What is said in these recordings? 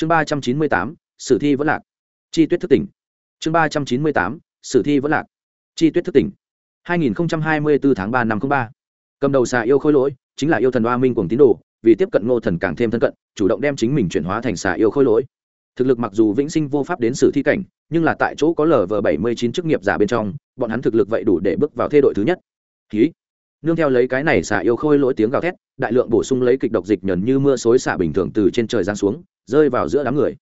chương ba trăm chín mươi tám, sử thi vẫn lạc. Chi tuyết thức tỉnh. Chương ba trăm chín mươi tám, sử thi vẫn lạc. Chi tuyết thức tỉnh. hai nghìn hai mươi bốn tháng ba năm ba. Cầm đầu xà yêu khôi lỗi chính là yêu thần Oa minh cùng tín đồ, vì tiếp cận ngô thần càng thêm thân cận, chủ động đem chính mình chuyển hóa thành xà yêu khôi lỗi. Thực lực mặc dù vĩnh sinh vô pháp đến sử thi cảnh, nhưng là tại chỗ có lv bảy mươi chín chức nghiệp giả bên trong, bọn hắn thực lực vậy đủ để bước vào thê đội thứ nhất. Ký nương theo lấy cái này xà yêu khôi lỗi tiếng gào thét, đại lượng bổ sung lấy kịch độc dịch nhờn như mưa xối xả bình thường từ trên trời giáng xuống rơi vào giữa đám người.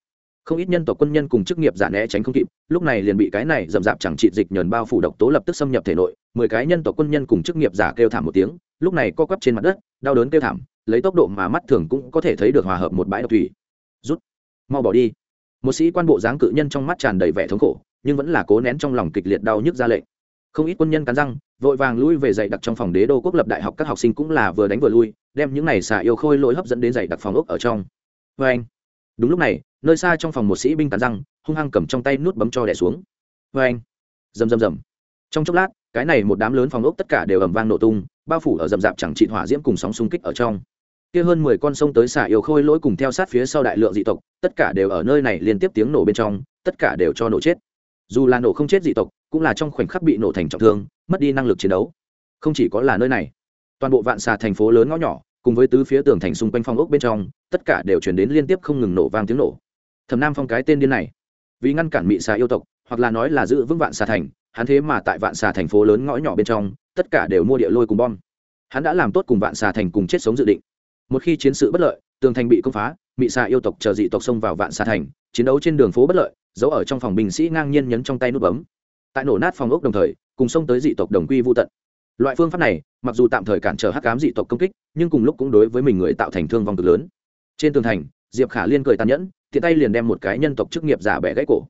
Không ít nhân tộc quân nhân cùng chức nghiệp giả né tránh không kịp, lúc này liền bị cái này dầm dạp chẳng trị dịch nhờn bao phủ độc tố lập tức xâm nhập thể nội, mười cái nhân tộc quân nhân cùng chức nghiệp giả kêu thảm một tiếng, lúc này co quắp trên mặt đất, đau đớn kêu thảm, lấy tốc độ mà mắt thường cũng có thể thấy được hòa hợp một bãi độc thủy. Rút, mau bỏ đi. Một sĩ quan bộ dáng cự nhân trong mắt tràn đầy vẻ thống khổ, nhưng vẫn là cố nén trong lòng kịch liệt đau nhức ra lệnh. Không ít quân nhân cắn răng, vội vàng lui về dạy đặc trong phòng đế đô quốc lập đại học các học sinh cũng là vừa đánh vừa lui, đem những này xả yêu khôi lỗi hấp dẫn đến dạy đặc phòng ốc ở trong. Vê anh đúng lúc này, nơi xa trong phòng một sĩ binh cắn răng, hung hăng cầm trong tay nút bấm cho đẻ xuống. Vê anh, rầm rầm rầm. Trong chốc lát, cái này một đám lớn phòng ốc tất cả đều ầm vang nổ tung, bao phủ ở rậm rạp chẳng trị hỏa diễm cùng sóng xung kích ở trong. Kia hơn mười con sông tới xả yêu khôi lỗi cùng theo sát phía sau đại lượng dị tộc, tất cả đều ở nơi này liên tiếp tiếng nổ bên trong, tất cả đều cho nổ chết. Dù là nổ không chết dị tộc, cũng là trong khoảnh khắc bị nổ thành trọng thương, mất đi năng lực chiến đấu. Không chỉ có là nơi này, toàn bộ vạn xà thành phố lớn ngõ nhỏ cùng với tứ phía tường thành xung quanh phong ốc bên trong, tất cả đều chuyển đến liên tiếp không ngừng nổ vang tiếng nổ. Thầm nam phong cái tên điên này, vì ngăn cản mị xà yêu tộc, hoặc là nói là giữ vững vạn xà thành, hắn thế mà tại vạn xà thành phố lớn ngõ nhỏ bên trong, tất cả đều mua địa lôi cùng bom. Hắn đã làm tốt cùng vạn xà thành cùng chết sống dự định. Một khi chiến sự bất lợi, tường thành bị công phá, mị xà yêu tộc chờ dị tộc xông vào vạn xà thành, chiến đấu trên đường phố bất lợi, giấu ở trong phòng binh sĩ ngang nhiên nhấn trong tay nút bấm. Tại nổ nát phòng ốc đồng thời, cùng xông tới dị tộc đồng quy vô tận loại phương pháp này, mặc dù tạm thời cản trở hắc cám dị tộc công kích, nhưng cùng lúc cũng đối với mình người tạo thành thương vong cực lớn. Trên tường thành, diệp khả liên cười tàn nhẫn thì tay liền đem một cái nhân tộc chức nghiệp giả bẻ gãy cổ.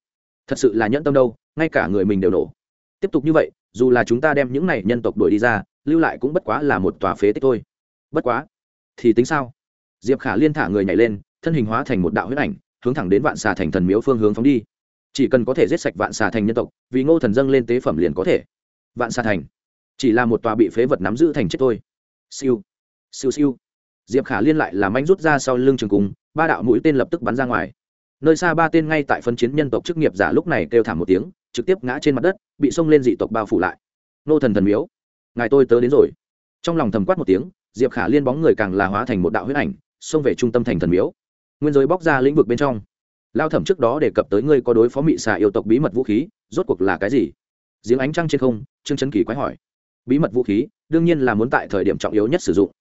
Thật sự là nhẫn tâm đâu, ngay cả người mình đều nổ. Tiếp tục như vậy, dù là chúng ta đem những này nhân tộc đuổi đi ra, lưu lại cũng bất quá là một tòa phế tích thôi. Bất quá, thì tính sao? Diệp khả liên thả người nhảy lên, thân hình hóa thành một đạo huyết ảnh, hướng thẳng đến vạn xà thành thần miếu phương hướng phóng đi. Chỉ cần có thể giết sạch vạn xà thành nhân tộc, vì ngô thần dâng lên tế phẩm liền có thể. Vạn xà thành chỉ là một tòa bị phế vật nắm giữ thành chết thôi. Siêu. Siêu siêu. Diệp khả liên lại làm anh rút ra sau lưng trường cung, ba đạo mũi tên lập tức bắn ra ngoài. Nơi xa ba tên ngay tại phân chiến nhân tộc chức nghiệp giả lúc này kêu thảm một tiếng, trực tiếp ngã trên mặt đất, bị xông lên dị tộc bao phủ lại. Nô thần thần miếu. Ngài tôi tớ đến rồi. Trong lòng thầm quát một tiếng, diệp khả liên bóng người càng là hóa thành một đạo huyết ảnh, xông về trung tâm thành thần miếu. Nguyên giới bóc ra lĩnh vực bên trong. Lao thẩm trước đó đề cập tới ngươi có đối phó mị xà yêu tộc bí mật vũ khí, rốt cuộc là cái gì? Giếng ánh trăng trên không, trương trấn kỳ quái hỏi bí mật vũ khí, đương nhiên là muốn tại thời điểm trọng yếu nhất sử dụng.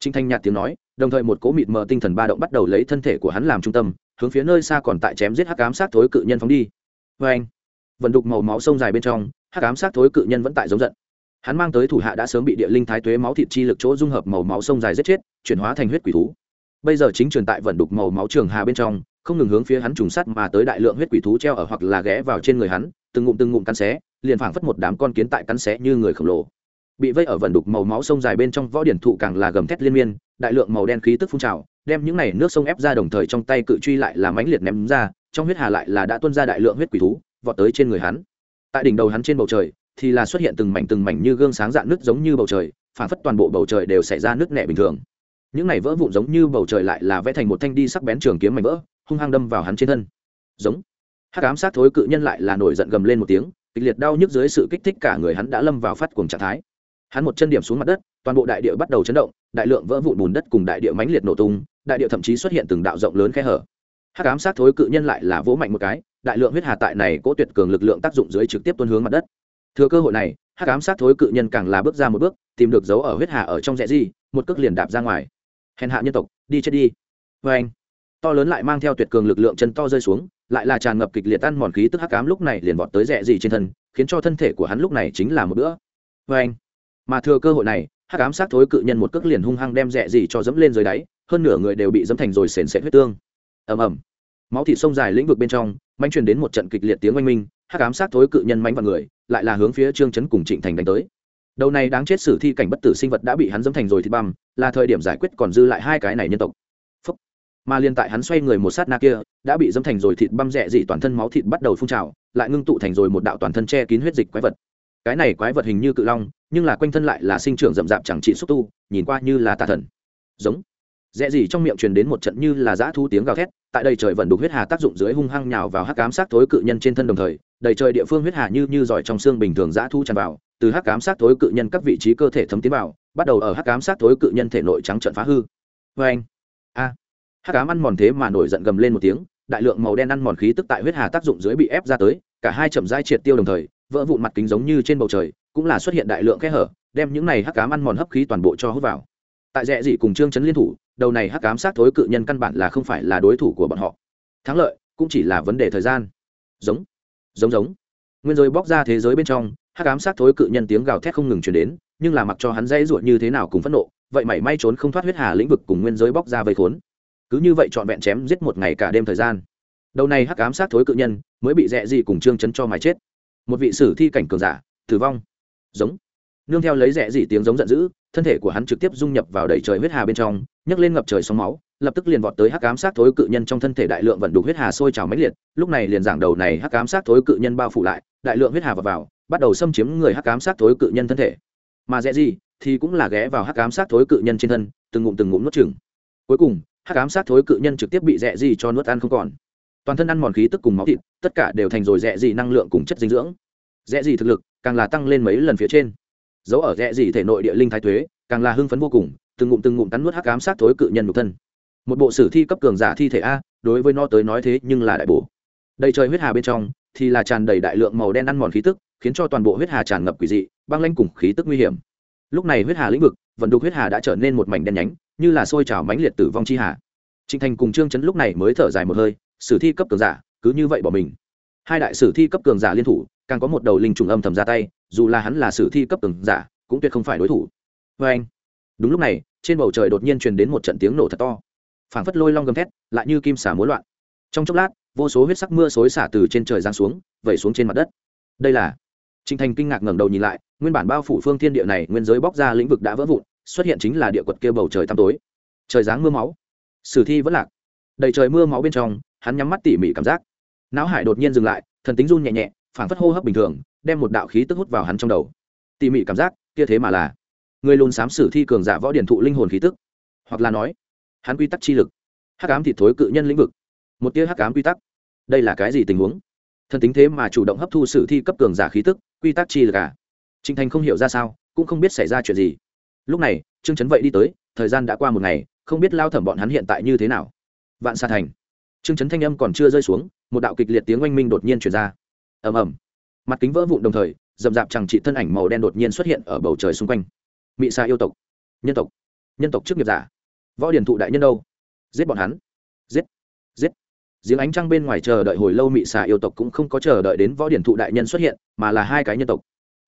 Trinh thanh nhạt tiếng nói, đồng thời một cố mịt mờ tinh thần ba động bắt đầu lấy thân thể của hắn làm trung tâm, hướng phía nơi xa còn tại chém giết hắc ám sát thối cự nhân phóng đi. Vê anh vận đục màu máu sông dài bên trong, hắc ám sát thối cự nhân vẫn tại giống giận. Hắn mang tới thủ hạ đã sớm bị địa linh thái tuế máu thịt chi lực chỗ dung hợp màu máu sông dài giết chết, chuyển hóa thành huyết quỷ thú. Bây giờ chính truyền tại vận đục màu máu trường hà bên trong, không ngừng hướng phía hắn trùng sắt mà tới đại lượng huyết quỷ thú treo ở hoặc là ghé vào trên người hắn, từng ngụm từng ngụm cắn xé, liền phảng phất một đám con kiến tại cắn xé như người khổng lồ bị vây ở vận đục màu máu sông dài bên trong võ điển thụ càng là gầm thét liên miên, đại lượng màu đen khí tức phun trào, đem những này nước sông ép ra đồng thời trong tay cự truy lại là mãnh liệt ném ra, trong huyết hà lại là đã tuôn ra đại lượng huyết quỷ thú, vọt tới trên người hắn. Tại đỉnh đầu hắn trên bầu trời thì là xuất hiện từng mảnh từng mảnh như gương sáng dạng nước giống như bầu trời phảng phất toàn bộ bầu trời đều xảy ra nước nẻ bình thường. Những này vỡ vụn giống như bầu trời lại là vẽ thành một thanh đi sắc bén trường kiếm mảnh vỡ, hung hăng đâm vào hắn trên thân. Giống. Hát cám sát thối cự nhân lại là nổi giận gầm lên một tiếng, kịch liệt đau nhức dưới sự kích thích cả người hắn đã lâm vào phát cuồng trạng thái hắn một chân điểm xuống mặt đất, toàn bộ đại địa bắt đầu chấn động, đại lượng vỡ vụn bùn đất cùng đại địa mãnh liệt nổ tung, đại địa thậm chí xuất hiện từng đạo rộng lớn khe hở. Hát cám sát thối cự nhân lại là vỗ mạnh một cái, đại lượng huyết hà tại này cố tuyệt cường lực lượng tác dụng dưới trực tiếp tuân hướng mặt đất. Thừa cơ hội này hát cám sát thối cự nhân càng là bước ra một bước, tìm được dấu ở huyết hà ở trong rẽ di một cước liền đạp ra ngoài. Hèn hạ nhân tộc, đi chết đi. Vê anh. To lớn lại mang theo tuyệt cường lực lượng chân to rơi xuống, lại là tràn ngập kịch liệt tan mòn khí tức hắc cám lúc này liền vọt tới rẽ gì trên thân, khiến cho thân thể của hắn lúc này chính là một bữa. Vê anh mà thừa cơ hội này, hắc ám sát thối cự nhân một cước liền hung hăng đem rẻ gì cho dẫm lên dưới đáy, hơn nửa người đều bị dẫm thành rồi sền sệt huyết tương. Ầm ầm. Máu thịt sông dài lĩnh vực bên trong, manh truyền đến một trận kịch liệt tiếng oanh minh, hắc ám sát thối cự nhân mánh vào người, lại là hướng phía trương chấn cùng trịnh thành đánh tới. Đầu này đáng chết sử thi cảnh bất tử sinh vật đã bị hắn dẫm thành rồi thì băm, là thời điểm giải quyết còn dư lại hai cái này nhân tộc. Phúc. mà liên tại hắn xoay người một sát na kia, đã bị dẫm thành rồi thịt băm rẻ dị toàn thân máu thịt bắt đầu phun trào, lại ngưng tụ thành rồi một đạo toàn thân che kín huyết dịch quái vật cái này quái vật hình như cự long, nhưng là quanh thân lại là sinh trưởng rậm rạp chẳng trị xúc tu, nhìn qua như là tà thần. Giống. Rẽ gì trong miệng truyền đến một trận như là dã thu tiếng gào thét, tại đây trời vẫn đục huyết hà tác dụng dưới hung hăng nhào vào hắc cám sát thối cự nhân trên thân đồng thời, đầy trời địa phương huyết hà như như giỏi trong xương bình thường dã thu tràn vào, từ hắc cám sát thối cự nhân các vị trí cơ thể thấm tiến vào, bắt đầu ở hắc cám sát thối cự nhân thể nội trắng trận phá hư. Vê anh. A. Hắc cám ăn mòn thế mà nổi giận gầm lên một tiếng, đại lượng màu đen ăn mòn khí tức tại huyết hà tác dụng dưới bị ép ra tới, cả hai chậm dai triệt tiêu đồng thời vỡ vụn mặt kính giống như trên bầu trời, cũng là xuất hiện đại lượng kẽ hở, đem những này hắc cám ăn mòn hấp khí toàn bộ cho hút vào. Tại rẽ dị cùng trương chấn liên thủ, đầu này hắc cám sát thối cự nhân căn bản là không phải là đối thủ của bọn họ. Thắng lợi, cũng chỉ là vấn đề thời gian. Giống giống giống. Nguyên giới bóc ra thế giới bên trong, hắc cám sát thối cự nhân tiếng gào thét không ngừng chuyển đến, nhưng là mặc cho hắn dây ruột như thế nào cùng phẫn nộ, vậy mảy may trốn không thoát huyết hà lĩnh vực cùng nguyên giới bóc ra vây khốn. Cứ như vậy trọn vẹn chém giết một ngày cả đêm thời gian. Đầu này hắc ám sát thối cự nhân, mới bị rẽ gì cùng trương chấn cho mài chết một vị sử thi cảnh cường giả tử vong. Giống. Nương theo lấy rẽ dị tiếng giống giận dữ thân thể của hắn trực tiếp dung nhập vào đầy trời huyết hà bên trong nhấc lên ngập trời sóng máu lập tức liền vọt tới hắc ám sát thối cự nhân trong thân thể đại lượng vận đục huyết hà sôi trào mãnh liệt lúc này liền giảng đầu này hắc ám sát thối cự nhân bao phủ lại đại lượng huyết hà vào, vào bắt đầu xâm chiếm người hắc ám sát thối cự nhân thân thể. Mà rẽ gì thì cũng là ghé vào hắc ám sát thối cự nhân trên thân từng ngụm từng ngụm nuốt chừng cuối cùng hắc ám sát thối cự nhân trực tiếp bị rẽ gì cho nuốt ăn không còn toàn thân ăn mòn khí tức cùng máu thịt, tất cả đều thành rồi rẽ gì năng lượng cùng chất dinh dưỡng. Rẽ gì thực lực, càng là tăng lên mấy lần phía trên. Dấu ở rẽ gì thể nội địa linh thái thuế càng là hưng phấn vô cùng, từng ngụm từng ngụm cắn nuốt hắc ám sát thối cự nhân nhục thân. Một bộ sử thi cấp cường giả thi thể a, đối với nó tới nói thế nhưng là đại bổ. Đầy trời huyết hà bên trong, thì là tràn đầy đại lượng màu đen ăn mòn khí tức, khiến cho toàn bộ huyết hà tràn ngập quỷ dị, băng lanh cùng khí tức nguy hiểm. Lúc này huyết hà lĩnh vực, vận đục huyết hà đã trở nên một mảnh đen nhánh, như là sôi trào mãnh liệt tử vong chi hà. Trịnh thành cùng trương chấn lúc này mới thở dài một hơi sử thi cấp cường giả cứ như vậy bỏ mình hai đại sử thi cấp cường giả liên thủ càng có một đầu linh trùng âm thầm ra tay dù là hắn là sử thi cấp cường giả cũng tuyệt không phải đối thủ vê anh đúng lúc này trên bầu trời đột nhiên truyền đến một trận tiếng nổ thật to phảng phất lôi long gầm thét lại như kim xả múa loạn trong chốc lát vô số huyết sắc mưa xối xả từ trên trời giáng xuống vẩy xuống trên mặt đất đây là Trình Thành kinh ngạc ngẩng đầu nhìn lại, nguyên bản bao phủ phương thiên địa này, nguyên giới bóc ra lĩnh vực đã vỡ vụn, xuất hiện chính là địa quật kia bầu trời tăm tối. Trời giáng mưa máu. Sử thi vẫn lạc. Đầy trời mưa máu bên trong, hắn nhắm mắt tỉ mỉ cảm giác. não hải đột nhiên dừng lại, thần tính run nhẹ nhẹ, phảng phất hô hấp bình thường, đem một đạo khí tức hút vào hắn trong đầu. Tỉ mỉ cảm giác, kia thế mà là người luôn xám sử thi cường giả võ điển thụ linh hồn khí tức, hoặc là nói, hắn quy tắc chi lực. Hắc ám thịt thối cự nhân lĩnh vực. Một tia hắc ám quy tắc. Đây là cái gì tình huống? thần tính thế mà chủ động hấp thu sử thi cấp cường giả khí tức quy tắc chi là à trinh thành không hiểu ra sao cũng không biết xảy ra chuyện gì lúc này trương Chấn vậy đi tới thời gian đã qua một ngày không biết lao thẩm bọn hắn hiện tại như thế nào vạn xa thành. Trương trấn thanh âm còn chưa rơi xuống, một đạo kịch liệt tiếng oanh minh đột nhiên chuyển ra. Ầm ầm. Mặt kính vỡ vụn đồng thời dầm dạp chẳng trị thân ảnh màu đen đột nhiên xuất hiện ở bầu trời xung quanh. Mị xa yêu tộc, nhân tộc nhân tộc trước nghiệp giả. Võ điển thụ đại nhân đâu? Giết bọn hắn. Giết. Giết. Giếng ánh trăng bên ngoài chờ đợi hồi lâu mị xà yêu tộc cũng không có chờ đợi đến võ điển thụ đại nhân xuất hiện, mà là hai cái nhân tộc.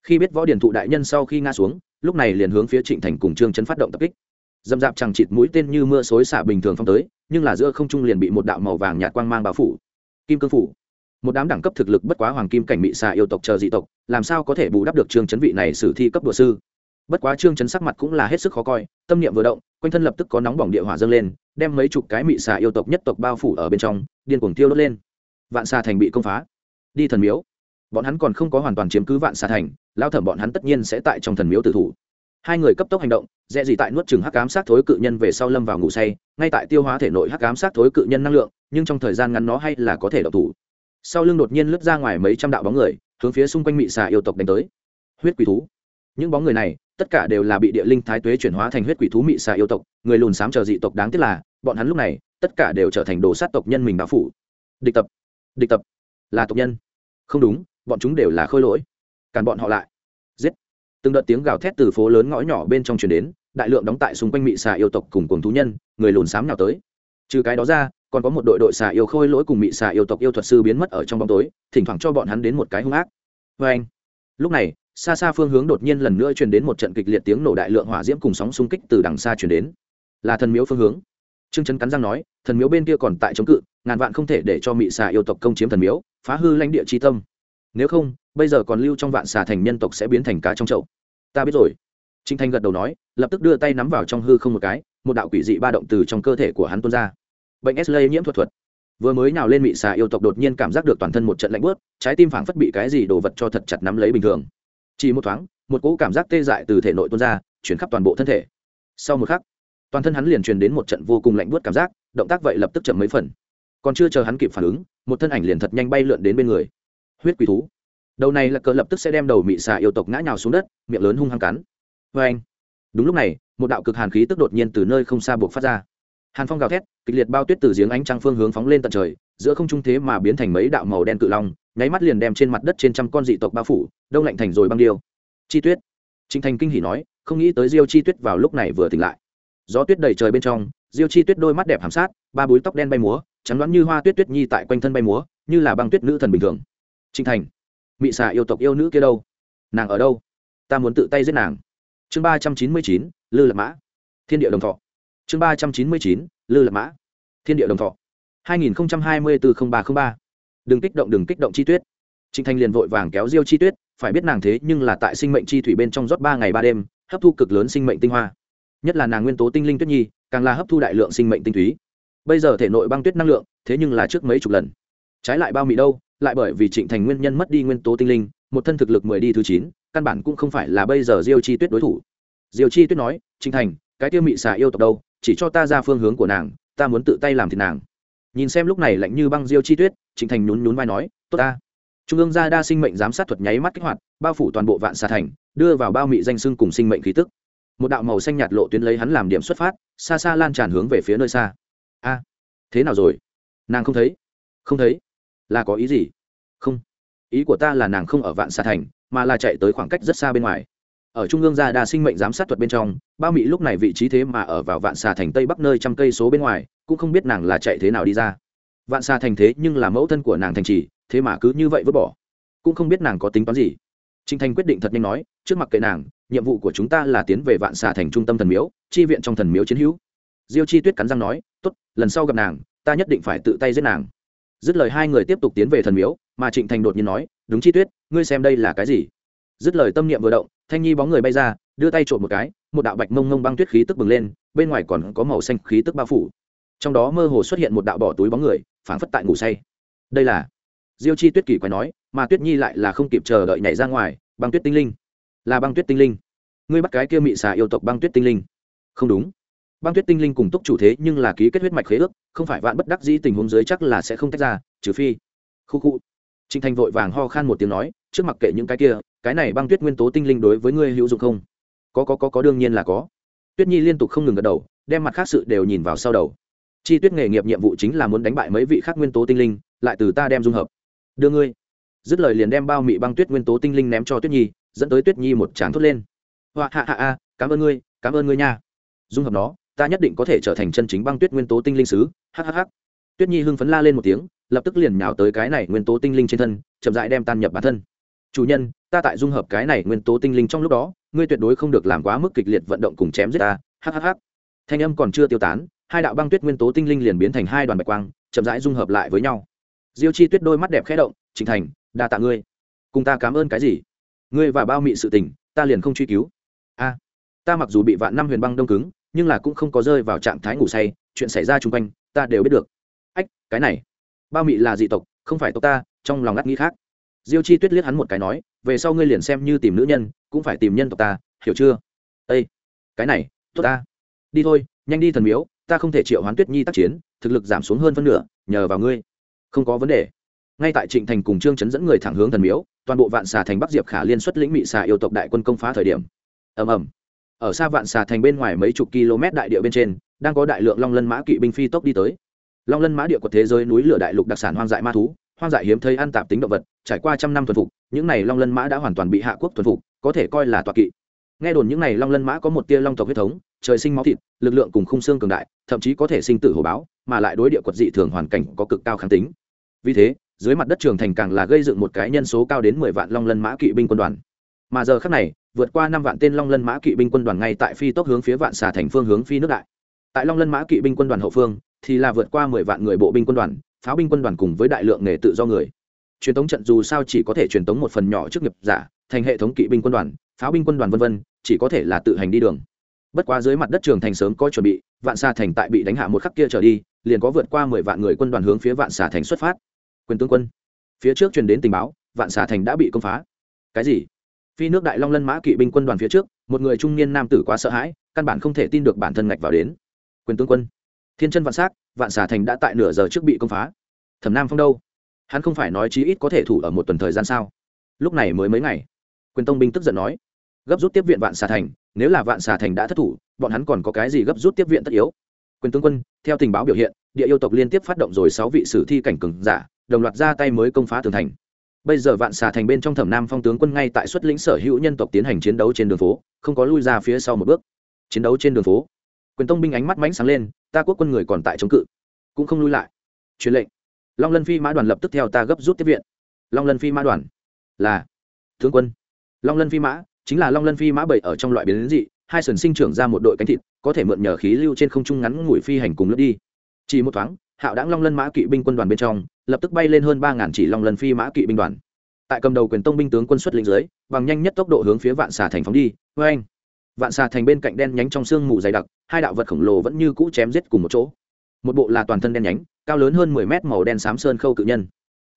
Khi biết võ điển thụ đại nhân sau khi nga xuống, lúc này liền hướng phía trịnh thành cùng trương chấn phát động tập kích dầm dạp chẳng chịt mũi tên như mưa xối xả bình thường phong tới, nhưng là giữa không trung liền bị một đạo màu vàng nhạt quang mang bao phủ. Kim cương phủ. Một đám đẳng cấp thực lực bất quá hoàng kim cảnh bị xà yêu tộc chờ dị tộc, làm sao có thể bù đắp được trương chấn vị này sử thi cấp đùa sư? Bất quá trương chấn sắc mặt cũng là hết sức khó coi, tâm niệm vừa động, quanh thân lập tức có nóng bỏng địa hỏa dâng lên, đem mấy chục cái mị xà yêu tộc nhất tộc bao phủ ở bên trong, điên cuồng tiêu đốt lên. Vạn xà thành bị công phá. Đi thần miếu. Bọn hắn còn không có hoàn toàn chiếm cứ vạn xà thành, lao thẩm bọn hắn tất nhiên sẽ tại trong thần miếu tử thủ. Hai người cấp tốc hành động dễ gì tại nuốt chừng hắc ám sát thối cự nhân về sau lâm vào ngủ say, ngay tại tiêu hóa thể nội hắc ám sát thối cự nhân năng lượng, nhưng trong thời gian ngắn nó hay là có thể độc thủ. Sau lưng đột nhiên lướt ra ngoài mấy trăm đạo bóng người, hướng phía xung quanh mị xà yêu tộc đánh tới. Huyết quỷ thú. Những bóng người này, tất cả đều là bị địa linh thái tuế chuyển hóa thành huyết quỷ thú mị xà yêu tộc, người lùn xám chờ dị tộc đáng tiếc là, bọn hắn lúc này, tất cả đều trở thành đồ sát tộc nhân mình báo phủ. Địch tập địch tập, là tộc nhân. Không đúng, bọn chúng đều là khôi lỗi. Cản bọn họ lại. Giết từng đợt tiếng gào thét từ phố lớn ngõ nhỏ bên trong truyền đến, đại lượng đóng tại xung quanh mị xà yêu tộc cùng cùng thú nhân, người lùn xám nào tới. Trừ cái đó ra, còn có một đội đội xà yêu khôi lỗi cùng mị xà yêu tộc yêu thuật sư biến mất ở trong bóng tối, thỉnh thoảng cho bọn hắn đến một cái hung ác. Vê anh, lúc này, xa xa phương hướng đột nhiên lần nữa truyền đến một trận kịch liệt tiếng nổ đại lượng hỏa diễm cùng sóng xung kích từ đằng xa truyền đến. Là thần miếu phương hướng. Trương trấn cắn răng nói, thần miếu bên kia còn tại chống cự, ngàn vạn không thể để cho mị xà yêu tộc công chiếm thần miếu, phá hư lãnh địa tri tâm nếu không, bây giờ còn lưu trong vạn xà thành nhân tộc sẽ biến thành cá trong chậu. Ta biết rồi. Trinh thanh gật đầu nói, lập tức đưa tay nắm vào trong hư không một cái, một đạo quỷ dị ba động từ trong cơ thể của hắn tuôn ra. Bệnh s lây nhiễm thuật thuật. Vừa mới nào lên mị xà yêu tộc đột nhiên cảm giác được toàn thân một trận lạnh bớt trái tim phảng phất bị cái gì đồ vật cho thật chặt nắm lấy bình thường. Chỉ một thoáng, một cỗ cảm giác tê dại từ thể nội tuôn ra, chuyển khắp toàn bộ thân thể. Sau một khắc, toàn thân hắn liền truyền đến một trận vô cùng lạnh buốt cảm giác, động tác vậy lập tức chậm mấy phần. Còn chưa chờ hắn kịp phản ứng, một thân ảnh liền thật nhanh bay lượn đến bên người huyết quỷ thú. Đầu này là cờ lập tức sẽ đem đầu mị xà yêu tộc ngã nhào xuống đất, miệng lớn hung hăng cắn. Vê anh. Đúng lúc này, một đạo cực hàn khí tức đột nhiên từ nơi không xa buộc phát ra. Hàn phong gào thét, kịch liệt bao tuyết từ giếng ánh trăng phương hướng phóng lên tận trời, giữa không trung thế mà biến thành mấy đạo màu đen cự long, nháy mắt liền đem trên mặt đất trên trăm con dị tộc bao phủ, đông lạnh thành rồi băng điêu. Chi tuyết. Trinh thành kinh hỉ nói, không nghĩ tới diêu chi tuyết vào lúc này vừa tỉnh lại. Gió tuyết đầy trời bên trong, diêu chi tuyết đôi mắt đẹp hàm sát, ba búi tóc đen bay múa, trắng đoán như hoa tuyết tuyết nhi tại quanh thân bay múa, như là băng tuyết nữ thần bình thường trinh thành. Mị xà yêu tộc yêu nữ kia đâu? Nàng ở đâu? Ta muốn tự tay giết nàng. Chương ba trăm chín mươi chín, lư lạc mã. Thiên địa đồng thọ. Chương ba trăm chín mươi chín, lư lạc mã. Thiên địa đồng thọ. Hai nghìn hai mươi bốn ba ba. Đừng kích động, đừng kích động chi tuyết. Trịnh Thành liền vội vàng kéo diêu chi tuyết, phải biết nàng thế nhưng là tại sinh mệnh chi thủy bên trong rót ba ngày ba đêm, hấp thu cực lớn sinh mệnh tinh hoa. Nhất là nàng nguyên tố tinh linh tuyết nhi, càng là hấp thu đại lượng sinh mệnh tinh túy. Bây giờ thể nội băng tuyết năng lượng, thế nhưng là trước mấy chục lần. Trái lại bao mị đâu? Lại bởi vì trịnh thành nguyên nhân mất đi nguyên tố tinh linh, một thân thực lực mười đi thứ chín, căn bản cũng không phải là bây giờ diêu chi tuyết đối thủ. Diêu chi tuyết nói, trịnh thành, cái tiêu mị xà yêu tộc đâu? Chỉ cho ta ra phương hướng của nàng, ta muốn tự tay làm thịt nàng. Nhìn xem lúc này lạnh như băng diêu chi tuyết, trịnh thành nhún nhún vai nói, tốt ta. Trung ương gia đa sinh mệnh giám sát thuật nháy mắt kích hoạt, bao phủ toàn bộ vạn xà thành, đưa vào bao mị danh xưng cùng sinh mệnh khí tức. Một đạo màu xanh nhạt lộ tuyến lấy hắn làm điểm xuất phát, xa xa lan tràn hướng về phía nơi xa. A, thế nào rồi? Nàng không thấy? Không thấy là có ý gì? Không. Ý của ta là nàng không ở vạn xà thành, mà là chạy tới khoảng cách rất xa bên ngoài. Ở trung ương gia đa sinh mệnh giám sát thuật bên trong, bao mỹ lúc này vị trí thế mà ở vào vạn xà thành tây bắc nơi trăm cây số bên ngoài, cũng không biết nàng là chạy thế nào đi ra. Vạn xà thành thế nhưng là mẫu thân của nàng thành trì, thế mà cứ như vậy vứt bỏ. Cũng không biết nàng có tính toán gì. Trinh Thanh quyết định thật nhanh nói, trước mặt kệ nàng, nhiệm vụ của chúng ta là tiến về vạn xà thành trung tâm thần miếu, chi viện trong thần miếu chiến hữu. Diêu chi tuyết cắn răng nói, tốt, lần sau gặp nàng, ta nhất định phải tự tay giết nàng dứt lời hai người tiếp tục tiến về thần miếu, mà trịnh thành đột nhiên nói, đúng chi tuyết, ngươi xem đây là cái gì? Dứt lời tâm niệm vừa động, thanh nhi bóng người bay ra, đưa tay trộm một cái, một đạo bạch mông mông băng tuyết khí tức bừng lên, bên ngoài còn có màu xanh khí tức bao phủ. Trong đó mơ hồ xuất hiện một đạo bỏ túi bóng người, phảng phất tại ngủ say. Đây là diêu chi tuyết kỳ quái nói, mà tuyết nhi lại là không kịp chờ đợi nhảy ra ngoài, băng tuyết tinh linh. Là băng tuyết tinh linh. Ngươi bắt cái kia mị xà yêu tộc băng tuyết tinh linh. Không đúng. Băng tuyết tinh linh cùng túc chủ thế nhưng là ký kết huyết mạch khế ước không phải vạn bất đắc dĩ tình huống dưới chắc là sẽ không tách ra, trừ phi, khu khu. Trịnh thành vội vàng ho khan một tiếng nói, trước mặc kệ những cái kia, cái này băng tuyết nguyên tố tinh linh đối với ngươi hữu dụng không? Có có có có, đương nhiên là có. Tuyết nhi liên tục không ngừng gật đầu, đem mặt khác sự đều nhìn vào sau đầu. Chi tuyết nghề nghiệp nhiệm vụ chính là muốn đánh bại mấy vị khác nguyên tố tinh linh, lại từ ta đem dung hợp. Đưa ngươi. Dứt lời liền đem bao mị băng tuyết nguyên tố tinh linh ném cho tuyết nhi, dẫn tới tuyết nhi một tràng thốt lên. Hoa hạ hạ a cảm ơn ngươi, cảm ơn ngươi nha. Dung hợp nó ta nhất định có thể trở thành chân chính băng tuyết nguyên tố tinh linh sứ hhh tuyết nhi hưng phấn la lên một tiếng, lập tức liền nhào tới cái này nguyên tố tinh linh trên thân, chậm dại đem tan nhập bản thân. Chủ nhân, ta tại dung hợp cái này nguyên tố tinh linh trong lúc đó, ngươi tuyệt đối không được làm quá mức kịch liệt vận động cùng chém giết ta hhh thanh âm còn chưa tiêu tán, hai đạo băng tuyết nguyên tố tinh linh liền biến thành hai đoàn bạch quang, chậm rãi dung hợp lại với nhau. Diêu chi tuyết đôi mắt đẹp khẽ động trình thành, đa tạ ngươi. Cùng ta cảm ơn cái gì? Ngươi và bao mị sự tình, ta liền không truy cứu. A, ta mặc dù bị vạn năm huyền băng đông cứng nhưng là cũng không có rơi vào trạng thái ngủ say, chuyện xảy ra chung quanh, ta đều biết được. Ách, cái này, bao mị là dị tộc, không phải tộc ta, trong lòng ngắt nghĩ khác. Diêu chi tuyết liếc hắn một cái nói, về sau ngươi liền xem như tìm nữ nhân, cũng phải tìm nhân tộc ta, hiểu chưa? Ây cái này, tốt ta. Đi thôi, nhanh đi thần miếu, ta không thể triệu hoán tuyết nhi tác chiến, thực lực giảm xuống hơn phân nửa, nhờ vào ngươi. Không có vấn đề. Ngay tại trịnh thành cùng trương chấn dẫn người thẳng hướng thần miếu, toàn bộ vạn xà thành bắc diệp khả liên xuất lĩnh mị xà yêu tộc đại quân công phá thời điểm. Ầm ầm ở xa vạn xà thành bên ngoài mấy chục km đại địa bên trên, đang có đại lượng long lân mã kỵ binh phi tốc đi tới. Long lân mã địa của thế giới núi lửa đại lục đặc sản hoang dại ma thú, hoang dại hiếm thấy ăn tạp tính động vật, trải qua trăm năm thuần phục, những này long lân mã đã hoàn toàn bị hạ quốc thuần phục, có thể coi là tọa kỵ. Nghe đồn những này long lân mã có một tia long tộc huyết thống, trời sinh máu thịt, lực lượng cùng khung xương cường đại, thậm chí có thể sinh tử hồ báo, mà lại đối địa quật dị thường hoàn cảnh có cực cao kháng tính. Vì thế, dưới mặt đất trường thành càng là gây dựng một cái nhân số cao đến mười vạn long lân mã kỵ binh quân đoàn. Mà giờ khác này vượt qua năm vạn tên long lân mã kỵ binh quân đoàn ngay tại phi tốc hướng phía vạn xà thành phương hướng phi nước đại. Tại long lân mã kỵ binh quân đoàn hậu phương, thì là vượt qua mười vạn người bộ binh quân đoàn, pháo binh quân đoàn cùng với đại lượng nghề tự do người. Truyền thống trận dù sao chỉ có thể truyền thống một phần nhỏ trước nghiệp giả, thành hệ thống kỵ binh quân đoàn, pháo binh quân đoàn vân vân, chỉ có thể là tự hành đi đường. Bất quá dưới mặt đất trường thành sớm có chuẩn bị, vạn xà thành tại bị đánh hạ một khắc kia trở đi, liền có vượt qua mười vạn người quân đoàn hướng phía vạn xà thành xuất phát. Quyền tướng quân, phía trước truyền đến tình báo, vạn xà thành đã bị công phá. Cái gì? Phi nước đại long lân mã kỵ binh quân đoàn phía trước, một người trung niên nam tử quá sợ hãi, căn bản không thể tin được bản thân ngạch vào đến. Quyền tướng quân, thiên chân vạn s á c vạn xà thành đã tại nửa giờ trước bị công phá. Thẩm nam phong đâu? Hắn không phải nói chí ít có thể thủ ở một tuần thời gian sao? Lúc này mới mấy ngày, quyền tông binh tức giận nói, gấp rút tiếp viện vạn xà thành, nếu là vạn xà thành đã thất thủ, bọn hắn còn có cái gì gấp rút tiếp viện tất yếu? Quyền tướng quân, theo tình báo biểu hiện, địa yêu tộc liên tiếp phát động rồi sáu vị sử thi cảnh cường giả, đồng loạt ra tay mới công phá tường thành bây giờ vạn xà thành bên trong thẩm nam phong tướng quân ngay tại xuất lĩnh sở hữu nhân tộc tiến hành chiến đấu trên đường phố, không có lui ra phía sau một bước. Chiến đấu trên đường phố, quyền tông binh ánh mắt mánh sáng lên, ta quốc quân người còn tại chống cự, cũng không lui lại. Truyền lệnh. Long lân phi mã đoàn lập tức theo ta gấp rút tiếp viện. Long lân phi mã đoàn là tướng quân. Long lân phi mã chính là long lân phi mã bảy ở trong loại biến dị, hai sườn sinh trưởng ra một đội cánh thịt, có thể mượn nhờ khí lưu trên không trung ngắn ngủi phi hành cùng lướt đi. Chỉ một thoáng, hạo đáng long lân mã kỵ binh quân đoàn bên trong lập tức bay lên hơn ba ngàn chỉ long lần phi mã kỵ binh đoàn. Tại cầm đầu quyền tông binh tướng quân xuất lĩnh dưới, bằng nhanh nhất tốc độ hướng phía vạn xà thành phóng đi. Vê anh vạn xà thành bên cạnh đen nhánh trong sương mù dày đặc, hai đạo vật khổng lồ vẫn như cũ chém giết cùng một chỗ. Một bộ là toàn thân đen nhánh, cao lớn hơn mười mét màu đen xám sơn khâu cự nhân.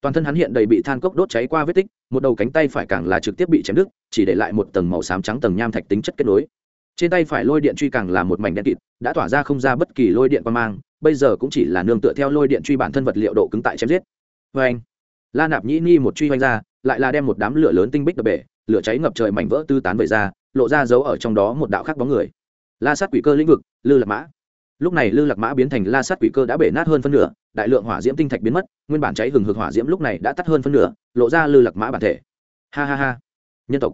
Toàn thân hắn hiện đầy bị than cốc đốt cháy qua vết tích, một đầu cánh tay phải càng là trực tiếp bị chém đứt, chỉ để lại một tầng màu xám trắng tầng nham thạch tính chất kết nối. Trên tay phải lôi điện truy càng là một mảnh đen kịt, đã tỏa ra không ra bất kỳ lôi điện qua mang bây giờ cũng chỉ là nương tựa theo lôi điện truy bản thân vật liệu độ cứng tại chém giết. Vê anh, la nạp nhĩ ni một truy oanh ra, lại là đem một đám lửa lớn tinh bích đập bể, lửa cháy ngập trời mảnh vỡ tư tán về ra, lộ ra dấu ở trong đó một đạo khác bóng người. La sát quỷ cơ lĩnh vực, lư lạc mã. Lúc này lư lạc mã biến thành la sát quỷ cơ đã bể nát hơn phân nửa, đại lượng hỏa diễm tinh thạch biến mất, nguyên bản cháy hừng hực hỏa diễm lúc này đã tắt hơn phân nửa, lộ ra lư lạc mã bản thể. Ha ha ha. Nhân tộc,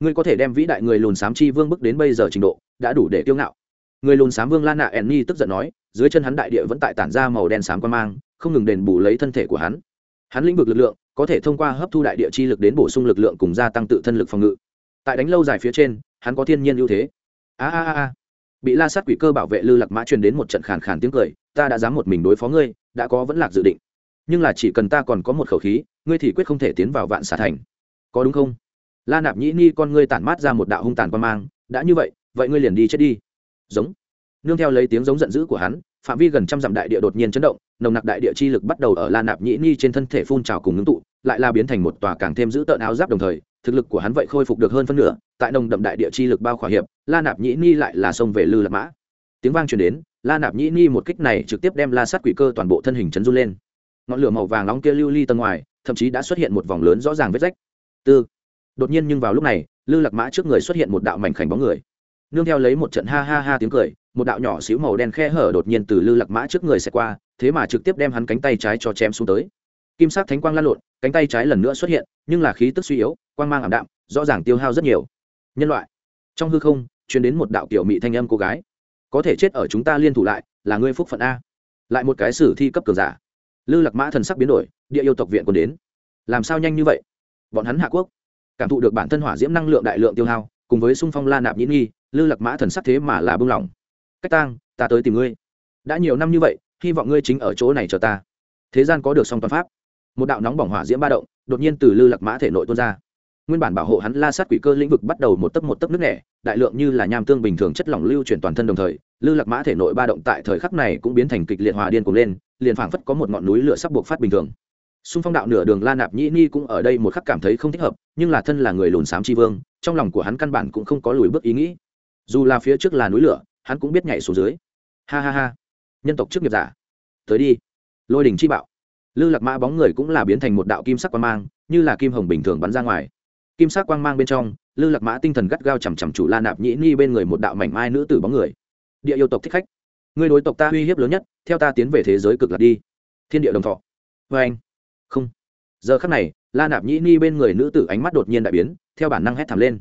ngươi có thể đem vĩ đại người lùn sám chi vương bước đến bây giờ trình độ, đã đủ để tiêu ngạo. Người lùn sám vương la nạ enni tức giận nói dưới chân hắn đại địa vẫn tại tản ra màu đen xám quan mang, không ngừng đền bù lấy thân thể của hắn. Hắn lĩnh vực lực lượng, có thể thông qua hấp thu đại địa chi lực đến bổ sung lực lượng cùng gia tăng tự thân lực phòng ngự. Tại đánh lâu dài phía trên, hắn có thiên nhiên ưu thế. A a a bị la sát quỷ cơ bảo vệ lư lạc mã truyền đến một trận khàn khàn tiếng cười, ta đã dám một mình đối phó ngươi, đã có vẫn lạc dự định. Nhưng là chỉ cần ta còn có một khẩu khí, ngươi thì quyết không thể tiến vào vạn xà thành. Có đúng không? La nạp nhĩ ni con ngươi tản mát ra một đạo hung tàn quan mang, đã như vậy vậy ngươi liền đi chết đi. Giống. Nương theo lấy tiếng giống giận dữ của hắn phạm vi gần trăm dặm đại địa đột nhiên chấn động, nồng nặc đại địa chi lực bắt đầu ở la nạp nhĩ ni trên thân thể phun trào cùng ngưng tụ, lại là biến thành một tòa càng thêm giữ tợn áo giáp đồng thời, thực lực của hắn vậy khôi phục được hơn phân nửa, tại nồng đậm đại địa chi lực bao khỏa hiệp, la nạp nhĩ ni lại là xông về lư lạc mã. Tiếng vang truyền đến, la nạp nhĩ ni một kích này trực tiếp đem la sát quỷ cơ toàn bộ thân hình chấn run lên. Ngọn lửa màu vàng nóng kia lưu ly tầng ngoài, thậm chí đã xuất hiện một vòng lớn rõ ràng vết rách. Tư. Đột nhiên nhưng vào lúc này, lư lạc mã trước người xuất hiện một đạo mảnh khảnh bóng người. Nương theo lấy một trận ha ha ha tiếng cười một đạo nhỏ xíu màu đen khe hở đột nhiên từ lư lạc mã trước người sẽ qua, thế mà trực tiếp đem hắn cánh tay trái cho chém xuống tới. Kim sắc thánh quang lan lộn, cánh tay trái lần nữa xuất hiện, nhưng là khí tức suy yếu, quang mang ảm đạm, rõ ràng tiêu hao rất nhiều. Nhân loại, trong hư không chuyển đến một đạo kiểu mị thanh âm cô gái. Có thể chết ở chúng ta liên thủ lại, là ngươi phúc phận a. Lại một cái sử thi cấp cường giả. Lư lạc mã thần sắc biến đổi, địa yêu tộc viện còn đến. Làm sao nhanh như vậy? Bọn hắn hạ quốc, cảm thụ được bản thân hỏa diễm năng lượng đại lượng tiêu hao, cùng với sung phong la nạp nhĩ nghi, lư lạc mã thần sắc thế mà là bưng lỏng cách tang, ta tới tìm ngươi. Đã nhiều năm như vậy, hy vọng ngươi chính ở chỗ này chờ ta. Thế gian có được song toàn pháp. Một đạo nóng bỏng hỏa diễm ba động, đột nhiên từ lư lạc mã thể nội tuôn ra. Nguyên bản bảo hộ hắn la sát quỷ cơ lĩnh vực bắt đầu một tấc một tấc nước nẻ, đại lượng như là nham tương bình thường chất lỏng lưu chuyển toàn thân đồng thời, lư lạc mã thể nội ba động tại thời khắc này cũng biến thành kịch liệt hòa điên cuồng lên, liền phảng phất có một ngọn núi lửa sắp buộc phát bình thường. Xung phong đạo nửa đường la nạp nhĩ ni cũng ở đây một khắc cảm thấy không thích hợp, nhưng là thân là người lùn xám tri vương, trong lòng của hắn căn bản cũng không có lùi bước ý nghĩ. Dù là phía trước là núi lửa hắn cũng biết nhảy xuống dưới. Ha ha ha. Nhân tộc trước nghiệp giả. Tới đi. Lôi đình chi bạo. Lư lạc mã bóng người cũng là biến thành một đạo kim sắc quang mang, như là kim hồng bình thường bắn ra ngoài. Kim sắc quang mang bên trong, lư lạc mã tinh thần gắt gao chằm chằm chủ la nạp nhĩ ni bên người một đạo mảnh mai nữ tử bóng người. Địa yêu tộc thích khách. Người đối tộc ta uy hiếp lớn nhất, theo ta tiến về thế giới cực lạc đi. Thiên địa đồng thọ. Vê anh. Không. Giờ khắc này, la nạp nhĩ ni bên người nữ tử ánh mắt đột nhiên đại biến, theo bản năng hét thảm lên.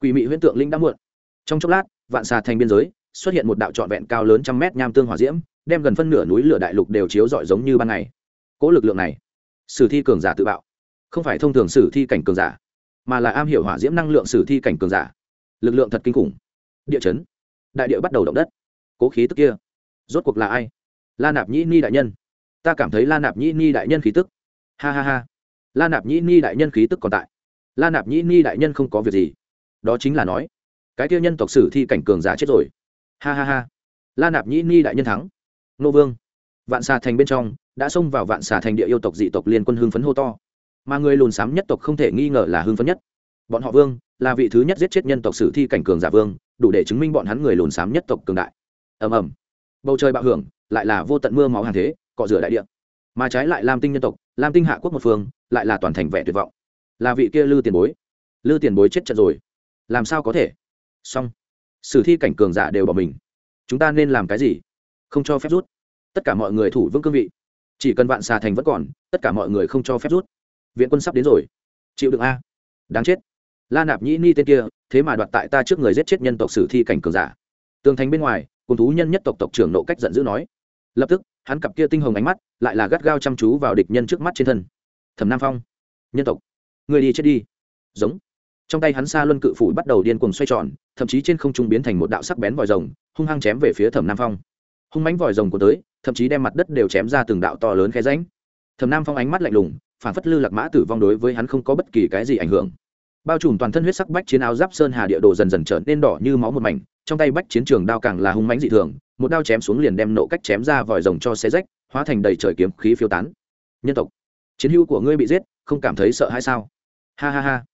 Quỷ mị huyễn tượng linh đã muộn. Trong chốc lát, vạn xà thành biên giới xuất hiện một đạo trọn vẹn cao lớn trăm mét nham tương hỏa diễm, đem gần phân nửa núi lửa đại lục đều chiếu rọi giống như ban ngày. Cỗ lực lượng này, sử thi cường giả tự bạo. Không phải thông thường sử thi cảnh cường giả, mà là am hiểu hỏa diễm năng lượng sử thi cảnh cường giả. Lực lượng thật kinh khủng. Địa chấn. Đại địa bắt đầu động đất. Cố khí tức kia, rốt cuộc là ai? La nạp nhĩ ni đại nhân. Ta cảm thấy la nạp nhĩ ni đại nhân khí tức. Ha ha ha. La nạp nhĩ ni đại nhân khí tức còn tại. La nạp nhĩ ni đại nhân không có việc gì. Đó chính là nói, cái kia nhân tộc sử thi cảnh cường giả chết rồi ha ha ha. La nạp nhĩ ni đại nhân thắng. Nô vương. Vạn xà thành bên trong, đã xông vào vạn xà thành địa yêu tộc dị tộc liên quân hưng phấn hô to. Mà người lùn xám nhất tộc không thể nghi ngờ là hưng phấn nhất. Bọn họ vương, là vị thứ nhất giết chết nhân tộc sử thi cảnh cường giả vương, đủ để chứng minh bọn hắn người lùn xám nhất tộc cường đại. Ầm ầm. Bầu trời bạo hưởng, lại là vô tận mưa máu hàng thế, cọ rửa đại địa. Mà trái lại lam tinh nhân tộc, lam tinh hạ quốc một phương, lại là toàn thành vẻ tuyệt vọng. Là vị kia lư tiền bối. Lư tiền bối chết trận rồi. Làm sao có thể? Xong sử thi cảnh cường giả đều bỏ mình. Chúng ta nên làm cái gì? Không cho phép rút. Tất cả mọi người thủ vững cương vị. Chỉ cần vạn xà thành vẫn còn, tất cả mọi người không cho phép rút. Viện quân sắp đến rồi. Chịu đựng a. Đáng chết. La nạp nhĩ ni tên kia, thế mà đoạt tại ta trước người giết chết nhân tộc sử thi cảnh cường giả. Tường thành bên ngoài, cùng thú nhân nhất tộc tộc trưởng nộ cách giận dữ nói. Lập tức, hắn cặp kia tinh hồng ánh mắt lại là gắt gao chăm chú vào địch nhân trước mắt trên thân. Thẩm nam phong. Nhân tộc. Người đi chết đi. Giống trong tay hắn xa luân cự phủ bắt đầu điên cuồng xoay tròn, thậm chí trên không trung biến thành một đạo sắc bén vòi rồng, hung hăng chém về phía thẩm nam phong. Hung mánh vòi rồng của tới, thậm chí đem mặt đất đều chém ra từng đạo to lớn khe ránh thẩm nam phong ánh mắt lạnh lùng, phản phất lư lạc mã tử vong đối với hắn không có bất kỳ cái gì ảnh hưởng. Bao trùm toàn thân huyết sắc bách chiến áo giáp sơn hà địa đồ dần dần trở nên đỏ như máu một mảnh, trong tay bách chiến trường đao càng là hung mãnh dị thường, một đao chém xuống liền đem nộ cách chém ra vòi rồng cho xe rách, hóa thành đầy trời kiếm khí phiêu tán. Nhân tộc, chiến hữu của ngươi bị giết, không cảm thấy sợ hay sao? Ha ha ha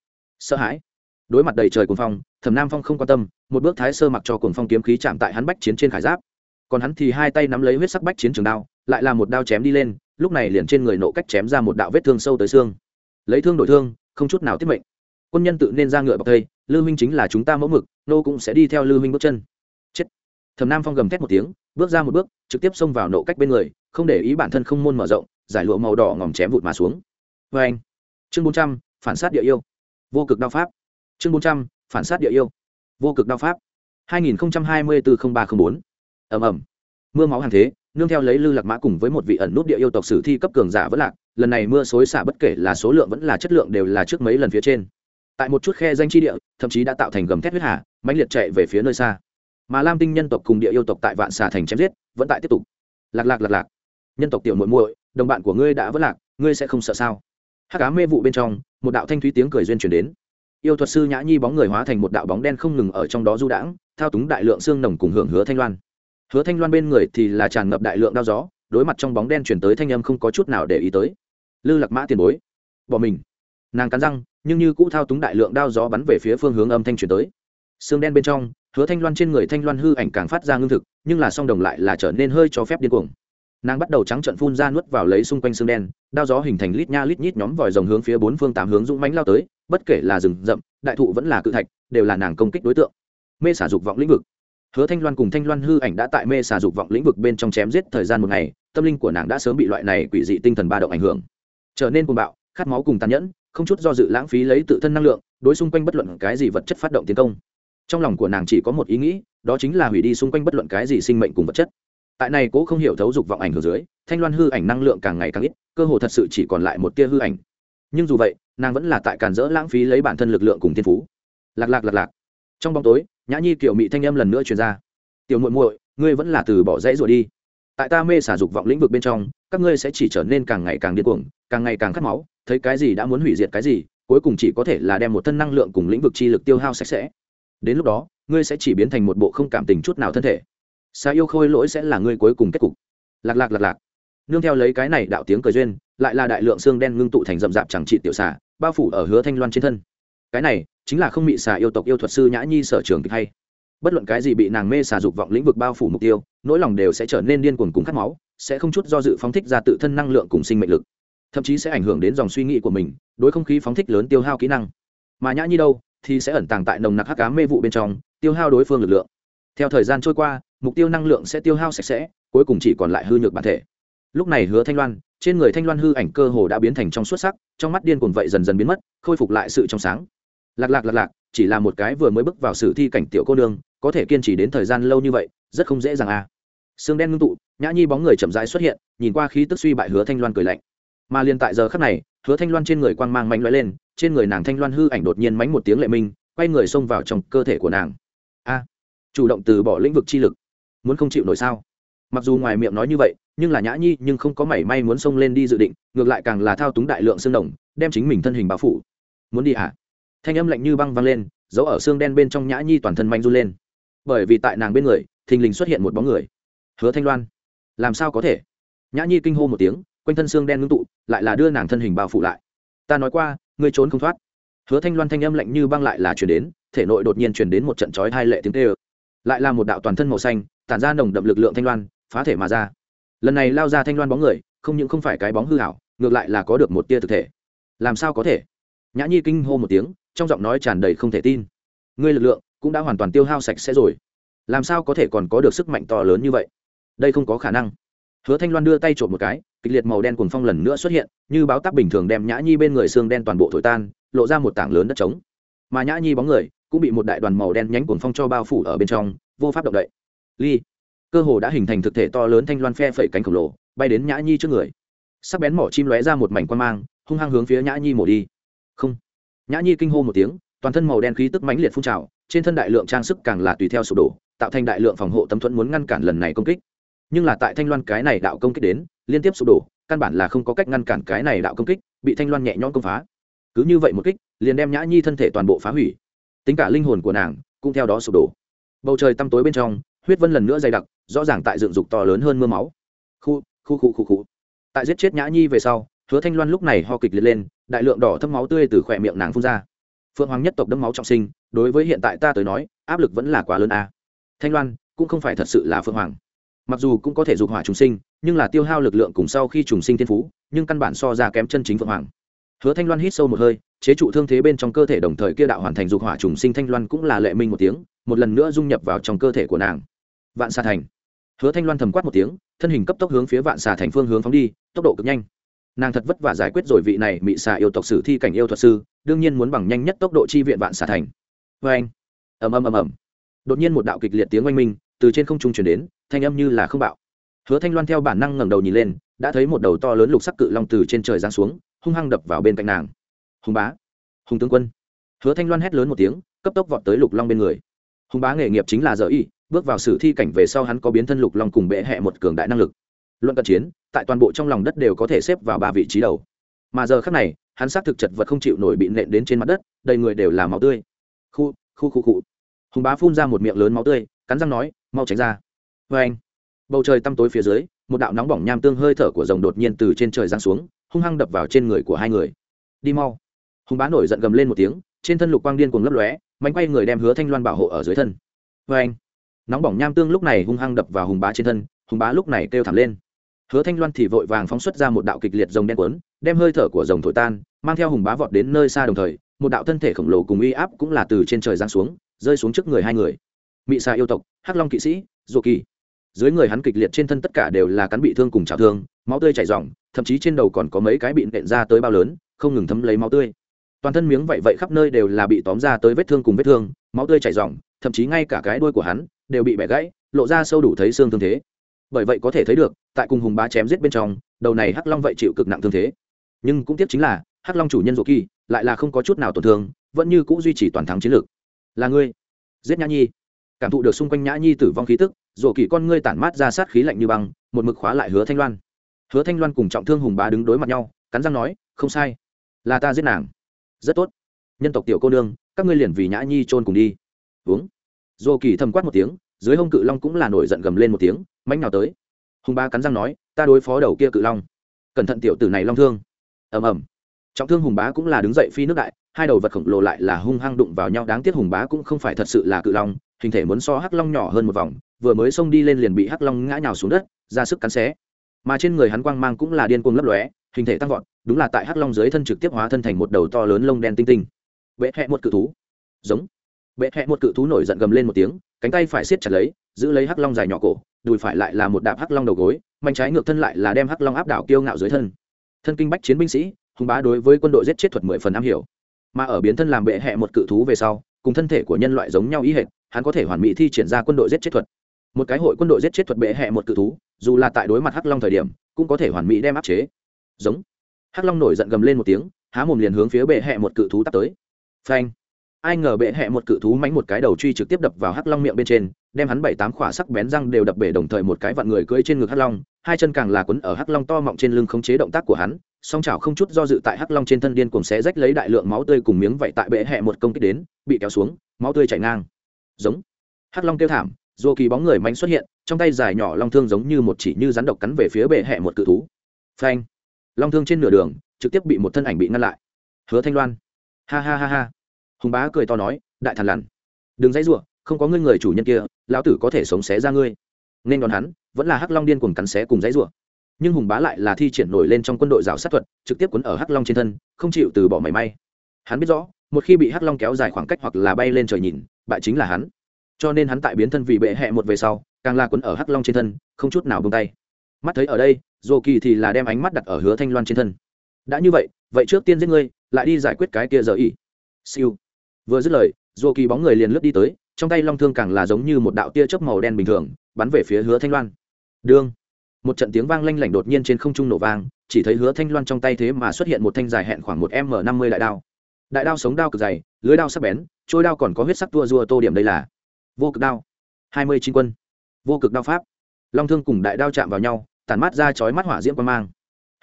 sợ hãi. Đối mặt đầy trời cuồng phong, thẩm nam phong không quan tâm, một bước thái sơ mặc cho cuồng phong kiếm khí chạm tại hắn bách chiến trên khải giáp. Còn hắn thì hai tay nắm lấy huyết sắc bách chiến trường đao, lại là một đao chém đi lên, lúc này liền trên người nộ cách chém ra một đạo vết thương sâu tới xương. Lấy thương đổi thương, không chút nào tiết mệnh. Quân nhân tự nên ra ngựa bọc thây, lư minh chính là chúng ta mẫu mực, nô cũng sẽ đi theo lư minh bước chân. Chết. Thẩm nam phong gầm thét một tiếng, bước ra một bước, trực tiếp xông vào nộ cách bên người, không để ý bản thân không môn mở rộng, giải lụa màu đỏ ngòm chém vụt mà xuống. Vê anh chương bốn trăm, phản sát địa yêu vô cực đao pháp. Chương bốn trăm, phản sát địa yêu. Vô cực đao pháp. hai nghìn hai mươi bốn ba t bốn. Ẩm ẩm mưa máu hàng thế, nương theo lấy lư lạc mã cùng với một vị ẩn nút địa yêu tộc sử thi cấp cường giả vẫn lạc, lần này mưa xối xả bất kể là số lượng vẫn là chất lượng đều là trước mấy lần phía trên. Tại một chút khe danh chi địa, thậm chí đã tạo thành gầm thét huyết hà, mãnh liệt chạy về phía nơi xa. Mà lam tinh nhân tộc cùng địa yêu tộc tại vạn xà thành chém giết, vẫn tại tiếp tục. Lạc lạc lạc lạc. Nhân tộc tiểu muội muội, đồng bạn của ngươi đã vất lạc, ngươi sẽ không sợ sao? Hát cá mê vụ bên trong một đạo thanh thúy tiếng cười duyên chuyển đến. Yêu thuật sư nhã nhi bóng người hóa thành một đạo bóng đen không ngừng ở trong đó du đãng, thao túng đại lượng xương nồng cùng hưởng hứa thanh loan. Hứa thanh loan bên người thì là tràn ngập đại lượng đao gió, đối mặt trong bóng đen chuyển tới thanh âm không có chút nào để ý tới. Lư lạc mã tiền bối, bỏ mình. Nàng cắn răng, nhưng như cũ thao túng đại lượng đao gió bắn về phía phương hướng âm thanh chuyển tới. Xương đen bên trong, hứa thanh loan trên người thanh loan hư ảnh càng phát ra ngưng thực, nhưng là song đồng lại là trở nên hơi cho phép điên cuồng. Nàng bắt đầu trắng trận phun ra nuốt vào lấy xung quanh xương đen đao gió hình thành lít nha lít nhít nhóm vòi rồng hướng phía bốn phương tám hướng dũng mãnh lao tới, bất kể là rừng rậm, đại thụ vẫn là cự thạch, đều là nàng công kích đối tượng. Mê xả dục vọng lĩnh vực. Hứa thanh loan cùng thanh loan hư ảnh đã tại mê xả dục vọng lĩnh vực bên trong chém giết thời gian một ngày, tâm linh của nàng đã sớm bị loại này quỷ dị tinh thần ba động ảnh hưởng. Trở nên cuồng bạo, khát máu cùng tàn nhẫn, không chút do dự lãng phí lấy tự thân năng lượng, đối xung quanh bất luận cái gì vật chất phát động tiến công. Trong lòng của nàng chỉ có một ý nghĩ, đó chính là hủy đi xung quanh bất luận cái gì sinh mệnh cùng vật chất tại này cố không hiểu thấu dục vọng ảnh hưởng dưới, thanh loan hư ảnh năng lượng càng ngày càng ít, cơ hồ thật sự chỉ còn lại một tia hư ảnh. Nhưng dù vậy, nàng vẫn là tại càn dỡ lãng phí lấy bản thân lực lượng cùng thiên phú. Lạc lạc lạc lạc. Trong bóng tối, nhã nhi kiểu mị thanh âm lần nữa truyền ra. Tiểu muội muội, ngươi vẫn là từ bỏ rễ rồi đi. Tại ta mê xả dục vọng lĩnh vực bên trong, các ngươi sẽ chỉ trở nên càng ngày càng điên cuồng, càng ngày càng khát máu, thấy cái gì đã muốn hủy diệt cái gì, cuối cùng chỉ có thể là đem một thân năng lượng cùng lĩnh vực chi lực tiêu hao sạch sẽ. Đến lúc đó, ngươi sẽ chỉ biến thành một bộ không cảm tình chút nào thân thể xa yêu khôi lỗi sẽ là ngươi cuối cùng kết cục. Lạc lạc lạc lạc. Nương theo lấy cái này đạo tiếng cười duyên, lại là đại lượng xương đen ngưng tụ thành rậm rạp chẳng trị tiểu xà, bao phủ ở hứa thanh loan trên thân. Cái này, chính là không bị xà yêu tộc yêu thuật sư nhã nhi sở trường kịch hay. Bất luận cái gì bị nàng mê xà dục vọng lĩnh vực bao phủ mục tiêu, nỗi lòng đều sẽ trở nên điên cuồng cùng khát máu, sẽ không chút do dự phóng thích ra tự thân năng lượng cùng sinh mệnh lực. Thậm chí sẽ ảnh hưởng đến dòng suy nghĩ của mình, đối không khí phóng thích lớn tiêu hao kỹ năng. Mà nhã nhi đâu, thì sẽ ẩn tàng tại nồng nặc hắc cá mê vụ bên trong, tiêu hao đối phương lực lượng. Theo thời gian trôi qua mục tiêu năng lượng sẽ tiêu hao sạch sẽ, cuối cùng chỉ còn lại hư nhược bản thể. Lúc này hứa thanh loan, trên người thanh loan hư ảnh cơ hồ đã biến thành trong suốt sắc, trong mắt điên cuồng vậy dần dần biến mất, khôi phục lại sự trong sáng. Lạc lạc lạc lạc, chỉ là một cái vừa mới bước vào sử thi cảnh tiểu cô nương, có thể kiên trì đến thời gian lâu như vậy, rất không dễ dàng à. Xương đen ngưng tụ, nhã nhi bóng người chậm rãi xuất hiện, nhìn qua khí tức suy bại hứa thanh loan cười lạnh. Mà liền tại giờ khắc này, hứa thanh loan trên người quang mang mạnh lóe lên, trên người nàng thanh loan hư ảnh đột nhiên mánh một tiếng lệ minh, quay người xông vào trong cơ thể của nàng. A, chủ động từ bỏ lĩnh vực chi lực muốn không chịu nổi sao? Mặc dù ngoài miệng nói như vậy, nhưng là nhã nhi nhưng không có mảy may muốn xông lên đi dự định, ngược lại càng là thao túng đại lượng xương đồng, đem chính mình thân hình bao phủ. Muốn đi hả? Thanh âm lạnh như băng vang lên giấu ở xương đen bên trong nhã nhi toàn thân manh run lên. Bởi vì tại nàng bên người, thình lình xuất hiện một bóng người. Hứa thanh loan. Làm sao có thể? Nhã nhi kinh hô một tiếng, quanh thân xương đen ngưng tụ, lại là đưa nàng thân hình bao phủ lại. Ta nói qua, ngươi trốn không thoát. Hứa thanh loan thanh âm lạnh như băng lại là chuyển đến, thể nội đột nhiên truyền đến một trận chói hai lệ tiếng tê ơ lại là một đạo toàn thân màu xanh tản ra nồng đậm lực lượng thanh loan, phá thể mà ra. Lần này lao ra thanh loan bóng người, không những không phải cái bóng hư hảo ngược lại là có được một tia thực thể. Làm sao có thể? Nhã nhi kinh hô một tiếng, trong giọng nói tràn đầy không thể tin. Ngươi lực lượng cũng đã hoàn toàn tiêu hao sạch sẽ rồi. Làm sao có thể còn có được sức mạnh to lớn như vậy? Đây không có khả năng. Hứa thanh loan đưa tay trộm một cái, kịch liệt màu đen cuồng phong lần nữa xuất hiện, như báo tắc bình thường đem nhã nhi bên người xương đen toàn bộ thổi tan, lộ ra một tảng lớn đất trống. Mà nhã nhi bóng người cũng bị một đại đoàn màu đen nhánh cuồng phong cho bao phủ ở bên trong, vô pháp động đậy ly. Cơ hồ đã hình thành thực thể to lớn thanh loan phe phẩy cánh khổng lồ, bay đến nhã nhi trước người. Sắc bén mỏ chim lóe ra một mảnh quan mang, hung hăng hướng phía nhã nhi mổ đi. Không. Nhã nhi kinh hô một tiếng, toàn thân màu đen khí tức mãnh liệt phun trào, trên thân đại lượng trang sức càng là tùy theo sụp đổ, tạo thành đại lượng phòng hộ tấm thuẫn muốn ngăn cản lần này công kích. Nhưng là tại thanh loan cái này đạo công kích đến, liên tiếp sụp đổ, căn bản là không có cách ngăn cản cái này đạo công kích, bị thanh loan nhẹ nhõm công phá. Cứ như vậy một kích, liền đem nhã nhi thân thể toàn bộ phá hủy. Tính cả linh hồn của nàng cũng theo đó sụp đổ. Bầu trời tăm tối bên trong huyết vân lần nữa dày đặc, rõ ràng tại dựng dục to lớn hơn mưa máu. Khu khu khu khu khu. Tại giết chết nhã nhi về sau, hứa thanh loan lúc này ho kịch liệt lên, đại lượng đỏ thâm máu tươi từ khỏe miệng nàng phun ra. Phượng hoàng nhất tộc đấm máu trọng sinh, đối với hiện tại ta tới nói, áp lực vẫn là quá lớn a. Thanh loan, cũng không phải thật sự là phượng hoàng. Mặc dù cũng có thể dục hỏa trùng sinh, nhưng là tiêu hao lực lượng cùng sau khi trùng sinh thiên phú, nhưng căn bản so ra kém chân chính phượng hoàng. Hứa thanh loan hít sâu một hơi, chế trụ thương thế bên trong cơ thể đồng thời kia đạo hoàn thành dục hỏa trùng sinh thanh loan cũng là lệ minh một tiếng, một lần nữa dung nhập vào trong cơ thể của nàng vạn xà thành. Hứa thanh loan thầm quát một tiếng, thân hình cấp tốc hướng phía vạn xà thành phương hướng phóng đi, tốc độ cực nhanh. Nàng thật vất vả giải quyết rồi vị này bị xà yêu tộc sử thi cảnh yêu thuật sư, đương nhiên muốn bằng nhanh nhất tốc độ chi viện vạn xà thành. Vê anh, ầm ầm ầm ầm. Đột nhiên một đạo kịch liệt tiếng oanh minh từ trên không trung chuyển đến, thanh âm như là không bạo. Hứa thanh loan theo bản năng ngẩng đầu nhìn lên, đã thấy một đầu to lớn lục sắc cự long từ trên trời giáng xuống, hung hăng đập vào bên cạnh nàng. Hùng bá, hùng tướng quân. Hứa thanh loan hét lớn một tiếng, cấp tốc vọt tới lục long bên người hùng bá nghề nghiệp chính là dở y, bước vào sử thi cảnh về sau hắn có biến thân lục long cùng bệ hẹ một cường đại năng lực. Luận cận chiến, tại toàn bộ trong lòng đất đều có thể xếp vào ba vị trí đầu. Mà giờ khác này, hắn xác thực chật vật không chịu nổi bị nện đến trên mặt đất, đầy người đều là máu tươi. Khu khu khu khu. Hùng bá phun ra một miệng lớn máu tươi, cắn răng nói, mau tránh ra. Vê anh. Bầu trời tăm tối phía dưới, một đạo nóng bỏng nham tương hơi thở của rồng đột nhiên từ trên trời giáng xuống, hung hăng đập vào trên người của hai người. Đi mau. Hùng bá nổi giận gầm lên một tiếng, trên thân lục quang điên cuồng lấp lóe mánh quay người đem hứa thanh loan bảo hộ ở dưới thân. Vê anh, nóng bỏng nham tương lúc này hung hăng đập vào hùng bá trên thân, hùng bá lúc này kêu thảm lên. Hứa thanh loan thì vội vàng phóng xuất ra một đạo kịch liệt rồng đen quấn đem hơi thở của rồng thổi tan, mang theo hùng bá vọt đến nơi xa đồng thời, một đạo thân thể khổng lồ cùng uy áp cũng là từ trên trời giáng xuống, rơi xuống trước người hai người. Mị xà yêu tộc, hắc long kỵ sĩ dô kỳ. Dưới người hắn kịch liệt trên thân tất cả đều là cắn bị thương cùng trào thương, máu tươi chảy r thậm chí trên đầu còn có mấy cái bị nện ra tới bao lớn, không ngừng thấm lấy máu tươi toàn thân miếng vậy vậy khắp nơi đều là bị tóm ra tới vết thương cùng vết thương, máu tươi chảy r thậm chí ngay cả cái đuôi của hắn đều bị bẻ gãy, lộ ra sâu đủ thấy xương thương thế. Bởi vậy có thể thấy được, tại cùng hùng bá chém giết bên trong, đầu này hắc long vậy chịu cực nặng thương thế. Nhưng cũng tiếc chính là, hắc long chủ nhân dỗ kỳ lại là không có chút nào tổn thương, vẫn như c ũ duy trì toàn thắng chiến lược. Là ngươi, giết nhã nhi. Cảm thụ được xung quanh nhã nhi tử vong khí tức, dỗ kỳ con ngươi tản mát ra sát khí lạnh như băng, một mực khóa lại hứa thanh loan. Hứa thanh loan cùng trọng thương hùng bá đứng đối mặt nhau, cắn răng nói, không sai, là ta giết nàng rất tốt. Nhân tộc tiểu cô nương, các ngươi liền vì nhã nhi trôn cùng đi. Uống. Dô kỳ thầm quát một tiếng, dưới hông cự long cũng là nổi giận gầm lên một tiếng mánh nào tới. Hùng ba cắn răng nói, ta đối phó đầu kia cự long. Cẩn thận tiểu tử này long thương. Ầm ầm. Trọng thương hùng bá cũng là đứng dậy phi nước đại, hai đầu vật khổng lồ lại là hung hăng đụng vào nhau, đáng tiếc hùng bá cũng không phải thật sự là cự long, hình thể muốn so hắc long nhỏ hơn một vòng, vừa mới xông đi lên liền bị hắc long ngã nhào xuống đất, ra sức cắn xé. Mà trên người hắn quang mang cũng là điên cuồng lấp lóe hình thể tăng vọt, đúng là tại hắc long dưới thân trực tiếp hóa thân thành một đầu to lớn lông đen tinh tinh. Bệ hẹ một cự thú. Giống. Bệ hẹ một cự thú nổi giận gầm lên một tiếng, cánh tay phải siết chặt lấy, giữ lấy hắc long dài nhỏ cổ, đùi phải lại là một đạp hắc long đầu gối mạnh trái ngược thân lại là đem hắc long áp đảo kiêu ngạo dưới thân. Thân kinh bách chiến binh sĩ hùng bá đối với quân đội giết chết thuật mười phần am hiểu. Mà ở biến thân làm bệ hẹ một cự thú về sau, cùng thân thể của nhân loại giống nhau ý hệt, hắn có thể hoàn mỹ thi triển ra quân đội giết chết thuật. Một cái hội quân đội giết chết thuật bệ hẹ một cự thú, dù là tại đối mặt hắc long thời điểm, cũng có thể hoàn mỹ đem áp chế giống. Hắc long nổi giận gầm lên một tiếng, há mồm liền hướng phía bệ hẹ một cự thú tắt tới. Phanh. Ai ngờ bệ hẹ một cự thú mánh một cái đầu truy trực tiếp đập vào hắc long miệng bên trên, đem hắn bảy tám khỏa sắc bén răng đều đập bể đồng thời một cái vặn người cưỡi trên ngực hắc long, hai chân càng là quấn ở hắc long to mọng trên lưng khống chế động tác của hắn, song chảo không chút do dự tại hắc long trên thân điên cùng xé rách lấy đại lượng máu tươi cùng miếng vậy tại bệ hẹ một công kích đến, bị kéo xuống, máu tươi chảy ngang. Giống. Hắc long kêu thảm, dù kỳ bóng người mánh xuất hiện, trong tay dài nhỏ long thương giống như một chỉ như rắn độc cắn về phía bệ hẹ một cự thú. Phanh long thương trên nửa đường, trực tiếp bị một thân ảnh bị ngăn lại. Hứa thanh loan. Ha ha ha ha. Hùng bá cười to nói, đại thằn lằn, đừng dãy ruộng không có ngươi người chủ nhân kia, lão tử có thể sống xé ra ngươi. Nên đón hắn, vẫn là hắc long điên cuồng cắn xé cùng dãy ruộng nhưng hùng bá lại là thi triển nổi lên trong quân đội rào sát thuật, trực tiếp quấn ở hắc long trên thân, không chịu từ bỏ mảy may. Hắn biết rõ, một khi bị hắc long kéo dài khoảng cách hoặc là bay lên trời nhìn, bại chính là hắn. Cho nên hắn tại biến thân vì bệ hẹ một về sau, càng la quấn ở hắc long trên thân, không chút nào bông tay mắt thấy ở đây dồ kỳ thì là đem ánh mắt đặt ở hứa thanh loan trên thân. Đã như vậy vậy trước tiên giết ngươi, lại đi giải quyết cái kia giờ ỉ siêu. Vừa dứt lời dồ kỳ bóng người liền lướt đi tới, trong tay long thương càng là giống như một đạo tia chớp màu đen bình thường, bắn về phía hứa thanh loan. Đương. Một trận tiếng vang lanh lảnh đột nhiên trên không trung nổ vang, chỉ thấy hứa thanh loan trong tay thế mà xuất hiện một thanh dài hẹn khoảng một m năm mươi đại đao. Đại đao sống đao cực dày, lưới đao sắc bén, trôi đao còn có huyết sắc tua rua tô điểm đây là. Vô cực đao. Hai mươi chín quân. Vô cực đao pháp. Long thương cùng đại đao chạm vào nhau tản mát ra chói mắt hỏa diễm quang mang.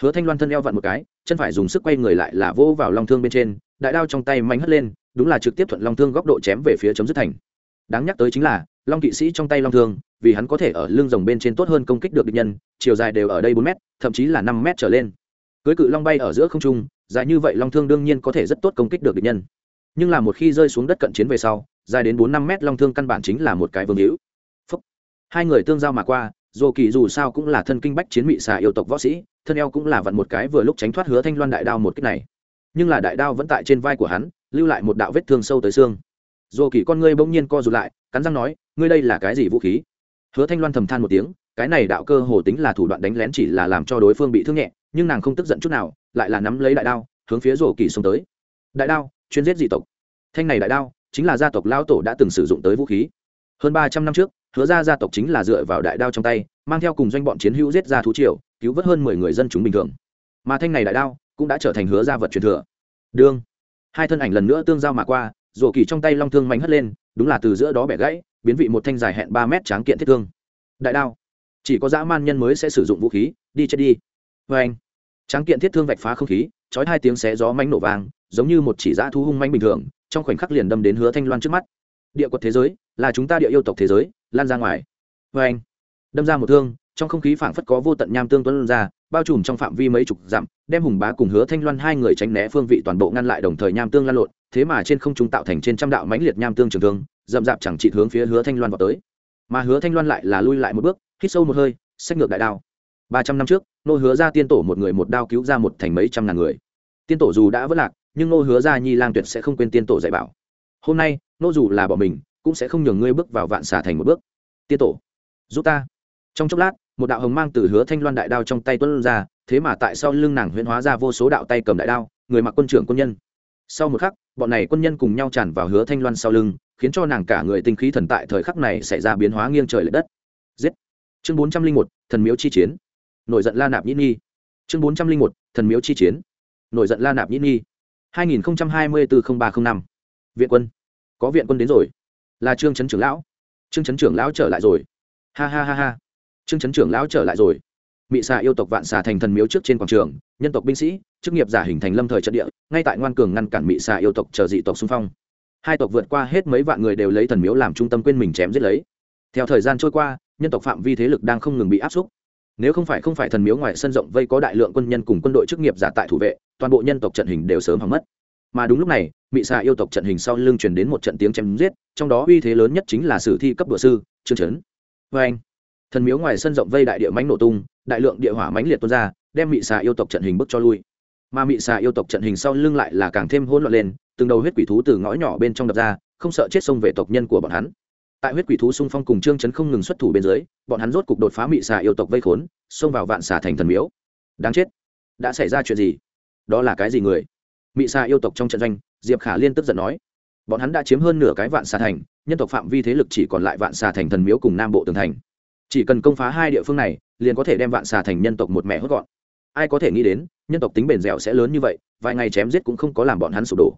Hứa thanh loan thân eo vặn một cái, chân phải dùng sức quay người lại là vô vào long thương bên trên, đại đao trong tay mạnh hất lên, đúng là trực tiếp thuận long thương góc độ chém về phía chấm dứt thành. Đáng nhắc tới chính là, long kỵ sĩ trong tay long thương, vì hắn có thể ở lưng rồng bên trên tốt hơn công kích được địch nhân, chiều dài đều ở đây bốn m thậm chí là năm m trở lên. Cưới cự long bay ở giữa không trung, dài như vậy long thương đương nhiên có thể rất tốt công kích được địch nhân. Nhưng là một khi rơi xuống đất cận chiến về sau, dài đến bốn năm mét long thương căn bản chính là một cái vương hữu. Hai người tương giao mà qua dù kỳ dù sao cũng là thân kinh bách chiến mị xà yêu tộc võ sĩ, thân eo cũng là vặn một cái vừa lúc tránh thoát hứa thanh loan đại đao một cách này. Nhưng là đại đao vẫn tại trên vai của hắn, lưu lại một đạo vết thương sâu tới xương. Dù kỳ con ngươi bỗng nhiên co rụt lại, cắn răng nói, ngươi đây là cái gì vũ khí? Hứa thanh loan thầm than một tiếng, cái này đạo cơ hồ tính là thủ đoạn đánh lén chỉ là làm cho đối phương bị thương nhẹ, nhưng nàng không tức giận chút nào, lại là nắm lấy đại đao, hướng phía rổ kỳ xông tới. Đại đao, chuyên giết dị tộc. Thanh này đại đao, chính là gia tộc lao tổ đã từng sử dụng tới vũ khí. Hơn ba trăm năm trước hứa ra gia tộc chính là dựa vào đại đao trong tay, mang theo cùng doanh bọn chiến hữu giết ra thú triều, cứu vớt hơn mười người dân chúng bình thường. Mà thanh này đại đao cũng đã trở thành hứa gia vật truyền thừa. Đương, hai thân ảnh lần nữa tương giao mà qua rổ kỳ trong tay long thương mạnh hất lên, đúng là từ giữa đó bẻ gãy, biến vị một thanh dài hẹn ba mét tráng kiện thiết thương. Đại đao, chỉ có dã man nhân mới sẽ sử dụng vũ khí, đi chết đi. Vê anh, tráng kiện thiết thương vạch phá không khí, chói hai tiếng xé gió mánh nổ vàng giống như một chỉ dã thu hung manh bình thường, trong khoảnh khắc liền đâm đến hứa thanh loan trước mắt. Địa quật thế giới, là chúng ta địa yêu tộc thế giới lan ra ngoài. Vê anh, đâm ra một thương, trong không khí phảng phất có vô tận nham tương tuân ra, bao trùm trong phạm vi mấy chục dặm, đem hùng bá cùng hứa thanh loan hai người tránh né phương vị toàn bộ ngăn lại đồng thời nham tương lan lộn, thế mà trên không trung tạo thành trên trăm đạo mãnh liệt nham tương trường thương, rậm dạp chẳng trị hướng phía hứa thanh loan vào tới. Mà hứa thanh loan lại là lui lại một bước, hít sâu một hơi xách ngược đại đao. Ba trăm năm trước, nô hứa ra tiên tổ một người một đao cứu ra một thành mấy trăm ngàn người. Tiên tổ dù đã vất lạc, nhưng nô hứa ra nhi lang tuyệt sẽ không quên tiên tổ dạy bảo. Hôm nay, nô dù là bỏ mình cũng sẽ không nhường ngươi bước vào vạn xà thành một bước. Tiên tổ, giúp ta. Trong chốc lát, một đạo hồng mang từ hứa thanh loan đại đao trong tay tuân ra, thế mà tại sau lưng nàng huyễn hóa ra vô số đạo tay cầm đại đao, người mặc quân trưởng quân nhân. Sau một khắc, bọn này quân nhân cùng nhau tràn vào hứa thanh loan sau lưng, khiến cho nàng cả người tinh khí thần tại thời khắc này xảy ra biến hóa nghiêng trời l ệ đất. Giết. Chương bốn trăm linh một, thần miếu chi chiến. Nổi giận la nạp nhĩ nhi. Chương bốn trăm linh một, thần miếu chi chiến. Nổi giận la nạp nhĩ nhi. hai nghìn hai mươi bốn ba t r ă n h năm. Viện quân. Có viện quân đến rồi là trương trấn trưởng lão. Trương trấn trưởng lão trở lại rồi. Ha ha ha ha. Trương trấn trưởng lão trở lại rồi. Mị xà yêu tộc vạn xà thành thần miếu trước trên quảng trường, nhân tộc binh sĩ, chức nghiệp giả hình thành lâm thời trận địa, ngay tại ngoan cường ngăn cản mị xà yêu tộc chờ dị tộc xung phong. Hai tộc vượt qua hết mấy vạn người đều lấy thần miếu làm trung tâm quên mình chém giết lấy. Theo thời gian trôi qua, nhân tộc phạm vi thế lực đang không ngừng bị áp xúc. Nếu không phải không phải thần miếu ngoài sân rộng vây có đại lượng quân nhân cùng quân đội chức nghiệp giả tại thủ vệ, toàn bộ nhân tộc trận hình đều sớm hỏng mất mà đúng lúc này, mị xà yêu tộc trận hình sau lưng chuyển đến một trận tiếng chém giết, trong đó uy thế lớn nhất chính là sử thi cấp đột sư, trương trấn. Vê anh, thần miếu ngoài sân rộng vây đại địa mánh nổ tung, đại lượng địa hỏa mánh liệt tuôn ra, đem mị xà yêu tộc trận hình bức cho lui. Mà mị xà yêu tộc trận hình sau lưng lại là càng thêm hỗn loạn lên, từng đầu huyết quỷ thú từ ngõ nhỏ bên trong đập ra, không sợ chết xông về tộc nhân của bọn hắn. Tại huyết quỷ thú xung phong cùng trương chấn không ngừng xuất thủ bên dưới, bọn hắn rốt cục đột phá mị xà yêu tộc vây khốn, xông vào vạn xà thành thần miếu. Đáng chết. Đã xảy ra chuyện gì? Đó là cái gì người? Mị xà yêu tộc trong trận doanh, diệp khả liên tức giận nói, bọn hắn đã chiếm hơn nửa cái vạn xà thành, nhân tộc phạm vi thế lực chỉ còn lại vạn xà thành thần miếu cùng nam bộ tường thành. Chỉ cần công phá hai địa phương này, liền có thể đem vạn xà thành nhân tộc một mẹ hốt gọn. Ai có thể nghĩ đến, nhân tộc tính bền dẻo sẽ lớn như vậy, vài ngày chém giết cũng không có làm bọn hắn sụp đổ.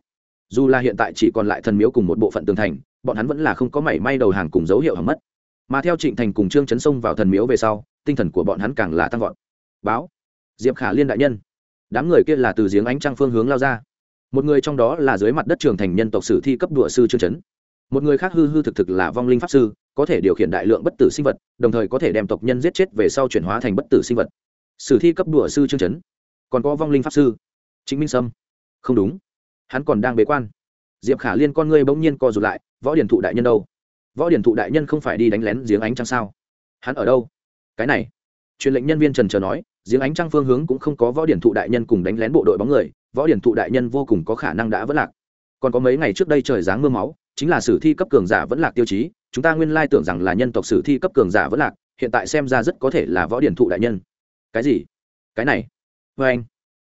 Dù là hiện tại chỉ còn lại thần miếu cùng một bộ phận tường thành, bọn hắn vẫn là không có mảy may đầu hàng cùng dấu hiệu hỏng mất. Mà theo trịnh thành cùng trương chấn sông vào thần miếu về sau, tinh thần của bọn hắn càng là tăng vọt. Báo. Diệp khả liên đại nhân. Đám người kia là từ giếng ánh trăng phương hướng lao ra một người trong đó là dưới mặt đất trường thành nhân tộc sử thi cấp đùa sư trương chấn. Một người khác hư hư thực thực là vong linh pháp sư, có thể điều khiển đại lượng bất tử sinh vật, đồng thời có thể đem tộc nhân giết chết về sau chuyển hóa thành bất tử sinh vật. Sử thi cấp đùa sư trương chấn. Còn có vong linh pháp sư. Chính minh sâm. Không đúng. Hắn còn đang bế quan. Diệp khả liên con ngươi bỗng nhiên co rụt lại, võ điển thụ đại nhân đâu? Võ điển thụ đại nhân không phải đi đánh lén giếng ánh trăng sao? Hắn ở đâu? Cái này. Truyền lệnh nhân viên trần trờ nói giếng ánh trăng phương hướng cũng không có võ điển thụ đại nhân cùng đánh lén bộ đội bóng người, võ điển thụ đại nhân vô cùng có khả năng đã vất lạc. Còn có mấy ngày trước đây trời giáng mưa máu, chính là sử thi cấp cường giả vẫn lạc tiêu chí, chúng ta nguyên lai tưởng rằng là nhân tộc sử thi cấp cường giả vẫn lạc, hiện tại xem ra rất có thể là võ điển thụ đại nhân. Cái gì? Cái này? Vê anh,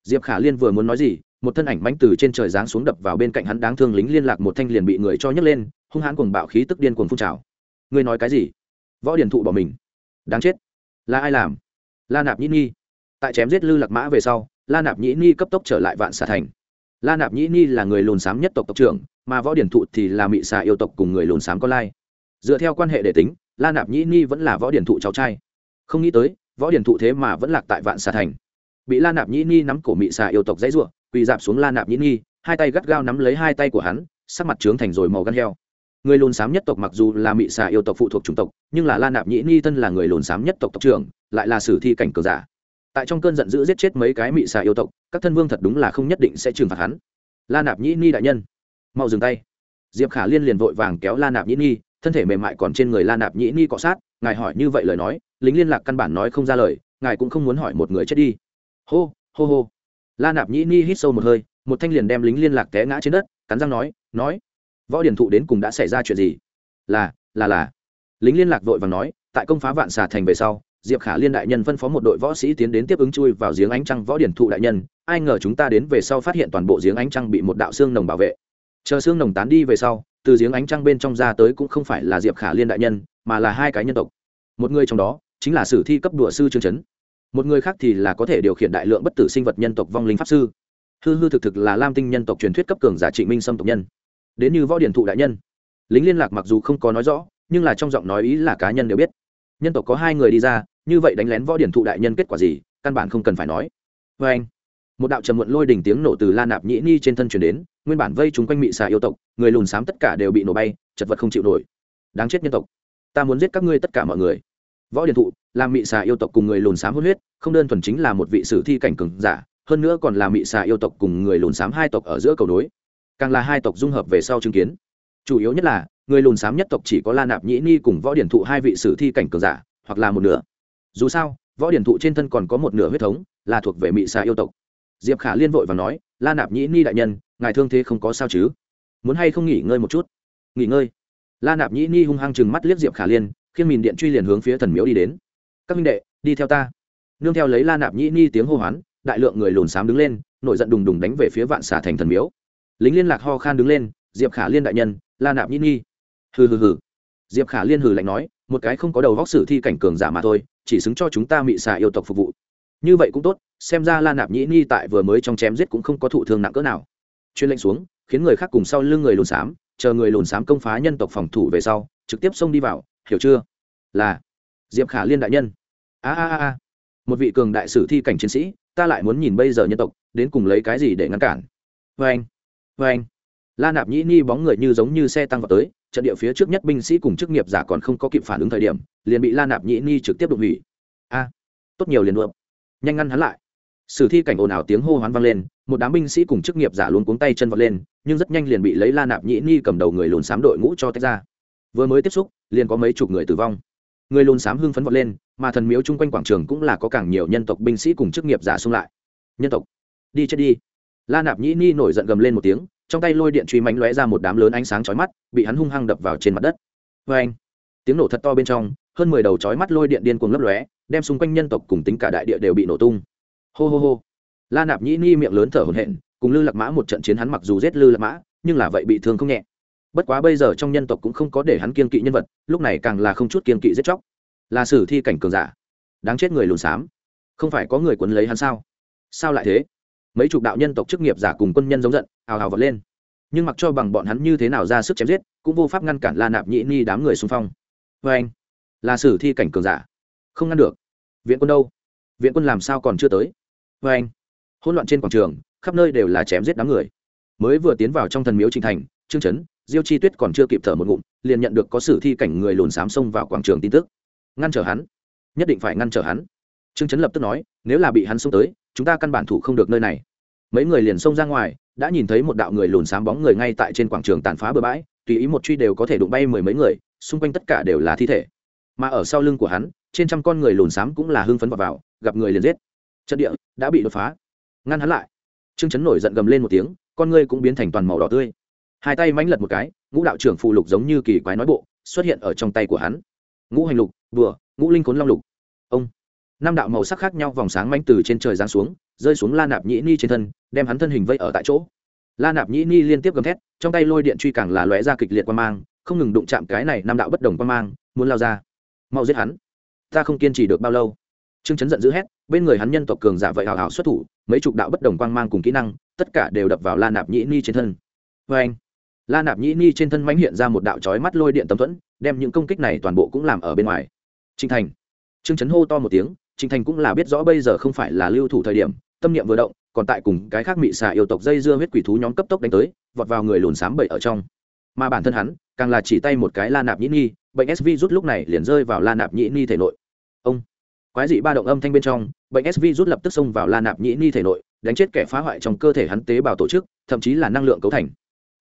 diệp khả liên vừa muốn nói gì, một thân ảnh bánh từ trên trời giáng xuống đập vào bên cạnh hắn đáng thương lính liên lạc một thanh liền bị người cho nhấc lên, hung hãn cuồng bạo khí tức điên cuồng phun trào. Ngươi nói cái gì? Võ điển thụ bỏ mình. Đáng chết. Là ai làm? La nạp nhĩ nhi tại chém giết lư lạc mã về sau, la nạp nhĩ nhi cấp tốc trở lại vạn xà thành. La nạp nhĩ nhi là người lùn xám nhất tộc tộc trưởng, mà võ điển thụ thì là mị xà yêu tộc cùng người lùn xám con lai. Dựa theo quan hệ để tính, la nạp nhĩ nhi vẫn là võ điển thụ cháu trai. Không nghĩ tới, võ điển thụ thế mà vẫn lạc tại vạn xà thành. Bị la nạp nhĩ nhi nắm cổ mị xà yêu tộc dãy ruộng, quỳ dạp xuống la nạp nhĩ nhi hai tay gắt gao nắm lấy hai tay của hắn, sắc mặt trướng thành rồi màu gan heo. Người lùn xám nhất tộc mặc dù là mị xà yêu tộc phụ thuộc chủng tộc, nhưng là la nạp nhĩ nhi thân là người lùn xám nhất tộc tộc trưởng lại là sử thi cảnh cờ giả. Tại trong cơn giận dữ giết chết mấy cái mị xà yêu tộc, các thân vương thật đúng là không nhất định sẽ trừng phạt hắn. La nạp nhĩ ni đại nhân, mau dừng tay. Diệp khả liên liền vội vàng kéo la nạp nhĩ ni, thân thể mềm mại còn trên người la nạp nhĩ ni cọ sát, ngài hỏi như vậy lời nói, lính liên lạc căn bản nói không ra lời, ngài cũng không muốn hỏi một người chết đi. Hô hô hô. La nạp nhĩ ni hít sâu một hơi, một thanh liền đem lính liên lạc té ngã trên đất, cắn răng nói nói, võ điển thụ đến cùng đã xảy ra chuyện gì? Là là là. Lính liên lạc vội vàng nói, tại công phá vạn xà thành về sau diệp khả liên đại nhân phân phó một đội võ sĩ tiến đến tiếp ứng chui vào giếng ánh trăng võ điển thụ đại nhân ai ngờ chúng ta đến về sau phát hiện toàn bộ giếng ánh trăng bị một đạo xương nồng bảo vệ. Chờ xương nồng tán đi về sau từ giếng ánh trăng bên trong ra tới cũng không phải là diệp khả liên đại nhân mà là hai cái nhân tộc. Một người trong đó chính là sử thi cấp đùa sư trương chấn, một người khác thì là có thể điều khiển đại lượng bất tử sinh vật nhân tộc vong linh pháp sư. Hư hư thực thực là lam tinh nhân tộc truyền thuyết cấp cường giả trị minh sâm tộc nhân. Đến như võ điển thụ đại nhân lính liên lạc mặc dù không có nói rõ nhưng là trong giọng nói ý là cá nhân đều biết nhân tộc có hai người đi ra, như vậy đánh lén võ điển thụ đại nhân kết quả gì, căn bản không cần phải nói. Vê anh, một đạo trầm muộn lôi đỉnh tiếng nổ từ la nạp nhĩ ni trên thân chuyển đến, nguyên bản vây chúng quanh mị xà yêu tộc, người lùn xám tất cả đều bị nổ bay, chật vật không chịu nổi. Đáng chết nhân tộc, ta muốn giết các ngươi tất cả mọi người. Võ điển thụ, làm mị xà yêu tộc cùng người lùn xám hôn huyết, không đơn thuần chính là một vị sử thi cảnh cường giả, hơn nữa còn là mị xà yêu tộc cùng người lùn xám hai tộc ở giữa cầu đối càng là hai tộc dung hợp về sau chứng kiến. Chủ yếu nhất là người lùn xám nhất tộc chỉ có la nạp nhĩ ni cùng võ điển thụ hai vị sử thi cảnh cường giả, hoặc là một nửa. Dù sao, võ điển thụ trên thân còn có một nửa huyết thống, là thuộc về mị xà yêu tộc. Diệp khả liên vội và nói, la nạp nhĩ ni đại nhân, ngài thương thế không có sao chứ? Muốn hay không nghỉ ngơi một chút? Nghỉ ngơi? La nạp nhĩ ni hung hăng chừng mắt liếc diệp khả liên khiến mìn điện truy liền hướng phía thần miếu đi đến. Các minh đệ, đi theo ta. Nương theo lấy la nạp nhĩ ni tiếng hô hoán, đại lượng người lùn xám đứng lên, nổi giận đùng đùng đánh về phía vạn xà thành thần miếu. Lính liên lạc ho khan đứng lên, diệp khả liên đại nhân, la nạp nhĩ ni hừ hừ hừ. Diệp khả liên hừ lạnh nói, một cái không có đầu vóc sử thi cảnh cường giả mà thôi, chỉ xứng cho chúng ta mị xà yêu tộc phục vụ. Như vậy cũng tốt, xem ra la nạp nhĩ ni tại vừa mới trong chém giết cũng không có thụ thương nặng cỡ nào. Chuyên lệnh xuống, khiến người khác cùng sau lưng người lùn xám, chờ người lùn xám công phá nhân tộc phòng thủ về sau, trực tiếp xông đi vào, hiểu chưa? Là diệp khả liên đại nhân. A a a một vị cường đại sử thi cảnh chiến sĩ, ta lại muốn nhìn bây giờ nhân tộc, đến cùng lấy cái gì để ngăn cản? Vê anh vê anh la nạp nhĩ ni bóng người như giống như xe tăng vào tới trận địa phía trước nhất binh sĩ cùng chức nghiệp giả còn không có kịp phản ứng thời điểm, liền bị la nạp nhĩ ni trực tiếp đụng hủy. A, tốt nhiều liền đuộm nhanh ngăn hắn lại. Sử thi cảnh ồn ào tiếng hô hoán vang lên, một đám binh sĩ cùng chức nghiệp giả luôn cuống tay chân vọt lên, nhưng rất nhanh liền bị lấy la nạp nhĩ ni cầm đầu người lùn xám đội ngũ cho tách ra. Vừa mới tiếp xúc, liền có mấy chục người tử vong. Người lùn xám hưng phấn vọt lên, mà thần miếu chung quanh quảng trường cũng là có càng nhiều nhân tộc binh sĩ cùng chức nghiệp giả xung lại. Nhân tộc, đi chết đi. La nạp nhĩ ni nổi giận gầm lên một tiếng trong tay lôi điện truy mánh lóe ra một đám lớn ánh sáng chói mắt, bị hắn hung hăng đập vào trên mặt đất. Vê anh, tiếng nổ thật to bên trong, hơn mười đầu chói mắt lôi điện điên cuồng lấp lóe, đem xung quanh nhân tộc cùng tính cả đại địa đều bị nổ tung. Hô hô hô. La nạp nhĩ ni miệng lớn thở hổn hển, cùng lư lạc mã một trận chiến hắn mặc dù giết lư lạc mã, nhưng là vậy bị thương không nhẹ. Bất quá bây giờ trong nhân tộc cũng không có để hắn kiên kỵ nhân vật, lúc này càng là không chút kiên kỵ giết chóc. Là sử thi cảnh cường giả. Đáng chết người lùn xám. Không phải có người quấn lấy hắn sao? Sao lại thế? Mấy chục đạo nhân tộc chức nghiệp giả cùng quân nhân giống giận ào ào vật lên. Nhưng mặc cho bằng bọn hắn như thế nào ra sức chém giết, cũng vô pháp ngăn cản la nạp nhĩ ni đám người xung phong. Vê anh, là sử thi cảnh cường giả. Không ngăn được. Viện quân đâu? Viện quân làm sao còn chưa tới? Vê anh, hỗn loạn trên quảng trường, khắp nơi đều là chém giết đám người. Mới vừa tiến vào trong thần miếu trình thành, trương trấn diêu chi tuyết còn chưa kịp thở một ngụm, liền nhận được có sử thi cảnh người lùn xám xông vào quảng trường tin tức. Ngăn trở hắn. Nhất định phải ngăn trở hắn. Trương trấn lập tức nói, nếu là bị hắn xông tới, chúng ta căn bản thủ không được nơi này mấy người liền xông ra ngoài đã nhìn thấy một đạo người lùn sáng bóng người ngay tại trên quảng trường tàn phá bừa bãi tùy ý một truy đều có thể đụng bay mười mấy người xung quanh tất cả đều là thi thể. Mà ở sau lưng của hắn trên trăm con người lùn xám cũng là hưng phấn vào, vào gặp người liền giết. Trận địa đã bị đột phá. Ngăn hắn lại. Trương chấn nổi giận gầm lên một tiếng con ngươi cũng biến thành toàn màu đỏ tươi. Hai tay mãnh lật một cái ngũ đạo trưởng phụ lục giống như kỳ quái nói bộ xuất hiện ở trong tay của hắn. Ngũ hành lục vừa ngũ linh khốn long lục. Ông năm đạo màu sắc khác nhau vòng sáng manh từ trên trời giáng xuống, rơi xuống la nạp nhĩ ni trên thân, đem hắn thân hình vây ở tại chỗ. La nạp nhĩ ni liên tiếp gầm thét, trong tay lôi điện truy càng là lóe ra kịch liệt quan mang, không ngừng đụng chạm cái này năm đạo bất đồng quan mang, muốn lao ra. Mau giết hắn. Ta không kiên trì được bao lâu. Trương chấn giận dữ hét, bên người hắn nhân tộc cường giả vậy hào hào xuất thủ, mấy chục đạo bất đồng quang mang cùng kỹ năng, tất cả đều đập vào la nạp nhĩ ni trên thân. Vê anh la nạp nhĩ ni trên thân mánh hiện ra một đạo trói mắt lôi điện tấm thuẫn, đem những công kích này toàn bộ cũng làm ở bên ngoài. Trinh thành. Trương chấn hô to một tiếng trinh thành cũng là biết rõ bây giờ không phải là lưu thủ thời điểm, tâm niệm vừa động, còn tại cùng cái khác mị xà yêu tộc dây dưa huyết quỷ thú nhóm cấp tốc đánh tới, vọt vào người lùn xám bậy ở trong. Mà bản thân hắn, càng là chỉ tay một cái la nạp nhĩ ni, bệnh sv rút lúc này liền rơi vào la nạp nhĩ ni thể nội. Ông, quái dị ba động âm thanh bên trong, bệnh sv rút lập tức xông vào la nạp nhĩ ni thể nội, đánh chết kẻ phá hoại trong cơ thể hắn tế bào tổ chức, thậm chí là năng lượng cấu thành.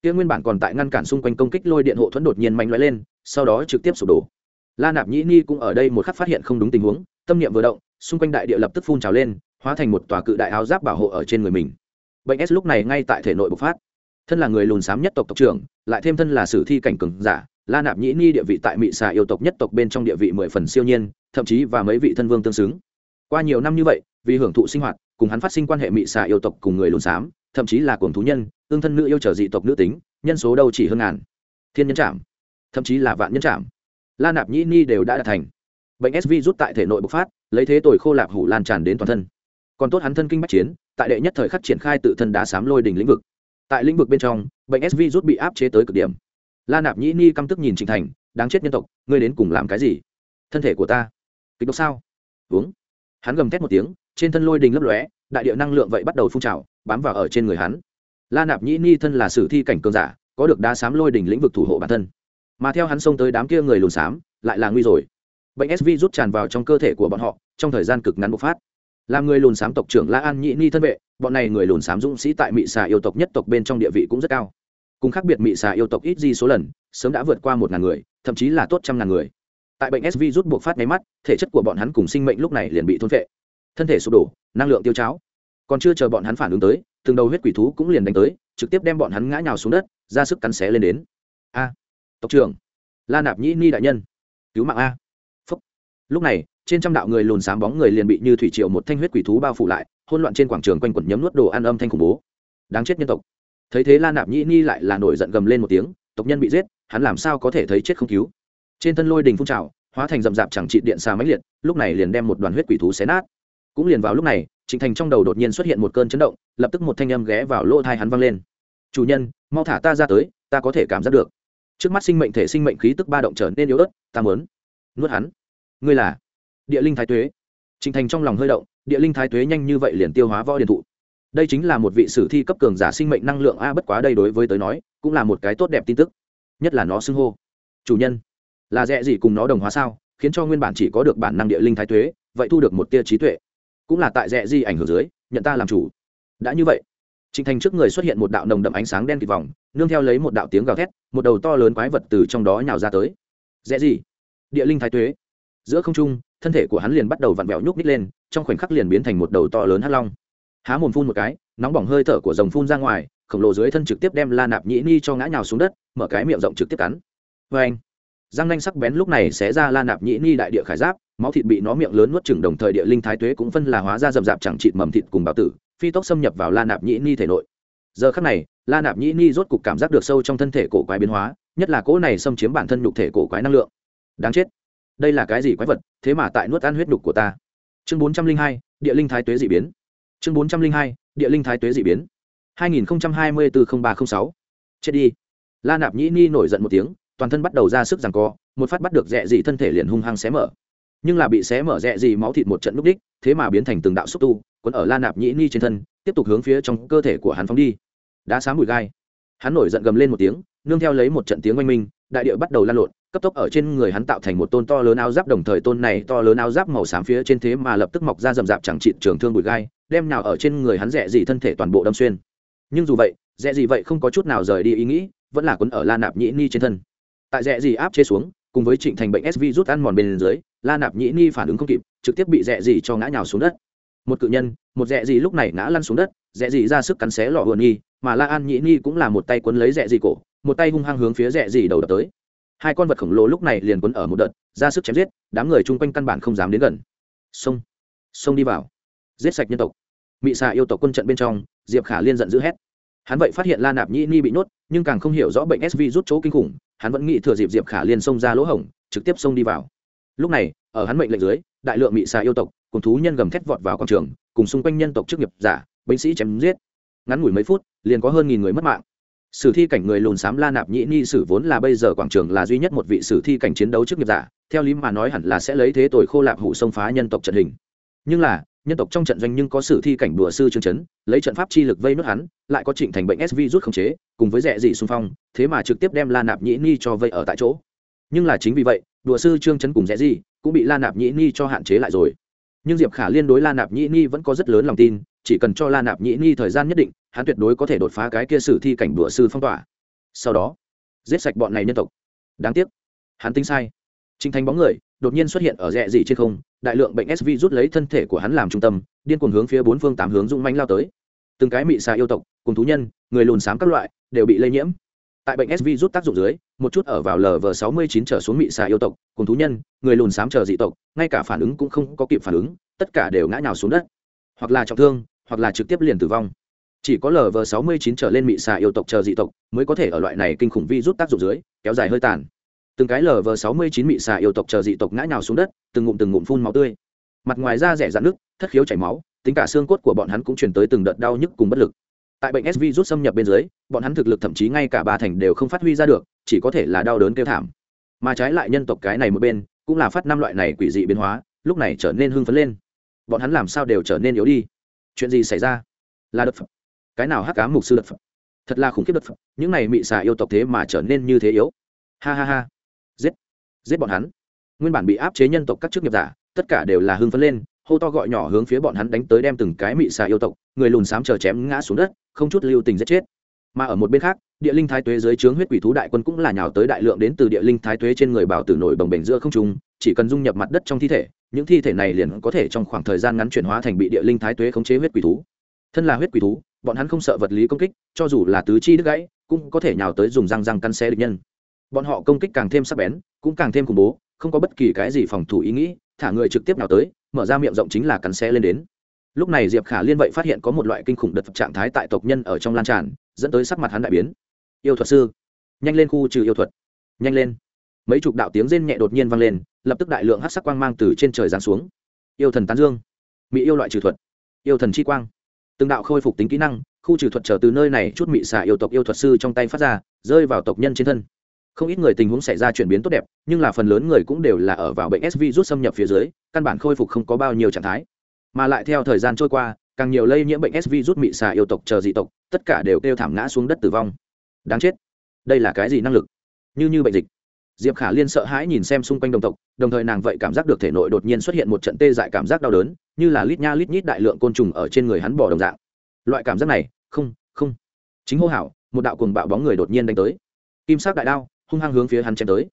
Kia nguyên bản còn tại ngăn cản xung quanh công kích lôi điện hộ thuẫn đột nhiên mạnh lóe lên, sau đó trực tiếp sụp đổ. La nạp nhĩ ni cũng ở đây một khắc phát hiện không đúng tình huống, tâm niệm vừa động xung quanh đại địa lập tức phun trào lên, hóa thành một tòa cự đại áo giáp bảo hộ ở trên người mình. Bệnh s lúc này ngay tại thể nội bộc phát. Thân là người lùn xám nhất tộc tộc trưởng, lại thêm thân là sử thi cảnh cường giả, la nạp nhĩ ni địa vị tại mỹ xà yêu tộc nhất tộc bên trong địa vị mười phần siêu nhiên, thậm chí và mấy vị thân vương tương xứng. Qua nhiều năm như vậy, vì hưởng thụ sinh hoạt, cùng hắn phát sinh quan hệ mỹ xà yêu tộc cùng người lùn xám, thậm chí là cuồng thú nhân, tương thân nữ yêu trở dị tộc nữ tính, nhân số đâu chỉ hơn ngàn. Thiên nhân trảm, thậm chí là vạn nhân trảm. La nạp nhĩ ni đều đã đạt thành. Bệnh sv rút tại thể nội bộc phát lấy thế tồi khô lạp hủ lan tràn đến toàn thân. Còn tốt hắn thân kinh bách chiến, tại đệ nhất thời khắc triển khai tự thân đá sám lôi đỉnh lĩnh vực. Tại lĩnh vực bên trong, bệnh sv rút bị áp chế tới cực điểm. La nạp nhĩ ni căm tức nhìn trịnh thành, đáng chết nhân tộc, ngươi đến cùng làm cái gì? Thân thể của ta, kịch độc sao? Uống. Hắn gầm thét một tiếng, trên thân lôi đình lấp lóe, đại địa năng lượng vậy bắt đầu phun trào, bám vào ở trên người hắn. La nạp nhĩ ni thân là sử thi cảnh cường giả, có được đá sám lôi đỉnh lĩnh vực thủ hộ bản thân. Mà theo hắn xông tới đám kia người lùn xám, lại là nguy rồi bệnh sv rút tràn vào trong cơ thể của bọn họ, trong thời gian cực ngắn bộc phát. Làm người lùn xám tộc trưởng la an Nhị ni thân vệ, bọn này người lùn xám dũng sĩ tại Mị xà yêu tộc nhất tộc bên trong địa vị cũng rất cao. Cùng khác biệt Mị xà yêu tộc ít di số lần, sớm đã vượt qua một ngàn người, thậm chí là tốt trăm ngàn người. Tại bệnh sv rút buộc phát máy mắt, thể chất của bọn hắn cùng sinh mệnh lúc này liền bị thôn vệ thân thể sụp đổ, năng lượng tiêu cháo. Còn chưa chờ bọn hắn phản ứng tới, từng đầu huyết quỷ thú cũng liền đánh tới, trực tiếp đem bọn hắn ngã nhào xuống đất, ra sức cắn xé lên đến. A, tộc trưởng. La nạp nhĩ ni đại nhân. Cứu mạng a lúc này, trên trăm đạo người lùn sáng bóng người liền bị như thủy triệu một thanh huyết quỷ thú bao phủ lại hôn loạn trên quảng trường quanh quẩn nhấm nuốt đồ ăn âm thanh khủng bố. Đáng chết nhân tộc. Thấy thế la nạp nhĩ ni lại là nổi giận gầm lên một tiếng, tộc nhân bị giết, hắn làm sao có thể thấy chết không cứu? Trên thân lôi đình phun trào, hóa thành rậm rạp chẳng trị điện xà máy liệt, lúc này liền đem một đoàn huyết quỷ thú xé nát. Cũng liền vào lúc này, trịnh thành trong đầu đột nhiên xuất hiện một cơn chấn động, lập tức một thanh âm ghé vào lỗ thai hắn văng lên. Chủ nhân, mau thả ta ra tới, ta có thể cảm giác được. Trước mắt sinh mệnh thể sinh mệnh khí tức ba động trở nên yếu ớt, ta mớn nuốt hắn ngươi là địa linh thái tuế. Trịnh thành trong lòng hơi động, địa linh thái tuế nhanh như vậy liền tiêu hóa võ điện thụ. Đây chính là một vị sử thi cấp cường giả sinh mệnh năng lượng a bất quá đây đối với tới nói, cũng là một cái tốt đẹp tin tức. Nhất là nó xưng hô. Chủ nhân, là dẹ gì cùng nó đồng hóa sao, khiến cho nguyên bản chỉ có được bản năng địa linh thái tuế, vậy thu được một tia trí tuệ. Cũng là tại dẹ gì ảnh hưởng dưới, nhận ta làm chủ. Đã như vậy trịnh thành trước người xuất hiện một đạo nồng đậm ánh sáng đen kịt vòng, nương theo lấy một đạo tiếng gào thét, một đầu to lớn quái vật từ trong đó nhào ra tới. Dễ gì? Địa linh thái tuế giữa không trung, thân thể của hắn liền bắt đầu vặn vẹo nhúc nít lên, trong khoảnh khắc liền biến thành một đầu to lớn hắc long. Há mồm phun một cái, nóng bỏng hơi thở của rồng phun ra ngoài, khổng lồ dưới thân trực tiếp đem la nạp nhĩ ni cho ngã nhào xuống đất, mở cái miệng rộng trực tiếp cắn. Vê anh răng nanh sắc bén lúc này sẽ ra la nạp nhĩ ni đại địa khải giáp, máu thịt bị nó miệng lớn nuốt chừng đồng thời địa linh thái tuế cũng phân là hóa ra rậm rạp chẳng chịt mầm thịt cùng bào tử, phi tốc xâm nhập vào la nạp nhĩ ni thể nội. Giờ khắc này, la nạp nhĩ ni rốt cục cảm giác được sâu trong thân thể cổ quái biến hóa, nhất là cỗ này xâm chiếm bản thân nhục thể cổ quái năng lượng. Đáng chết! Đây là cái gì quái vật, thế mà tại nuốt ăn huyết đục của ta. Chương bốn trăm linh hai, địa linh thái tuế d ị biến. Chương bốn trăm linh hai, địa linh thái tuế d ị biến. hai nghìn hai mươi bốn ba t r ă sáu. Chết đi. La nạp nhĩ ni nổi giận một tiếng, toàn thân bắt đầu ra sức rằng co, một phát bắt được rẽ dị thân thể liền hung hăng xé mở. Nhưng là bị xé mở rẽ dị máu thịt một trận núp đích, thế mà biến thành từng đạo xúc tu, quấn ở la nạp nhĩ ni trên thân, tiếp tục hướng phía trong cơ thể của hắn phóng đi. Đã sáng bụi gai. Hắn nổi giận gầm lên một tiếng, nương theo lấy một trận tiếng oanh minh, đại địa bắt đầu lan lộn cấp tốc ở trên người hắn tạo thành một tôn to lớn áo giáp, đồng thời tôn này to lớn áo giáp màu xám phía trên thế mà lập tức mọc ra rậm rạp chẳng trị trường thương bụi gai, đem nào ở trên người hắn rẻ gì thân thể toàn bộ đâm xuyên. Nhưng dù vậy, rẻ gì vậy không có chút nào rời đi ý nghĩ, vẫn là quấn ở la nạp nhĩ ni trên thân. Tại rẻ gì áp chế xuống, cùng với trịnh thành bệnh sv rút ăn mòn bên dưới, la nạp nhĩ ni phản ứng không kịp, trực tiếp bị rẻ gì cho ngã nhào xuống đất. Một cự nhân, một rẻ gì lúc này ngã lăn xuống đất, rẻ gì ra sức cắn xé lọ hồn nhi mà la an nhĩ ni cũng là một tay quấn lấy rẻ gì cổ, một tay hung hăng hướng phía rẻ gì đầu đập tới hai con vật khổng lồ lúc này liền quấn ở một đợt, ra sức chém giết, đám người chung quanh căn bản không dám đến gần. Xông xông đi vào. Giết sạch nhân tộc. Mị xà yêu tộc quân trận bên trong, diệp khả liên giận dữ hét. Hắn vậy phát hiện la nạp nhĩ ni bị nhốt, nhưng càng không hiểu rõ bệnh sv rút chỗ kinh khủng, hắn vẫn nghĩ thừa dịp diệp khả liên xông ra lỗ hổng, trực tiếp xông đi vào. Lúc này, ở hắn mệnh lệnh dưới, đại lượng mị xà yêu tộc, cùng thú nhân gầm thét vọt vào quảng trường, cùng xung quanh nhân tộc chức nghiệp giả, binh sĩ chém giết. Ngắn ngủi mấy phút, liền có hơn nghìn người mất mạng sử thi cảnh người lùn xám la nạp nhĩ ni sử vốn là bây giờ quảng trường là duy nhất một vị sử thi cảnh chiến đấu chức nghiệp giả, theo lý mà nói hẳn là sẽ lấy thế tội khô lạp hủ xông phá nhân tộc trận hình. Nhưng là, nhân tộc trong trận doanh nhưng có sử thi cảnh đùa sư trương chấn, lấy trận pháp chi lực vây nuốt hắn, lại có trịnh thành bệnh sv rút khống chế, cùng với rẻ dị xung phong, thế mà trực tiếp đem la nạp nhĩ ni cho vây ở tại chỗ. Nhưng là chính vì vậy, đùa sư trương chấn cùng rẻ dị cũng bị la nạp nhĩ ni cho hạn chế lại rồi. Nhưng diệp khả liên đối la nạp nhĩ ni vẫn có rất lớn lòng tin chỉ cần cho la nạp nhĩ ni thời gian nhất định hắn tuyệt đối có thể đột phá cái kia sử thi cảnh đùa sư phong tỏa sau đó giết sạch bọn này nhân tộc đáng tiếc hắn tính sai Trình Thành bóng người đột nhiên xuất hiện ở rẽ dị trên không, đại lượng bệnh SV rút lấy thân thể của hắn làm trung tâm, điên cuồng hướng phía bốn phương tám hướng dũng mãnh lao tới. Từng cái mị xà yêu tộc, cùng thú nhân, người lùn xám các loại đều bị lây nhiễm. Tại bệnh SV rút tác dụng dưới, một chút ở vào LV69 trở xuống mị xà yêu tộc, cùng thú nhân, người lùn xám chờ dị tộc, ngay cả phản ứng cũng không có kịp phản ứng, tất cả đều ngã nhào xuống đất, hoặc là trọng thương, hoặc là trực tiếp liền tử vong. Chỉ có LV69 trở lên mị xà yêu tộc chờ dị tộc mới có thể ở loại này kinh khủng vi rút tác dụng dưới, kéo dài hơi tàn. Từng cái lv sáu mươi chín mị xà yêu tộc chờ dị tộc ngã nhào xuống đất từng ngụm từng ngụm phun máu tươi. Mặt ngoài da rẻ dạn nước thất khiếu chảy máu tính cả xương cốt của bọn hắn cũng chuyển tới từng đợt đau nhức cùng bất lực. Tại bệnh sv rút xâm nhập bên dưới bọn hắn thực lực thậm chí ngay cả ba thành đều không phát huy ra được chỉ có thể là đau đớn kêu thảm. Mà trái lại nhân tộc cái này một bên cũng là phát năm loại này quỷ dị biến hóa lúc này trở nên hưng phấn lên. Bọn hắn làm sao đều trở nên yếu đi? Chuyện gì xảy ra? Là đất phật cái nào hắc cá mục sư đất phật thật là khủng khiếp đất phật những này mị xà yêu tộc thế mà trở nên như thế yếu. Ha ha ha. Giết. Giết bọn hắn. Nguyên bản bị áp chế nhân tộc các chức nghiệp giả, tất cả đều là hưng phấn lên, hô to gọi nhỏ hướng phía bọn hắn đánh tới đem từng cái mị xà yêu tộc, người lùn xám chờ chém ngã xuống đất, không chút lưu tình giết chết. Mà ở một bên khác, địa linh thái tuế dưới trướng huyết quỷ thú đại quân cũng là nhào tới đại lượng đến từ địa linh thái tuế trên người bảo tử nổi bồng bềnh giữa không trung, chỉ cần dung nhập mặt đất trong thi thể những thi thể này liền có thể trong khoảng thời gian ngắn chuyển hóa thành bị địa linh thái tuế khống chế huyết quỷ thú. Thân là huyết quỷ thú, bọn hắn không sợ vật lý công kích, cho dù là tứ chi đứt gãy, cũng có thể nhào tới dùng răng răng căn xé địch nhân. Bọn họ công kích càng thêm sắc bén, cũng càng thêm khủng bố, không có bất kỳ cái gì phòng thủ ý nghĩ, thả người trực tiếp nào tới, mở ra miệng rộng chính là cắn xe lên đến. Lúc này diệp khả liên vậy phát hiện có một loại kinh khủng đợt trạng thái tại tộc nhân ở trong lan tràn, dẫn tới sắc mặt hắn đại biến. Yêu thuật sư. Nhanh lên khu trừ yêu thuật. Nhanh lên. Mấy chục đạo tiếng rên nhẹ đột nhiên vang lên lập tức đại lượng hát sắc quang mang từ trên trời giáng xuống. Yêu thần tán dương, mỹ yêu loại trừ thuật, yêu thần chi quang. Từng đạo khôi phục tính kỹ năng, khu trừ thuật trở từ nơi này chút mị xả yêu tộc yêu thuật sư trong tay phát ra, rơi vào tộc nhân trên thân. Không ít người tình huống xảy ra chuyển biến tốt đẹp, nhưng là phần lớn người cũng đều là ở vào bệnh sv rút xâm nhập phía dưới, căn bản khôi phục không có bao nhiêu trạng thái. Mà lại theo thời gian trôi qua, càng nhiều lây nhiễm bệnh sv rút mị xà yêu tộc chờ dị tộc, tất cả đều kêu thảm ngã xuống đất tử vong. Đáng chết, đây là cái gì năng lực? Như như bệnh dịch diệp khả liên sợ hãi nhìn xem xung quanh đồng tộc, đồng thời nàng vậy cảm giác được thể nội đột nhiên xuất hiện một trận tê dại cảm giác đau đớn, như là lít nha lít nhít đại lượng côn trùng ở trên người hắn bỏ đồng dạng. Loại cảm giác này, không không. Chính hô hảo một đạo cuồng bạo bóng người đột nhiên đánh tới. Kim sắc đại đao, hung hăng hướng phía hắn chém tới.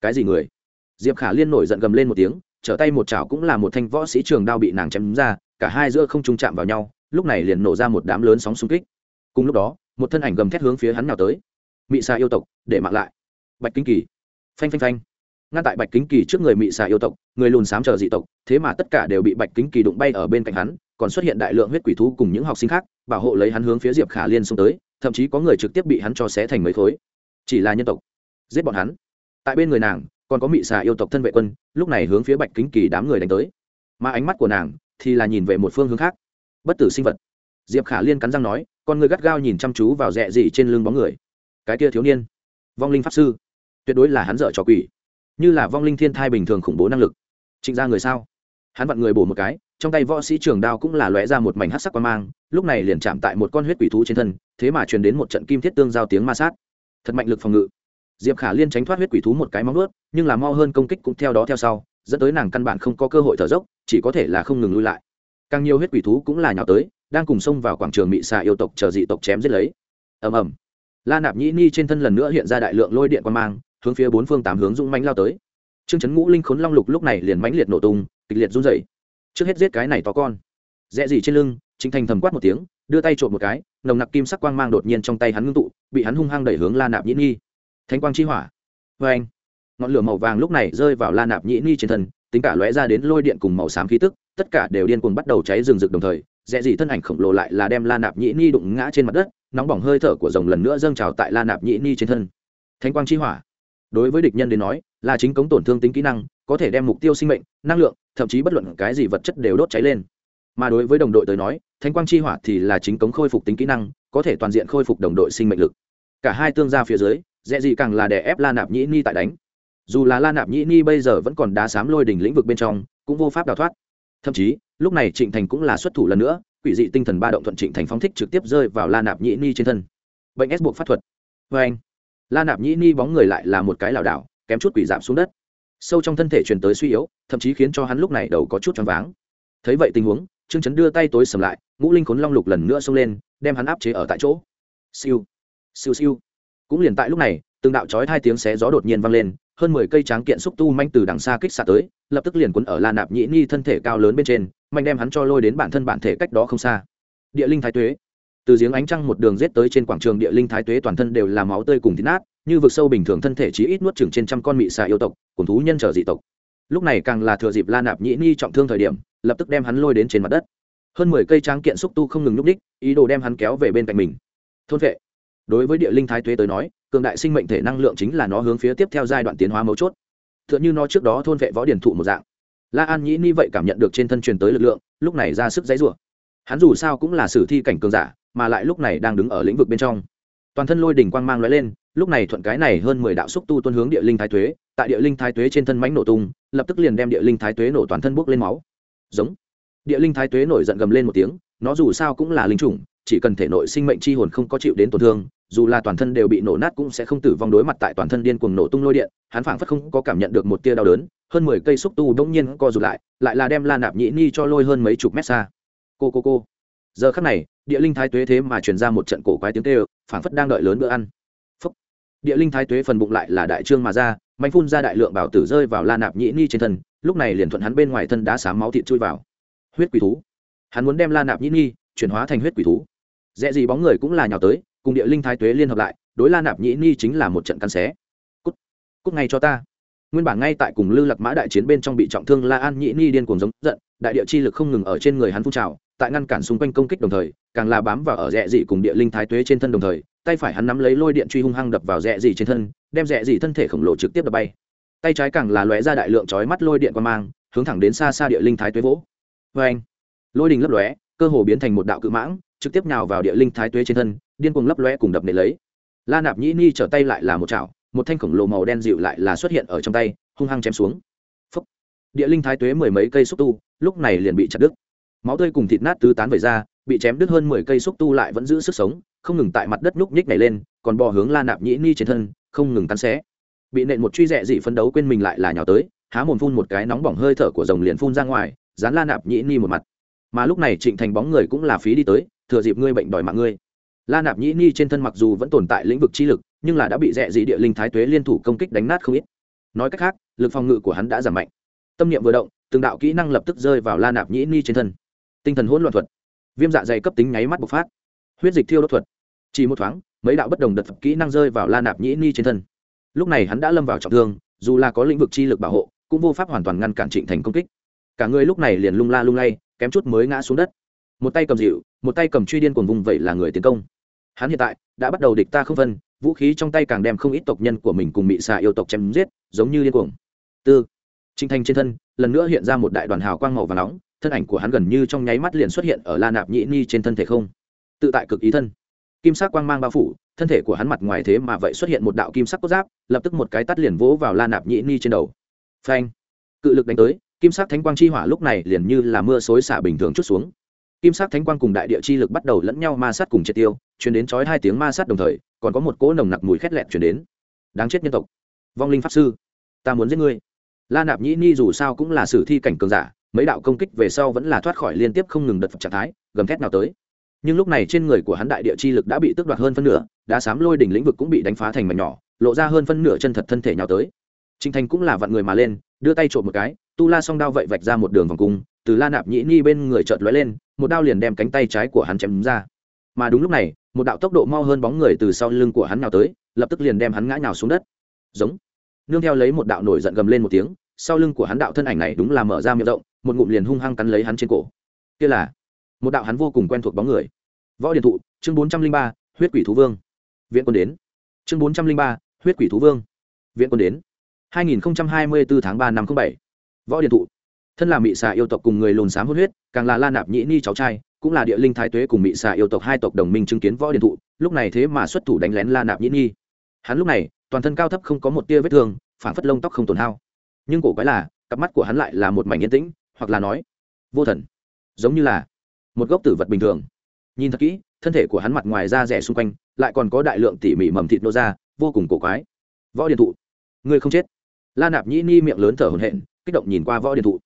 Cái gì người? Diệp khả liên nổi giận gầm lên một tiếng, trở tay một chảo cũng là một thanh võ sĩ trường đao bị nàng chém ra, cả hai giữa không trung chạm vào nhau, lúc này liền nổ ra một đám lớn sóng xung kích. Cùng lúc đó, một thân ảnh gầm thét hướng phía hắn nào tới. Mị xà yêu tộc, để mạng lại. Bạch kính kỳ phanh phanh phanh. Ngăn tại bạch kính kỳ trước người mị xà yêu tộc, người lùn xám chờ dị tộc, thế mà tất cả đều bị bạch kính kỳ đụng bay ở bên cạnh hắn, còn xuất hiện đại lượng huyết quỷ thú cùng những học sinh khác, bảo hộ lấy hắn hướng phía diệp khả liên xông tới, thậm chí có người trực tiếp bị hắn cho xé thành mấy khối. Chỉ là nhân tộc, giết bọn hắn. Tại bên người nàng, còn có mị xà yêu tộc thân vệ quân, lúc này hướng phía bạch kính kỳ đám người đánh tới. Mà ánh mắt của nàng thì là nhìn về một phương hướng khác. Bất tử sinh vật. Diệp khả liên cắn răng nói, con người gắt gao nhìn chăm chú vào rẽ gì trên lưng bóng người. Cái kia thiếu niên. Vong linh pháp sư tuyệt đối là hắn dở trò quỷ. Như là vong linh thiên thai bình thường khủng bố năng lực. Trịnh ra người sao? Hắn vặn người bổ một cái, trong tay võ sĩ trường đao cũng là lóe ra một mảnh hát sắc qua mang, lúc này liền chạm tại một con huyết quỷ thú trên thân, thế mà truyền đến một trận kim thiết tương giao tiếng ma sát. Thật mạnh lực phòng ngự. Diệp khả liên tránh thoát huyết quỷ thú một cái móng ướt nhưng là mo hơn công kích cũng theo đó theo sau, dẫn tới nàng căn bản không có cơ hội thở dốc, chỉ có thể là không ngừng lui lại. Càng nhiều huyết quỷ thú cũng là nhào tới, đang cùng xông vào quảng trường mị xạ yêu tộc chờ dị tộc chém giết lấy. Ầm ầm. La nạp nhĩ ni trên thân lần nữa hiện ra đại lượng lôi điện quan mang hướng phía bốn phương tám hướng dũng mãnh lao tới. Trương chấn ngũ linh khốn long lục lúc này liền mãnh liệt nổ tung, kịch liệt run rẩy. Trước hết giết cái này to con. Rẽ gì trên lưng chính thành thầm quát một tiếng, đưa tay trộm một cái, nồng nặc kim sắc quang mang đột nhiên trong tay hắn ngưng tụ, bị hắn hung hăng đẩy hướng la nạp nhĩ nghi thánh quang chi hỏa. Vê anh ngọn lửa màu vàng lúc này rơi vào la nạp nhĩ nghi trên thân, tính cả lóe ra đến lôi điện cùng màu xám khí tức, tất cả đều điên cuồng bắt đầu cháy rừng rực đồng thời, rẽ gì thân ảnh khổng lồ lại là đem la nạp nhĩ nghi đụng ngã trên mặt đất, nóng bỏng hơi thở của rồng lần nữa dâng trào tại la nạp nhĩ nghi trên thân. Thánh quang chi hỏa đối với địch nhân đến nói, là chính cống tổn thương tính kỹ năng, có thể đem mục tiêu sinh mệnh, năng lượng, thậm chí bất luận cái gì vật chất đều đốt cháy lên. Mà đối với đồng đội tới nói thanh quang chi hỏa thì là chính cống khôi phục tính kỹ năng, có thể toàn diện khôi phục đồng đội sinh mệnh lực. Cả hai tương gia phía dưới, dễ gì càng là đè ép la nạp nhĩ ni tại đánh. Dù là la nạp nhĩ ni bây giờ vẫn còn đá sám lôi đỉnh lĩnh vực bên trong, cũng vô pháp đào thoát. Thậm chí, lúc này trịnh thành cũng là xuất thủ lần nữa, quỷ dị tinh thần ba động thuận trịnh thành phóng thích trực tiếp rơi vào la nạp nhĩ ni trên thân. Bệnh ép buộc pháp thuật. Vê anh la nạp nhĩ ni bóng người lại là một cái lảo đảo, kém chút quỷ giảm xuống đất. Sâu trong thân thể truyền tới suy yếu, thậm chí khiến cho hắn lúc này đầu có chút choáng váng. Thấy vậy tình huống, trương chấn đưa tay tối sầm lại, ngũ linh khốn long lục lần nữa xông lên, đem hắn áp chế ở tại chỗ. Siêu siêu siêu. Cũng liền tại lúc này, từng đạo chói hai tiếng xé gió đột nhiên vang lên, hơn mười cây tráng kiện xúc tu manh từ đằng xa kích xạ tới, lập tức liền quấn ở la nạp nhĩ ni thân thể cao lớn bên trên, manh đem hắn cho lôi đến bản thân bản thể cách đó không xa. Địa linh thái tuế từ giếng ánh trăng một đường rết tới trên quảng trường địa linh thái tuế toàn thân đều là máu tươi cùng thịt nát, như vực sâu bình thường thân thể chí ít nuốt chừng trên trăm con mị xà yêu tộc, cùng thú nhân trở dị tộc. Lúc này càng là thừa dịp la nạp nhĩ ni trọng thương thời điểm, lập tức đem hắn lôi đến trên mặt đất. Hơn mười cây tráng kiện xúc tu không ngừng nhúc đích ý đồ đem hắn kéo về bên cạnh mình. Thôn vệ. Đối với địa linh thái tuế tới nói, cường đại sinh mệnh thể năng lượng chính là nó hướng phía tiếp theo giai đoạn tiến hóa mấu chốt. T h ư ợ n h ư nó trước đó thôn vệ võ điển thụ một dạng. La an nhĩ ni vậy cảm nhận được trên thân truyền tới lực lượng, lúc này ra sức dãy rủa. Hắn dù sao cũng là sử thi cảnh cường giả mà lại lúc này đang đứng ở lĩnh vực bên trong. Toàn thân lôi đỉnh quang mang lóe lên, lúc này thuận cái này hơn mười đạo xúc tu tuân hướng địa linh thái tuế tại địa linh thái tuế trên thân mánh nổ tung, lập tức liền đem địa linh thái tuế nổ toàn thân bốc lên máu. Giống. Địa linh thái tuế nổi giận gầm lên một tiếng, nó dù sao cũng là linh chủng, chỉ cần thể nội sinh mệnh chi hồn không có chịu đến tổn thương, dù là toàn thân đều bị nổ nát cũng sẽ không tử vong đối mặt tại toàn thân điên cuồng nổ tung lôi điện, hắn phảng phất không có cảm nhận được một tia đau đớn, hơn mười cây xúc tu đông nhiên co rụt lại lại là đem la nạp nhĩ ni cho lôi hơn mấy chục mét xa. Cô cô cô. Giờ khắc này địa linh thái tuế thế mà truyền ra một trận cổ quái tiếng tê phảng phất đang đợi lớn bữa ăn. Phúc. địa linh thái tuế phần bụng lại là đại trương mà ra mạnh phun ra đại lượng bảo tử rơi vào la nạp nhĩ ni trên thân, lúc này liền thuận hắn bên ngoài thân đá xám máu thịt chui vào. Huyết quỷ thú. Hắn muốn đem la nạp nhĩ ni chuyển hóa thành huyết quỷ thú. Dễ gì bóng người cũng là nhào tới, cùng địa linh thái tuế liên hợp lại, đối la nạp nhĩ ni chính là một trận căn xé. Cút. Cút ngay cho ta. Nguyên bản ngay tại cùng lư lạc mã đại chiến bên trong bị trọng thương la an nhĩ ni điên cuồng giống giận, đại địa chi lực không ngừng ở trên người hắn phun trào tại ngăn cản xung quanh công kích đồng thời, càng là bám vào ở rẽ dị cùng địa linh thái tuế trên thân đồng thời, tay phải hắn nắm lấy lôi điện truy hung hăng đập vào rẽ dị trên thân, đem rẽ dị thân thể khổng lồ trực tiếp đập bay. Tay trái càng là lóe ra đại lượng chói mắt lôi điện qua mang, hướng thẳng đến xa xa địa linh thái tuế vỗ. Vê anh, lôi đình lấp lóe, cơ hồ biến thành một đạo cự mãng, trực tiếp nhào vào địa linh thái tuế trên thân, điên cuồng lấp lóe cùng đập nệ lấy. La nạp nhĩ ni trở tay lại là một chảo, một thanh khổng lồ màu đen dịu lại là xuất hiện ở trong tay, hung hăng chém xuống. Phúc. địa linh thái tuế mười mấy cây xúc tu, lúc này liền bị chặt đứt máu tươi cùng thịt nát tứ tán về ra, bị chém đứt hơn mười cây xúc tu lại vẫn giữ sức sống, không ngừng tại mặt đất nhúc nhích này lên, còn bò hướng la nạp nhĩ ni trên thân, không ngừng cắn xé. Bị nện một truy rẽ dị phấn đấu quên mình lại là nhào tới, há mồm phun một cái nóng bỏng hơi thở của rồng liền phun ra ngoài, dán la nạp nhĩ ni một mặt. Mà lúc này trịnh thành bóng người cũng là phí đi tới, thừa dịp ngươi bệnh đòi mạng ngươi. La nạp nhĩ ni trên thân mặc dù vẫn tồn tại lĩnh vực chi lực, nhưng là đã bị rẽ dị địa linh thái tuế liên thủ công kích đánh nát không ít. Nói cách khác, lực phòng ngự của hắn đã giảm mạnh. Tâm niệm vừa động, từng đạo kỹ năng lập tức rơi vào la nạp nhĩ ni trên thân tinh thần hỗn loạn thuật. Viêm dạ dày cấp tính nháy mắt bộc phát. Huyết dịch thiêu đốt thuật. Chỉ một thoáng, mấy đạo bất đồng đợt kỹ năng rơi vào la nạp nhĩ ni trên thân. Lúc này hắn đã lâm vào trọng thương, dù là có lĩnh vực chi lực bảo hộ, cũng vô pháp hoàn toàn ngăn cản trịnh thành công kích. Cả người lúc này liền lung la lung lay, kém chút mới ngã xuống đất. Một tay cầm dịu, một tay cầm truy điên cuồng vùng vậy là người tiến công. Hắn hiện tại đã bắt đầu địch ta không phân, vũ khí trong tay càng đem không ít tộc nhân của mình cùng bị xà yêu tộc chém giết, giống như điên cuồng. Tư, trịnh thành trên thân, lần nữa hiện ra một đại đoàn hào quang màu và nóng thân ảnh của hắn gần như trong nháy mắt liền xuất hiện ở la nạp nhĩ ni trên thân thể không. Tự tại cực ý thân. Kim sắc quang mang bao phủ, thân thể của hắn mặt ngoài thế mà vậy xuất hiện một đạo kim sắc cốt giáp, lập tức một cái tắt liền vỗ vào la nạp nhĩ ni trên đầu. Phanh. Cự lực đánh tới, kim sắc thánh quang chi hỏa lúc này liền như là mưa xối xả bình thường chút xuống. Kim sắc thánh quang cùng đại địa chi lực bắt đầu lẫn nhau ma sát cùng triệt tiêu chuyển đến chói hai tiếng ma sát đồng thời, còn có một cỗ nồng nặc mùi khét lẹn chuyển đến. Đáng chết nhân tộc. Vong linh pháp sư, ta muốn giết ngươi. La nạp nhĩ ni dù sao cũng là sử thi cảnh cường giả mấy đạo công kích về sau vẫn là thoát khỏi liên tiếp không ngừng đợt trạng thái, gầm thét nào tới. Nhưng lúc này trên người của hắn đại địa chi lực đã bị tước đoạt hơn phân nửa, đá sám lôi đỉnh lĩnh vực cũng bị đánh phá thành mảnh nhỏ, lộ ra hơn phân nửa chân thật thân thể nhào tới. Trinh thành cũng là vặn người mà lên, đưa tay trộm một cái, tu la song đao vậy vạch ra một đường vòng cung, từ la nạp nhĩ ni bên người chợt lóe lên, một đao liền đem cánh tay trái của hắn chém ra. Mà đúng lúc này, một đạo tốc độ mau hơn bóng người từ sau lưng của hắn nào tới, lập tức liền đem hắn ngã nhào xuống đất. Giống. Nương theo lấy một đạo nổi giận gầm lên một tiếng sau lưng của hắn đạo thân ảnh này đúng là mở ra miệng rộng, một ngụm liền hung hăng cắn lấy hắn trên cổ. Kia là một đạo hắn vô cùng quen thuộc bóng người. Võ điện thụ, chương bốn trăm linh ba, huyết quỷ thú vương. Viện quân đến. Chương bốn trăm linh ba, huyết quỷ thú vương. Viện quân đến. hai nghìn hai mươi bốn tháng ba năm bảy. Võ điện thụ, thân là mị xà yêu tộc cùng người lùn xám hôn huyết, càng là la nạp nhĩ ni cháu trai, cũng là địa linh thái tuế cùng mị xà yêu tộc hai tộc đồng minh chứng kiến võ điện thụ, lúc này thế mà xuất thủ đánh lén la nạp nhĩ ni. Hắn lúc này, toàn thân cao thấp không có một tia vết thương phản phất lông tóc không tổn hao nhưng cổ quái là, cặp mắt của hắn lại là một mảnh yên tĩnh, hoặc là nói, vô thần. Giống như là một gốc tử vật bình thường. Nhìn thật kỹ, thân thể của hắn mặt ngoài da rẻ xung quanh, lại còn có đại lượng tỉ mỉ mầm thịt nô ra, vô cùng cổ quái. Võ điện thụ, ngươi không chết. La nạp nhĩ ni miệng lớn thở hồn hện kích động nhìn qua võ điện thụ.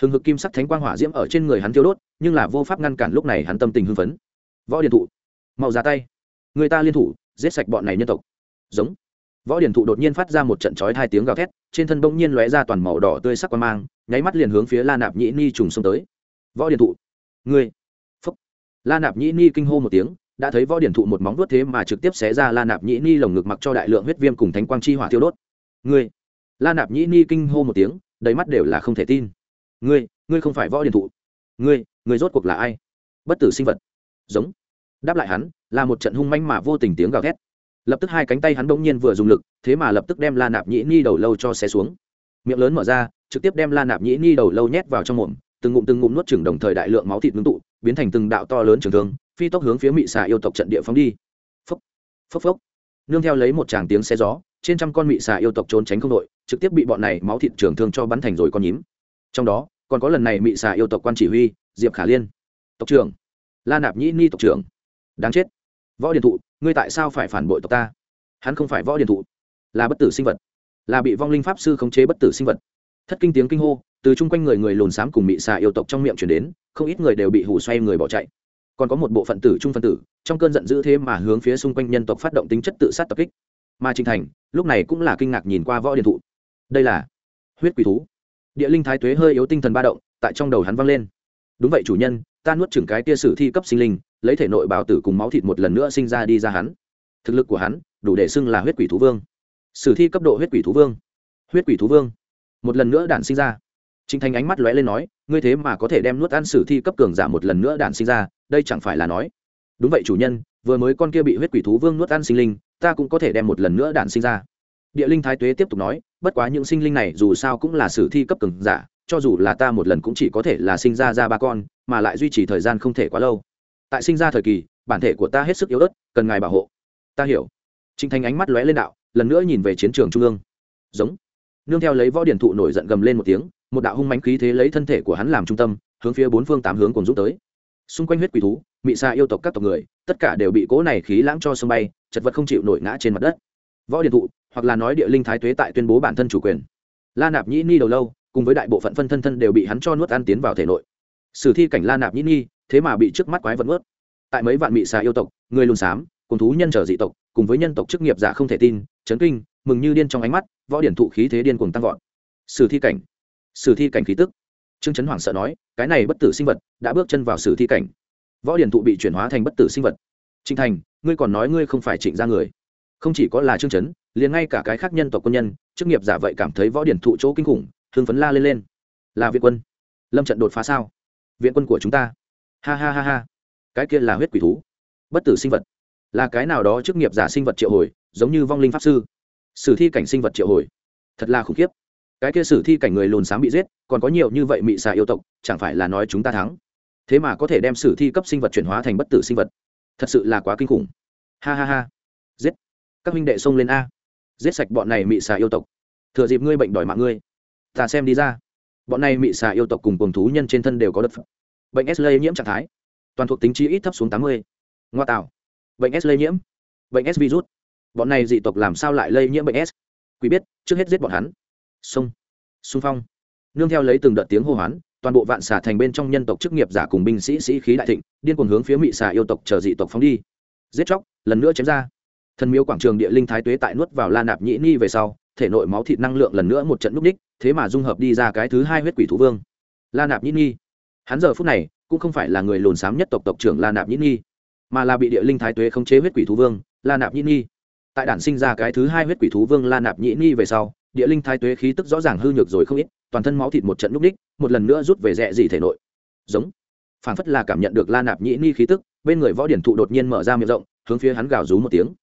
Hừng hực kim sắc thánh quang hỏa diễm ở trên người hắn tiêu đốt, nhưng là vô pháp ngăn cản lúc này hắn tâm tình hưng phấn. Võ điện thụ, mau ra tay. Người ta liên thủ, giết sạch bọn này nhân tộc. Giống võ điển thụ đột nhiên phát ra một trận chói hai tiếng gào thét, trên thân bỗng nhiên lóe ra toàn màu đỏ tươi sắc quang mang, nháy mắt liền hướng phía la nạp nhĩ ni trùng xông tới. Võ điển thụ, ngươi! Phúc la nạp nhĩ ni kinh hô một tiếng, đã thấy võ điển thụ một móng vuốt thế mà trực tiếp xé ra la nạp nhĩ ni lồng ngực mặc cho đại lượng huyết viêm cùng thánh quang chi hỏa thiêu đốt. Ngươi! La nạp nhĩ ni kinh hô một tiếng, đầy mắt đều là không thể tin. Ngươi ngươi không phải võ điển thụ. Ngươi ngươi rốt cuộc là ai? Bất tử sinh vật. Giống. Đáp lại hắn, là một trận hung manh mà vô tình tiếng gào thét lập tức hai cánh tay hắn bỗng nhiên vừa dùng lực, thế mà lập tức đem la nạp nhĩ ni đầu lâu cho xe xuống. Miệng lớn mở ra, trực tiếp đem la nạp nhĩ ni đầu lâu nhét vào trong mồm, từng ngụm từng ngụm nuốt chừng đồng thời đại lượng máu thịt ngưng tụ, biến thành từng đạo to lớn trường thương, phi tốc hướng phía mị xà yêu tộc trận địa phóng đi. Phốc phốc phốc. Nương theo lấy một tràng tiếng xe gió, trên trăm con mị xà yêu tộc trốn tránh không đội, trực tiếp bị bọn này máu thịt trường thương cho bắn thành rồi con nhím. Trong đó, còn có lần này mị xà yêu tộc quan chỉ huy, diệp khả liên, tộc trưởng. La nạp nhĩ ni tộc trưởng. Đáng chết võ điện thụ, ngươi tại sao phải phản bội tộc ta? Hắn không phải võ điện thụ, là bất tử sinh vật, là bị vong linh pháp sư khống chế bất tử sinh vật. Thất kinh tiếng kinh hô, từ chung quanh người người lùn xám cùng bị xà yêu tộc trong miệng chuyển đến, không ít người đều bị hủ xoay người bỏ chạy. Còn có một bộ phận tử trung phân tử, trong cơn giận dữ thế mà hướng phía xung quanh nhân tộc phát động tính chất tự sát tập kích. Mà trình thành, lúc này cũng là kinh ngạc nhìn qua võ điện thụ. Đây là huyết quỷ thú. Địa linh thái tuế hơi yếu tinh thần ba động, tại trong đầu hắn vang lên. Đúng vậy chủ nhân, ta nuốt chừng cái tia sử thi cấp sinh linh lấy thể nội bào tử cùng máu thịt một lần nữa sinh ra đi ra hắn thực lực của hắn đủ để xưng là huyết quỷ thú vương sử thi cấp độ huyết quỷ thú vương huyết quỷ thú vương một lần nữa đản sinh ra Trình Thành ánh mắt lóe lên nói, ngươi thế mà có thể đem nuốt ăn sử thi cấp cường giả một lần nữa đản sinh ra, đây chẳng phải là nói. Đúng vậy chủ nhân, vừa mới con kia bị huyết quỷ thú vương nuốt ăn sinh linh, ta cũng có thể đem một lần nữa đản sinh ra. Địa linh thái tuế tiếp tục nói, bất quá những sinh linh này dù sao cũng là sử thi cấp cường giả, cho dù là ta một lần cũng chỉ có thể là sinh ra ra ba con, mà lại duy trì thời gian không thể quá lâu. Tại sinh ra thời kỳ, bản thể của ta hết sức yếu ớt, cần ngài bảo hộ. Ta hiểu. Trình Thành ánh mắt lóe lên đạo, lần nữa nhìn về chiến trường trung ương. Giống nương theo lấy võ điển thụ nổi giận gầm lên một tiếng một đạo hung mánh khí thế lấy thân thể của hắn làm trung tâm hướng phía bốn phương tám hướng cùng rút tới xung quanh huyết quỷ thú mị xa yêu tộc các tộc người tất cả đều bị cố này khí lãng cho sân bay chật vật không chịu nổi ngã trên mặt đất võ điện thụ hoặc là nói địa linh thái tuế tại tuyên bố bản thân chủ quyền la nạp nhĩ ni đầu lâu cùng với đại bộ phận phân thân thân đều bị hắn cho nuốt ăn tiến vào thể nội sử thi cảnh la nạp nhĩ nghi, thế mà bị trước mắt quái vật ướt tại mấy vạn mị xà yêu tộc người lùn xám cùng thú nhân trở dị tộc cùng với nhân tộc chức nghiệp giả không thể tin chấn kinh mừng như điên trong ánh mắt võ điển thụ khí thế điên cuồng tăng vọt. Sử thi cảnh. Sử thi cảnh khí tức. Trương trấn hoảng sợ nói cái này bất tử sinh vật đã bước chân vào sử thi cảnh. Võ điển thụ bị chuyển hóa thành bất tử sinh vật. Trịnh thành ngươi còn nói ngươi không phải trịnh ra người. Không chỉ có là trương trấn liền ngay cả cái khác nhân tộc quân nhân chức nghiệp giả vậy cảm thấy võ điển thụ chỗ kinh khủng thương phấn la lên lên. Là việt quân. Lâm trận đột phá sao? Viện quân của chúng ta. Ha ha ha ha. Cái kia là huyết quỷ thú. Bất tử sinh vật. Là cái nào đó chức nghiệp giả sinh vật triệu hồi, giống như vong linh pháp sư. Sử thi cảnh sinh vật triệu hồi. Thật là khủng khiếp. Cái kia sử thi cảnh người lùn xám bị giết, còn có nhiều như vậy mị xà yêu tộc, chẳng phải là nói chúng ta thắng. Thế mà có thể đem sử thi cấp sinh vật chuyển hóa thành bất tử sinh vật. Thật sự là quá kinh khủng. Ha ha ha. Giết. Các huynh đệ xông lên a. Giết sạch bọn này mị xà yêu tộc. Thừa dịp ngươi bệnh đòi mạng ngươi. Ta xem đi ra bọn này mị xà yêu tộc cùng cùng thú nhân trên thân đều có đất bệnh s lây nhiễm trạng thái. Toàn thuộc tính chi ít thấp xuống tám mươi. Ngoa tạo. Bệnh s lây nhiễm. Bệnh s virus. Bọn này dị tộc làm sao lại lây nhiễm bệnh s? Quý biết, trước hết giết bọn hắn. Sông xung phong. Nương theo lấy từng đợt tiếng hô hoán, toàn bộ vạn xà thành bên trong nhân tộc chức nghiệp giả cùng binh sĩ sĩ khí đại thịnh, điên cuồng hướng phía mị xà yêu tộc chờ dị tộc phóng đi. Giết chóc, lần nữa chém ra. Thần miếu quảng trường địa linh thái tuế tại nuốt vào la nạp nhĩ ni về sau thể nội máu thịt năng lượng lần nữa một trận núp ních, thế mà dung hợp đi ra cái thứ hai huyết quỷ thú vương. La nạp nhĩ nghi hắn giờ phút này cũng không phải là người lùn xám nhất tộc tộc trưởng la nạp nhĩ nghi mà là bị địa linh thái tuế khống chế huyết quỷ thú vương, la nạp nhĩ nghi tại đản sinh ra cái thứ hai huyết quỷ thú vương la nạp nhĩ nghi về sau, địa linh thái tuế khí tức rõ ràng hư nhược rồi không ít, toàn thân máu thịt một trận núp ních, một lần nữa rút về rẽ gì thể nội. Giống. Phản phất là cảm nhận được la nạp nhĩ nghi khí tức, bên người võ điển thụ đột nhiên mở ra miệng rộng, hướng phía hắn gào rú một tiếng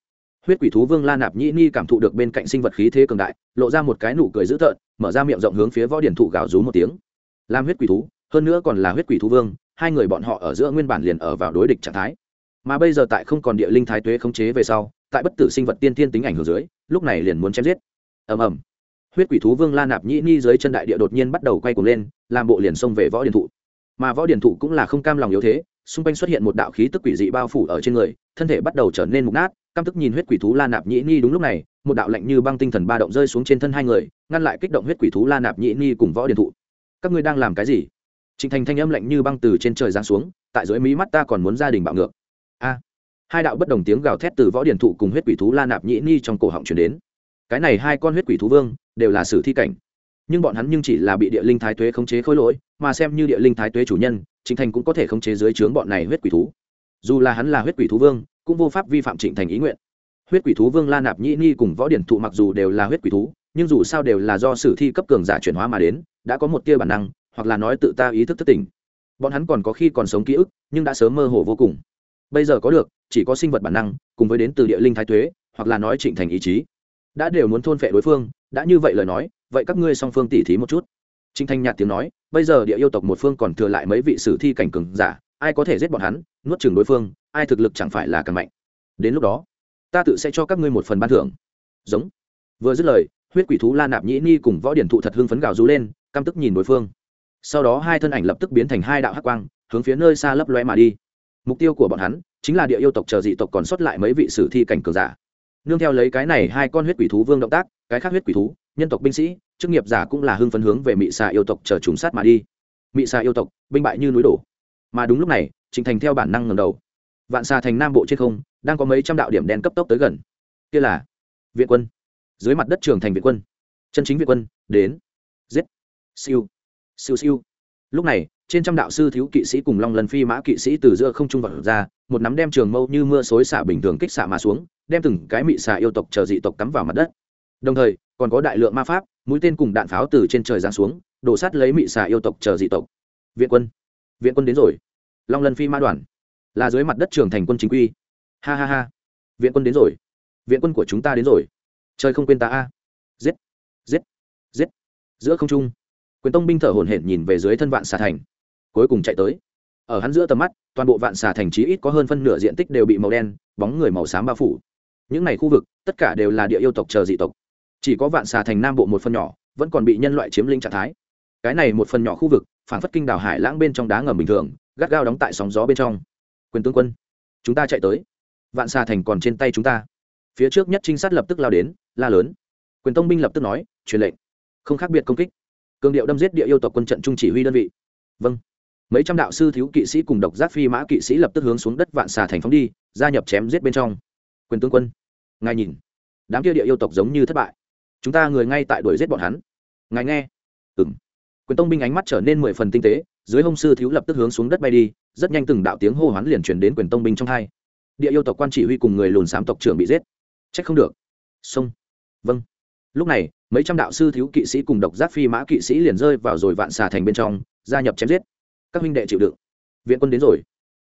huyết quỷ thú vương la nạp nhĩ ni cảm thụ được bên cạnh sinh vật khí thế cường đại, lộ ra một cái nụ cười dữ tợn, mở ra miệng rộng hướng phía võ điển thụ gào rú một tiếng. Làm huyết quỷ thú, hơn nữa còn là huyết quỷ thú vương, hai người bọn họ ở giữa nguyên bản liền ở vào đối địch trạng thái. Mà bây giờ tại không còn địa linh thái tuế khống chế về sau, tại bất tử sinh vật tiên tiên tính ảnh hưởng dưới, lúc này liền muốn chém giết. Ầm ầm. Huyết quỷ thú vương la nạp nhĩ ni dưới chân đại địa đột nhiên bắt đầu quay cuồng lên, làm bộ liền xông về võ điển thụ. Mà võ điển thụ cũng là không cam lòng yếu thế, xung quanh xuất hiện một đạo khí tức quỷ dị bao phủ ở trên người, thân thể bắt đầu trở nên mục nát căm tức nhìn huyết quỷ thú la nạp nhĩ ni đúng lúc này, một đạo lạnh như băng tinh thần ba động rơi xuống trên thân hai người, ngăn lại kích động huyết quỷ thú la nạp nhĩ ni cùng võ điển thụ. Các ngươi đang làm cái gì? Trịnh thành thanh âm lạnh như băng từ trên trời giáng xuống, tại dưới mí mắt ta còn muốn gia đình bạo ngược. A! Hai đạo bất đồng tiếng gào thét từ võ điển thụ cùng huyết quỷ thú la nạp nhĩ ni trong cổ họng chuyển đến. Cái này hai con huyết quỷ thú vương, đều là sử thi cảnh. Nhưng bọn hắn nhưng chỉ là bị địa linh thái tuế khống chế khối lỗi, mà xem như địa linh thái tuế chủ nhân, trịnh thành cũng có thể khống chế dưới trướng bọn này huyết quỷ thú. Dù là hắn là huyết quỷ thú vương cũng vô pháp vi phạm trịnh thành ý nguyện. Huyết quỷ thú vương la nạp nhĩ ni cùng võ điển thụ mặc dù đều là huyết quỷ thú, nhưng dù sao đều là do sử thi cấp cường giả chuyển hóa mà đến, đã có một tia bản năng, hoặc là nói tự ta ý thức thất tỉnh bọn hắn còn có khi còn sống ký ức, nhưng đã sớm mơ hồ vô cùng. Bây giờ có được, chỉ có sinh vật bản năng, cùng với đến từ địa linh thái tuế hoặc là nói trịnh thành ý chí. Đã đều muốn thôn phệ đối phương, đã như vậy lời nói, vậy các ngươi song phương tỉ thí một chút. Trịnh thành nhạt tiếng nói, bây giờ địa yêu tộc một phương còn thừa lại mấy vị sử thi cảnh cường giả, ai có thể giết bọn hắn, nuốt chừng đối phương ai thực lực chẳng phải là càng mạnh. Đến lúc đó, ta tự sẽ cho các ngươi một phần ban thưởng. Giống. Vừa dứt lời, huyết quỷ thú la nạp nhĩ ni cùng võ điển thụ thật hưng phấn gào rú lên, căm tức nhìn đối phương. Sau đó hai thân ảnh lập tức biến thành hai đạo hắc quang, hướng phía nơi xa lấp loe mà đi. Mục tiêu của bọn hắn chính là địa yêu tộc chờ dị tộc còn sót lại mấy vị sử thi cảnh cường giả. Nương theo lấy cái này hai con huyết quỷ thú vương động tác, cái khác huyết quỷ thú, nhân tộc binh sĩ, chức nghiệp giả cũng là hưng phấn hướng về mị xà yêu tộc chờ trùng sát mà đi. Mị xà yêu tộc, binh bại như núi đổ. Mà đúng lúc này trịnh thành theo bản năng ngầm đầu vạn xà thành nam bộ trên không, đang có mấy trăm đạo điểm đen cấp tốc tới gần. Kia là viện quân. Dưới mặt đất trường thành viện quân. Chân chính viện quân, đến. Giết. Siêu. Siêu siêu. Lúc này, trên trăm đạo sư thiếu kỵ sĩ cùng long lần phi mã kỵ sĩ từ giữa không trung vật ra, một nắm đem trường mâu như mưa xối xả bình thường kích xả mà xuống, đem từng cái mị xả yêu tộc chờ dị tộc cắm vào mặt đất. Đồng thời, còn có đại lượng ma pháp, mũi tên cùng đạn pháo từ trên trời giáng xuống, đổ sát lấy mị xả yêu tộc chờ dị tộc. Viện quân. Viện quân đến rồi. Long lân phi ma đoàn là dưới mặt đất trường thành quân chính quy. Ha ha ha. Viện quân đến rồi. Viện quân của chúng ta đến rồi. Trời không quên ta a. Giết. Giết. Giết. Giữa không trung, quyền tông binh thở hổn hển nhìn về dưới thân vạn xà thành. Cuối cùng chạy tới. Ở hắn giữa tầm mắt, toàn bộ vạn xà thành chí ít có hơn phân nửa diện tích đều bị màu đen, bóng người màu xám bao phủ. Những này khu vực, tất cả đều là địa yêu tộc chờ dị tộc. Chỉ có vạn xà thành nam bộ một phần nhỏ, vẫn còn bị nhân loại chiếm lĩnh trạng thái. Cái này một phần nhỏ khu vực phản phất kinh đảo hải lãng bên trong đá ngầm bình thường, gắt gao đóng tại sóng gió bên trong quyền tướng quân. Chúng ta chạy tới. Vạn xà thành còn trên tay chúng ta. Phía trước nhất trinh sát lập tức lao đến, la lớn. Quyền tông binh lập tức nói, truyền lệnh. Không khác biệt công kích. Cường điệu đâm giết địa yêu tộc quân trận trung chỉ huy đơn vị. Vâng. Mấy trăm đạo sư thiếu kỵ sĩ cùng độc giác phi mã kỵ sĩ lập tức hướng xuống đất vạn xà thành phóng đi, gia nhập chém giết bên trong. Quyền tướng quân, ngài nhìn. Đám kia địa yêu tộc giống như thất bại. Chúng ta người ngay tại đuổi giết bọn hắn. Ngài nghe. Ừng quyền tông binh ánh mắt trở nên mười phần tinh tế dưới hông sư thiếu lập tức hướng xuống đất bay đi, rất nhanh từng đạo tiếng hô hoán liền chuyển đến quyền tông binh trong hai. Địa yêu tộc quan chỉ huy cùng người lùn xám tộc trưởng bị giết. Trách không được. Sông vâng. Lúc này, mấy trăm đạo sư thiếu kỵ sĩ cùng độc giác phi mã kỵ sĩ liền rơi vào rồi vạn xà thành bên trong, gia nhập chém giết. Các huynh đệ chịu đựng. Viện quân đến rồi.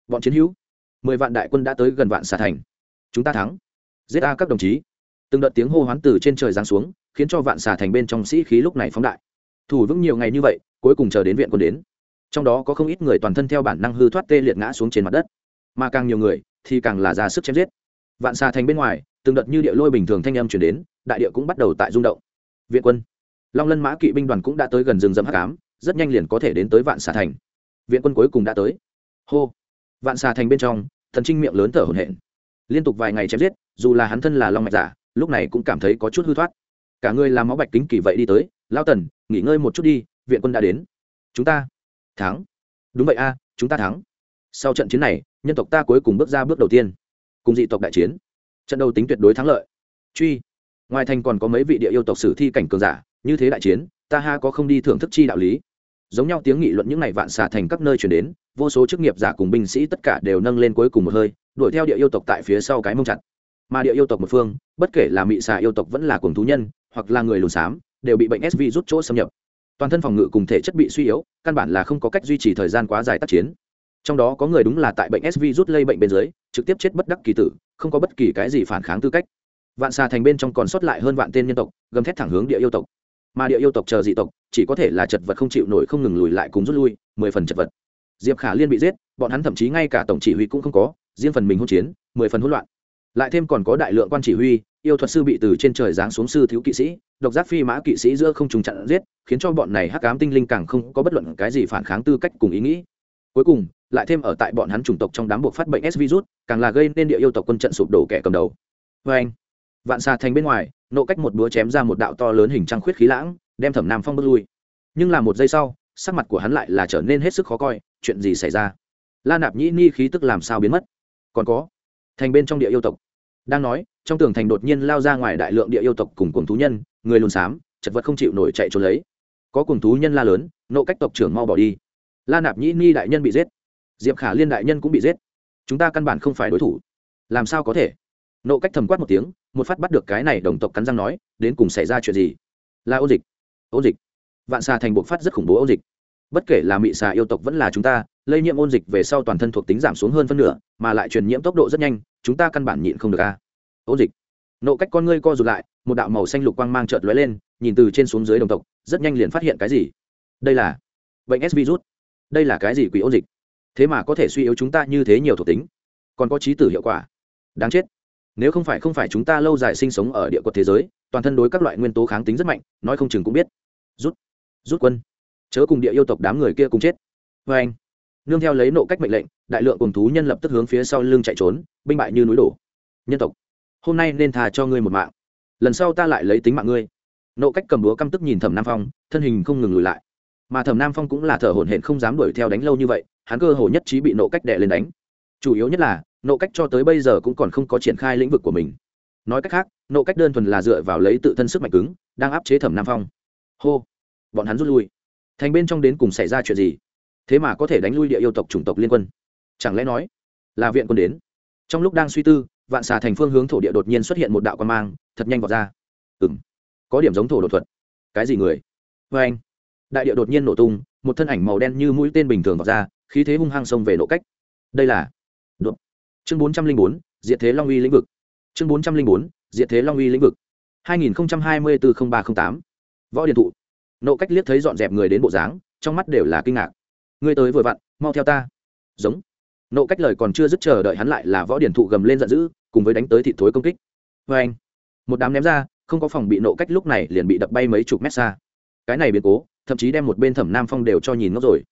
Bọn chiến hữu. Mười vạn đại quân đã tới gần vạn xà thành. Chúng ta thắng. Giết a các đồng chí. Từng đợt tiếng hô hoán từ trên trời giáng xuống, khiến cho vạn xà thành bên trong sĩ khí lúc này phóng đại. Thủ vững nhiều ngày như vậy, cuối cùng chờ đến viện quân đến trong đó có không ít người toàn thân theo bản năng hư thoát tê liệt ngã xuống trên mặt đất. Mà càng nhiều người thì càng là ra sức chém giết. Vạn xà thành bên ngoài, từng đợt như địa lôi bình thường thanh âm chuyển đến, đại địa cũng bắt đầu tại rung động. Viện quân, long lân mã kỵ binh đoàn cũng đã tới gần rừng rậm hắc ám, rất nhanh liền có thể đến tới vạn xà thành. Viện quân cuối cùng đã tới. Hô! Vạn xà thành bên trong, thần trinh miệng lớn thở hổn hển. Liên tục vài ngày chém giết, dù là hắn thân là long mạch giả, lúc này cũng cảm thấy có chút hư thoát. Cả người làm máu bạch kính kỳ vậy đi tới lao tần, nghỉ ngơi một chút đi, viện quân đã đến. Chúng ta thắng. Đúng vậy a, chúng ta thắng. Sau trận chiến này, nhân tộc ta cuối cùng bước ra bước đầu tiên. Cùng dị tộc đại chiến. Trận đầu tính tuyệt đối thắng lợi. Truy. Ngoài thành còn có mấy vị địa yêu tộc sử thi cảnh cường giả, như thế đại chiến, ta ha có không đi thưởng thức chi đạo lý. Giống nhau tiếng nghị luận những ngày vạn xà thành các nơi chuyển đến, vô số chức nghiệp giả cùng binh sĩ tất cả đều nâng lên cuối cùng một hơi, đuổi theo địa yêu tộc tại phía sau cái mông chặt. Mà địa yêu tộc một phương, bất kể là mị xà yêu tộc vẫn là cuồng thú nhân, hoặc là người lùn xám, đều bị bệnh sv rút chỗ xâm nhập toàn thân phòng ngự cùng thể chất bị suy yếu, căn bản là không có cách duy trì thời gian quá dài tác chiến. Trong đó có người đúng là tại bệnh sv rút lây bệnh bên dưới, trực tiếp chết bất đắc kỳ tử, không có bất kỳ cái gì phản kháng tư cách. Vạn xà thành bên trong còn sót lại hơn vạn tên nhân tộc, gầm thét thẳng hướng địa yêu tộc. Mà địa yêu tộc chờ dị tộc, chỉ có thể là chật vật không chịu nổi không ngừng lùi lại cùng rút lui, mười phần chật vật. Diệp khả liên bị giết, bọn hắn thậm chí ngay cả tổng chỉ huy cũng không có, riêng phần mình hỗn chiến, mười phần hỗn loạn lại thêm còn có đại lượng quan chỉ huy, yêu thuật sư bị từ trên trời giáng xuống sư thiếu kỵ sĩ, độc giác phi mã kỵ sĩ giữa không trùng chặn giết, khiến cho bọn này hắc ám tinh linh càng không có bất luận cái gì phản kháng tư cách cùng ý nghĩ. Cuối cùng, lại thêm ở tại bọn hắn chủng tộc trong đám buộc phát bệnh s virus, càng là gây nên địa yêu tộc quân trận sụp đổ kẻ cầm đầu. Vê anh, vạn xà thành bên ngoài, nộ cách một búa chém ra một đạo to lớn hình trăng khuyết khí lãng, đem thẩm nam phong bước lui. Nhưng là một giây sau, sắc mặt của hắn lại là trở nên hết sức khó coi, chuyện gì xảy ra? La nạp nhĩ ni khí tức làm sao biến mất? Còn có thành bên trong địa yêu tộc. Đang nói, trong tường thành đột nhiên lao ra ngoài đại lượng địa yêu tộc cùng cuồng thú nhân, người lùn xám, chật vật không chịu nổi chạy trốn lấy. Có cuồng thú nhân la lớn, nộ cách tộc trưởng mau bỏ đi. La nạp nhĩ ni đại nhân bị giết. Diệp khả liên đại nhân cũng bị giết. Chúng ta căn bản không phải đối thủ. Làm sao có thể? Nộ cách thầm quát một tiếng, một phát bắt được cái này đồng tộc cắn răng nói, đến cùng xảy ra chuyện gì? Là ô dịch. Ô dịch. Vạn xà thành buộc phát rất khủng bố ô dịch. Bất kể là mị xà yêu tộc vẫn là chúng ta lây nhiễm ôn dịch về sau toàn thân thuộc tính giảm xuống hơn phân nửa, mà lại truyền nhiễm tốc độ rất nhanh, chúng ta căn bản nhịn không được a. Ôn dịch. Nộ cách con ngươi co rụt lại, một đạo màu xanh lục quang mang trợt lóe lên, nhìn từ trên xuống dưới đồng tộc, rất nhanh liền phát hiện cái gì? Đây là bệnh s virus. Đây là cái gì quỷ ôn dịch? Thế mà có thể suy yếu chúng ta như thế nhiều thuộc tính. Còn có trí tử hiệu quả. Đáng chết. Nếu không phải không phải chúng ta lâu dài sinh sống ở địa quật thế giới, toàn thân đối các loại nguyên tố kháng tính rất mạnh, nói không chừng cũng biết. Rút. Rút quân. Chớ cùng địa yêu tộc đám người kia cùng chết. Vê anh nương theo lấy nộ cách mệnh lệnh, đại lượng cùng thú nhân lập tức hướng phía sau lưng chạy trốn, binh bại như núi đổ. Nhân tộc, hôm nay nên thà cho ngươi một mạng. Lần sau ta lại lấy tính mạng ngươi. Nộ cách cầm búa căm tức nhìn thẩm nam phong, thân hình không ngừng lùi lại. Mà thẩm nam phong cũng là thở hổn hển không dám đuổi theo đánh lâu như vậy, hắn cơ hồ nhất trí bị nộ cách đè lên đánh. Chủ yếu nhất là, nộ cách cho tới bây giờ cũng còn không có triển khai lĩnh vực của mình. Nói cách khác, nộ cách đơn thuần là dựa vào lấy tự thân sức mạnh cứng, đang áp chế thẩm nam phong. Hô! Bọn hắn rút lui. Thành bên trong đến cùng xảy ra chuyện gì? Thế mà có thể đánh lui địa yêu tộc chủng tộc liên quân. Chẳng lẽ nói là viện quân đến? Trong lúc đang suy tư, vạn xà thành phương hướng thổ địa đột nhiên xuất hiện một đạo quan mang, thật nhanh vọt ra. Ừ m có điểm giống thổ đột thuật. Cái gì người? Vê anh. Đại địa đột nhiên nổ tung, một thân ảnh màu đen như mũi tên bình thường vọt ra, khí thế hung hăng xông về nổ cách. Đây là đột chương bốn trăm linh bốn diện thế long uy lĩnh vực. Chương bốn trăm linh bốn diện thế long uy lĩnh vực. hai nghìn hai mươi bốn ba t r ă n h tám. Võ điện thụ. Nộ cách liếc thấy dọn dẹp người đến bộ dáng, trong mắt đều là kinh ngạc ngươi tới vừa vặn, mau theo ta. Giống. Nộ cách lời còn chưa dứt chờ đợi hắn lại là võ điển thụ gầm lên giận dữ, cùng với đánh tới thị thối công kích. Vê anh. Một đám ném ra, không có phòng bị nộ cách lúc này liền bị đập bay mấy chục mét xa. Cái này biến cố, thậm chí đem một bên thẩm nam phong đều cho nhìn ngốc rồi.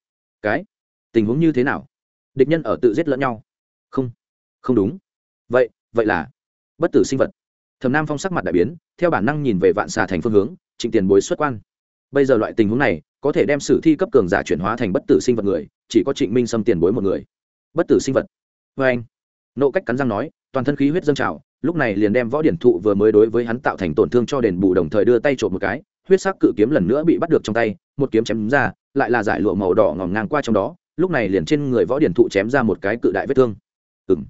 Cái? Tình huống như thế nào? Địch nhân ở tự giết lẫn nhau. Không. Không đúng. Vậy vậy là bất tử sinh vật. Thẩm nam phong sắc mặt đại biến, theo bản năng nhìn về vạn xà thành phương hướng, trịnh tiền bối xuất quan bây giờ loại tình huống này, có thể đem sử thi cấp cường giả chuyển hóa thành bất tử sinh vật người, chỉ có trịnh minh xâm tiền bối một người. Bất tử sinh vật. Vê anh. Nộ cách cắn răng nói, toàn thân khí huyết dâng trào, lúc này liền đem võ điển thụ vừa mới đối với hắn tạo thành tổn thương cho đền bù đồng thời đưa tay trộm một cái, huyết sắc cự kiếm lần nữa bị bắt được trong tay, một kiếm chém ra, lại là giải lụa màu đỏ ngòm ngang qua trong đó, lúc này liền trên người võ điển thụ chém ra một cái cự đại vết thương. Ừng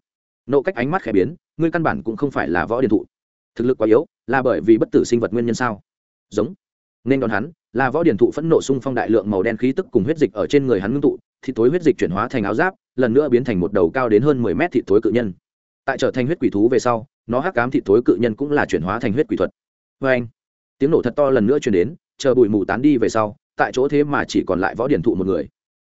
nộ cách ánh mắt khẽ biến, ngươi căn bản cũng không phải là võ điển thụ. Thực lực quá yếu, là bởi vì bất tử sinh vật nguyên nhân sao? Giống nên đón hắn, là võ điển thụ phẫn nộ xung phong đại lượng màu đen khí tức cùng huyết dịch ở trên người hắn ngưng tụ thì tối huyết dịch chuyển hóa thành áo giáp, lần nữa biến thành một đầu cao đến hơn mười mét thị tối cự nhân. Tại trở thành huyết quỷ thú về sau, nó hắc cám thị tối cự nhân cũng là chuyển hóa thành huyết quỷ thuật. Vê anh, tiếng nổ thật to lần nữa chuyển đến, chờ bụi mù tán đi về sau, tại chỗ thế mà chỉ còn lại võ điển thụ một người.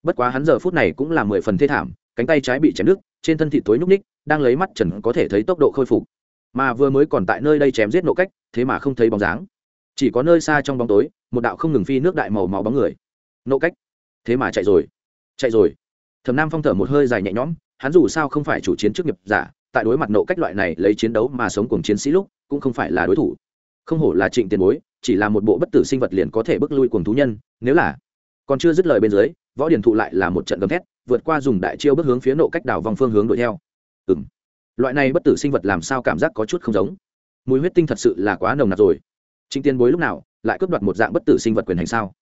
Bất quá hắn giờ phút này cũng là mười phần thê thảm, cánh tay trái bị chém đứt, trên thân thị tối nhúc ních đang lấy mắt trần có thể thấy tốc độ khôi phục. Mà vừa mới còn tại nơi đây chém giết nộ cách, thế mà không thấy bóng dáng chỉ có nơi xa trong bóng tối, một đạo không ngừng phi nước đại màu máu bóng người. Nộ cách. Thế mà chạy rồi. Chạy rồi. Thầm nam phong thở một hơi dài nhẹ nhõm, hắn dù sao không phải chủ chiến trước nghiệp giả, tại đối mặt nộ cách loại này lấy chiến đấu mà sống cùng chiến sĩ lúc, cũng không phải là đối thủ. Không hổ là trịnh tiền bối, chỉ là một bộ bất tử sinh vật liền có thể bước lui cùng thú nhân, nếu là còn chưa dứt lời bên dưới, võ điển thụ lại là một trận gầm thét, vượt qua dùng đại chiêu bước hướng phía nộ cách đảo vòng phương hướng đuổi theo. Ừ m loại này bất tử sinh vật làm sao cảm giác có chút không giống? Mùi huyết tinh thật sự là quá nồng nặc rồi trịnh tiên bối lúc nào lại cướp đoạt một dạng bất tử sinh vật quyền hành sao?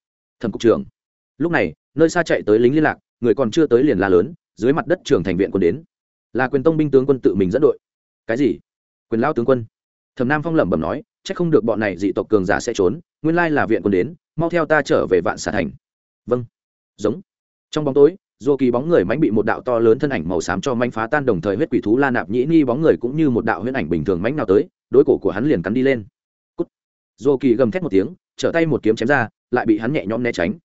Thẩm cục trưởng. Lúc này, nơi xa chạy tới lính liên lạc, người còn chưa tới liền la lớn, dưới mặt đất trường thành viện quân đến. Là quyền tông binh tướng quân tự mình dẫn đội. Cái gì? Quyền lao tướng quân. Thẩm nam phong lẩm bẩm nói c h ắ c không được bọn này dị tộc cường giả sẽ trốn, nguyên lai là viện quân đến, mau theo ta trở về vạn xả thành. Vâng. Giống. Trong bóng tối, dù kỳ bóng người mánh bị một đạo to lớn thân ảnh màu xám cho manh phá tan đồng thời huyết quỷ thú la nạp nhĩ nghi bóng người cũng như một đạo huyết ảnh bình thường mánh nào tới, đối cổ của hắn liền cắn đi lên dô kỳ gầm thét một tiếng, trở tay một kiếm chém ra, lại bị hắn nhẹ nhõm né tránh.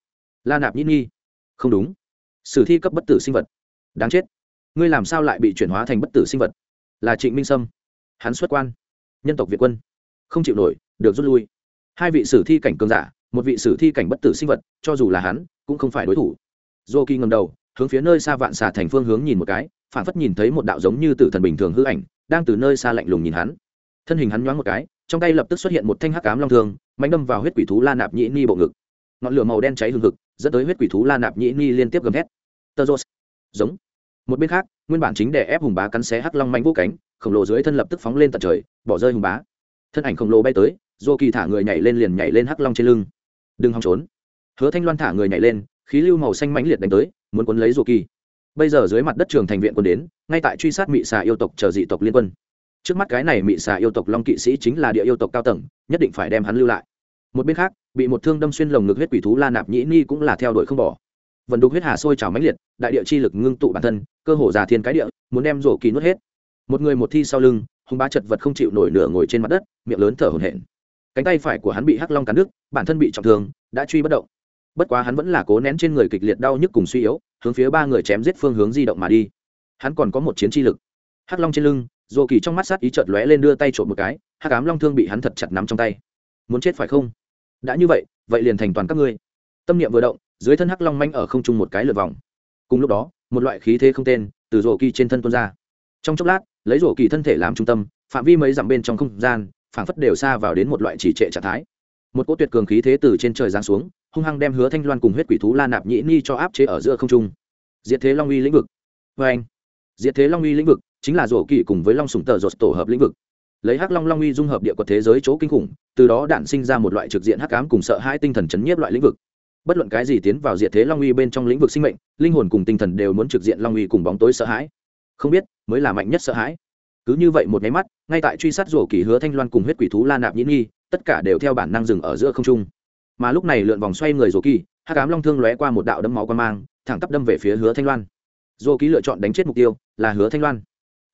La nạp nhĩ nghi không đúng. Sử thi cấp bất tử sinh vật. Đáng chết. Ngươi làm sao lại bị chuyển hóa thành bất tử sinh vật? Là trịnh minh sâm. Hắn xuất quan. Nhân tộc việt quân. Không chịu nổi, được rút lui. Hai vị sử thi cảnh cường giả, một vị sử thi cảnh bất tử sinh vật, cho dù là hắn, cũng không phải đối thủ. Dô kỳ ngầm đầu, hướng phía nơi xa vạn xà thành phương hướng nhìn một cái phản phất nhìn thấy một đạo giống như tử thần bình thường hư ảnh, đang từ nơi xa lạnh lùng nhìn hắn. Thân hình hắn nhoáng một cái trong tay lập tức xuất hiện một thanh hắc ám long thương mạnh đâm vào huyết quỷ thú la nạp nhĩ ni bộ ngực. Ngọn lửa màu đen cháy hừng hực, dẫn tới huyết quỷ thú la nạp nhĩ ni liên tiếp gầm thét. Tơ rô giống. Một bên khác, nguyên bản chính để ép hùng bá cắn xé hắc long mạnh vũ cánh, khổng lồ dưới thân lập tức phóng lên tận trời, bỏ rơi hùng bá. Thân ảnh khổng lồ bay tới dô kỳ thả người nhảy lên liền nhảy lên hắc long trên lưng. Đừng hòng trốn. Hứa thanh loan thả người nhảy lên, khí lưu màu xanh mãnh liệt đánh tới, muốn cuốn lấy dô kỳ. Bây giờ dưới mặt đất trường thành viện quân đến, ngay tại truy sát mị xà yêu tộc chờ dị tộc liên quân trước mắt cái này mị xà yêu tộc long kỵ sĩ chính là địa yêu tộc cao tầng, nhất định phải đem hắn lưu lại. Một bên khác, bị một thương đâm xuyên lồng ngực huyết quỷ thú la nạp nhĩ ni cũng là theo đuổi không bỏ. Vận đục huyết hà sôi trào mãnh liệt, đại địa chi lực ngưng tụ bản thân, cơ hồ già thiên cái địa, muốn đem rổ kỳ nuốt hết. Một người một thi sau lưng hùng bá chật vật không chịu nổi nửa ngồi trên mặt đất, miệng lớn thở hổn hển. Cánh tay phải của hắn bị hắc long cắn đứt, bản thân bị trọng thương, đã truy bất động. Bất quá hắn vẫn là cố nén trên người kịch liệt đau nhức cùng suy yếu, hướng phía ba người chém giết phương hướng di động mà đi. Hắn còn có một chiến chi lực. Hắc long trên lưng dồ kỳ trong mắt sát ý chợt lóe lên đưa tay trộm một cái, hắc ám long thương bị hắn thật chặt nắm trong tay. Muốn chết phải không? Đã như vậy vậy liền thành toàn các ngươi. Tâm niệm vừa động, dưới thân hắc long manh ở không trung một cái lượt vòng. Cùng lúc đó, một loại khí thế không tên từ rổ kỳ trên thân tuôn ra. Trong chốc lát, lấy rổ kỳ thân thể làm trung tâm, phạm vi mấy dặm bên trong không gian, phảng phất đều xa vào đến một loại chỉ trệ trạng thái. Một cỗ tuyệt cường khí thế từ trên trời giáng xuống, hung hăng đem hứa thanh loan cùng huyết quỷ thú la nạp nhĩ ni cho áp chế ở giữa không trung. Diệt thế long uy lĩnh vực. Vê anh diệt thế long uy lĩnh vực chính là rổ kỳ cùng với long sùng tờ rột tổ hợp lĩnh vực. Lấy hắc long long uy dung hợp địa quật thế giới chỗ kinh khủng, từ đó đạn sinh ra một loại trực diện hắc ám cùng sợ hai tinh thần chấn nhiếp loại lĩnh vực. Bất luận cái gì tiến vào diệt thế long uy bên trong lĩnh vực sinh mệnh, linh hồn cùng tinh thần đều muốn trực diện long uy cùng bóng tối sợ hãi. Không biết, mới là mạnh nhất sợ hãi. Cứ như vậy một nháy mắt, ngay tại truy sát rổ kỳ hứa thanh loan cùng huyết quỷ thú la nạp nhĩ nghi tất cả đều theo bản năng dừng ở giữa không trung. Mà lúc này lượn vòng xoay người rổ kỳ, hắc ám long thương lóe qua một đạo đấm máu quan mang, thẳng tắp đâm về phía hứa thanh loan. Rổ kỳ lựa chọn đánh chết mục tiêu là hứa thanh loan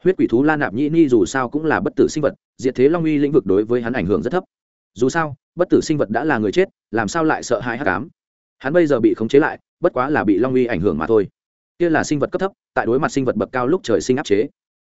huyết quỷ thú la nạp nhĩ ni dù sao cũng là bất tử sinh vật, diệt thế long uy lĩnh vực đối với hắn ảnh hưởng rất thấp. Dù sao, bất tử sinh vật đã là người chết, làm sao lại sợ hãi hắc ám? Hắn bây giờ bị khống chế lại, bất quá là bị long uy ảnh hưởng mà thôi. Kia là sinh vật cấp thấp, tại đối mặt sinh vật bậc cao lúc trời sinh áp chế.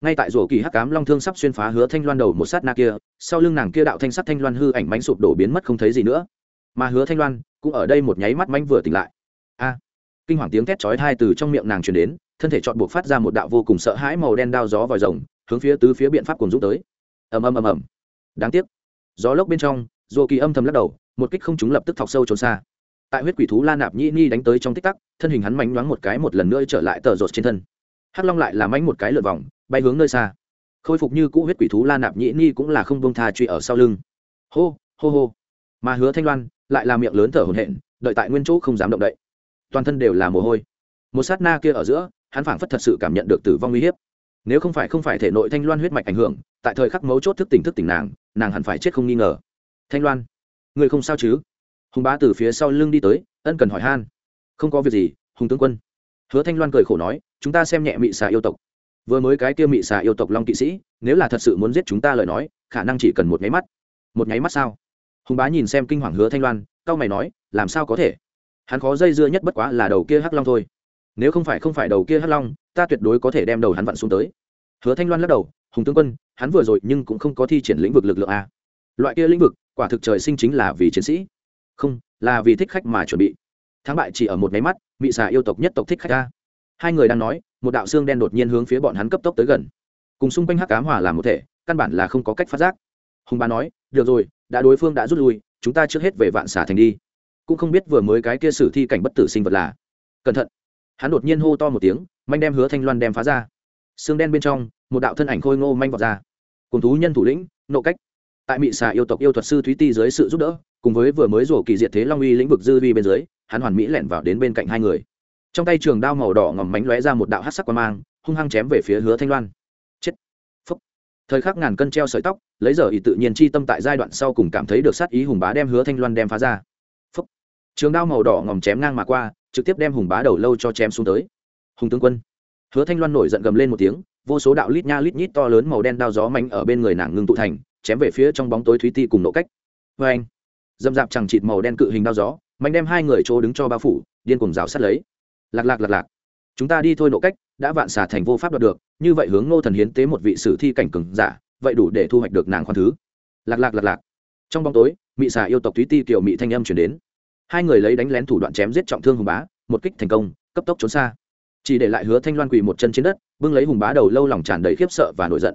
Ngay tại rổ kỳ hắc cám long thương sắp xuyên phá hứa thanh loan đầu một sát na kia, sau lưng nàng kia đạo thanh sắt thanh loan hư ảnh bánh sụp đổ biến mất không thấy gì nữa. Mà hứa thanh loan cũng ở đây một nháy mắt mánh vừa tỉnh lại. A! Kinh hoàng tiếng thét chói tai từ trong miệng nàng truyền đến, thân thể chọn buộc phát ra một đạo vô cùng sợ hãi màu đen đao gió vòi rồng, hướng phía tứ phía biện pháp cùng rút tới. Ầm ầm ầm ầm. Đáng tiếc. Gió lốc bên trong rổ kỳ âm thầm lắc đầu, một kích không chúng lập tức thọc sâu trốn xa. Tại huyết quỷ thú la nạp nhĩ ni đánh tới trong tích tắc, thân hình hắn mánh nhoáng một cái một lần nữa trở lại tờ rột trên thân. Hắc long lại làm mánh một cái lượt vòng, bay hướng nơi xa. Khôi phục như cũ huyết quỷ thú la nạp nhĩ ni cũng là không bông tha truy ở sau lưng. Hô hô hô. Mà hứa thanh loan lại là miệng lớn thở hổn hển, đợi tại nguyên chỗ không dám động đậy toàn thân đều là mồ hôi. Một sát na kia ở giữa, hắn phảng phất thật sự cảm nhận được tử vong uy hiếp. Nếu không phải không phải thể nội thanh loan huyết mạch ảnh hưởng, tại thời khắc mấu chốt thức tỉnh thức tỉnh nàng nàng hẳn phải chết không nghi ngờ. Thanh loan, người không sao chứ? Hùng bá từ phía sau lưng đi tới, ân cần hỏi han. Không có việc gì, hùng tướng quân. Hứa thanh loan cười khổ nói, chúng ta xem nhẹ mị xà yêu tộc. Vừa mới cái kia mị xà yêu tộc long kỵ sĩ, nếu là thật sự muốn giết chúng ta lời nói, khả năng chỉ cần một nháy mắt. Một nháy mắt sao? Hùng bá nhìn xem kinh hoàng hứa thanh loan, cau mày nói, làm sao có thể? Hắn khó dây dưa nhất bất quá là đầu kia hắc long thôi. Nếu không phải không phải đầu kia hắc long, ta tuyệt đối có thể đem đầu hắn vặn xuống tới. Hứa thanh loan lắc đầu, hùng tướng quân, hắn vừa rồi nhưng cũng không có thi triển lĩnh vực lực lượng a. Loại kia lĩnh vực, quả thực trời sinh chính là vì chiến sĩ. Không, là vì thích khách mà chuẩn bị. Thắng bại chỉ ở một máy mắt, mị xà yêu tộc nhất tộc thích khách ta hai người đang nói, một đạo xương đen đột nhiên hướng phía bọn hắn cấp tốc tới gần. Cùng xung quanh hắc cám hòa làm một thể, căn bản là không có cách phát giác. Hùng bá nói, được rồi, đã đối phương đã rút lui, chúng ta trước hết về vạn xà thành đi cũng không biết vừa mới cái kia sử thi cảnh bất tử sinh vật là. Cẩn thận. Hắn đột nhiên hô to một tiếng, manh đem hứa thanh loan đem phá ra. Xương đen bên trong, một đạo thân ảnh khôi ngô manh vọt ra. Cùng thú nhân thủ lĩnh, nộ cách. Tại mị xà yêu tộc yêu thuật sư thúy ti dưới sự giúp đỡ, cùng với vừa mới rổ kỳ diệt thế long uy lĩnh vực dư vi bên dưới, hắn hoàn mỹ lẻn vào đến bên cạnh hai người. Trong tay trường đao màu đỏ ngầm mánh lóe ra một đạo hát sắc quan mang, hung hăng chém về phía hứa thanh loan. Chết. Phúc. Thời khắc ngàn cân treo sợi tóc, lấy giờ ý tự nhiên chi tâm tại giai đoạn sau cùng cảm thấy được sát ý hùng bá đem hứa thanh loan đem phá ra trường đao màu đỏ ngòm chém ngang mà qua, trực tiếp đem hùng bá đầu lâu cho chém xuống tới. Hùng tướng quân. Hứa thanh loan nổi giận gầm lên một tiếng, vô số đạo lít nha lít nhít to lớn màu đen đao gió mạnh ở bên người nàng ngưng tụ thành, chém về phía trong bóng tối thúy ti cùng nộ cách. Vê anh, dâm dạp chẳng chịt màu đen cự hình đao gió, mạnh đem hai người chỗ đứng cho bao phủ, điên cùng rào sát lấy. Lạc lạc lạc lạc. Chúng ta đi thôi nộ cách, đã vạn xả thành vô pháp đoạt được, như vậy hướng ngô thần hiến tế một vị sử thi cảnh cường giả, vậy đủ để thu hoạch được nàng khoan thứ. Lạc lạc lạc lạc. Trong bóng tối, mị xà yêu tộc thúy ti kiểu mị thanh âm chuyển đến hai người lấy đánh lén thủ đoạn chém giết trọng thương hùng bá, một kích thành công, cấp tốc trốn xa. Chỉ để lại hứa thanh loan quỳ một chân trên đất, bưng lấy hùng bá đầu lâu lòng tràn đầy khiếp sợ và nổi giận.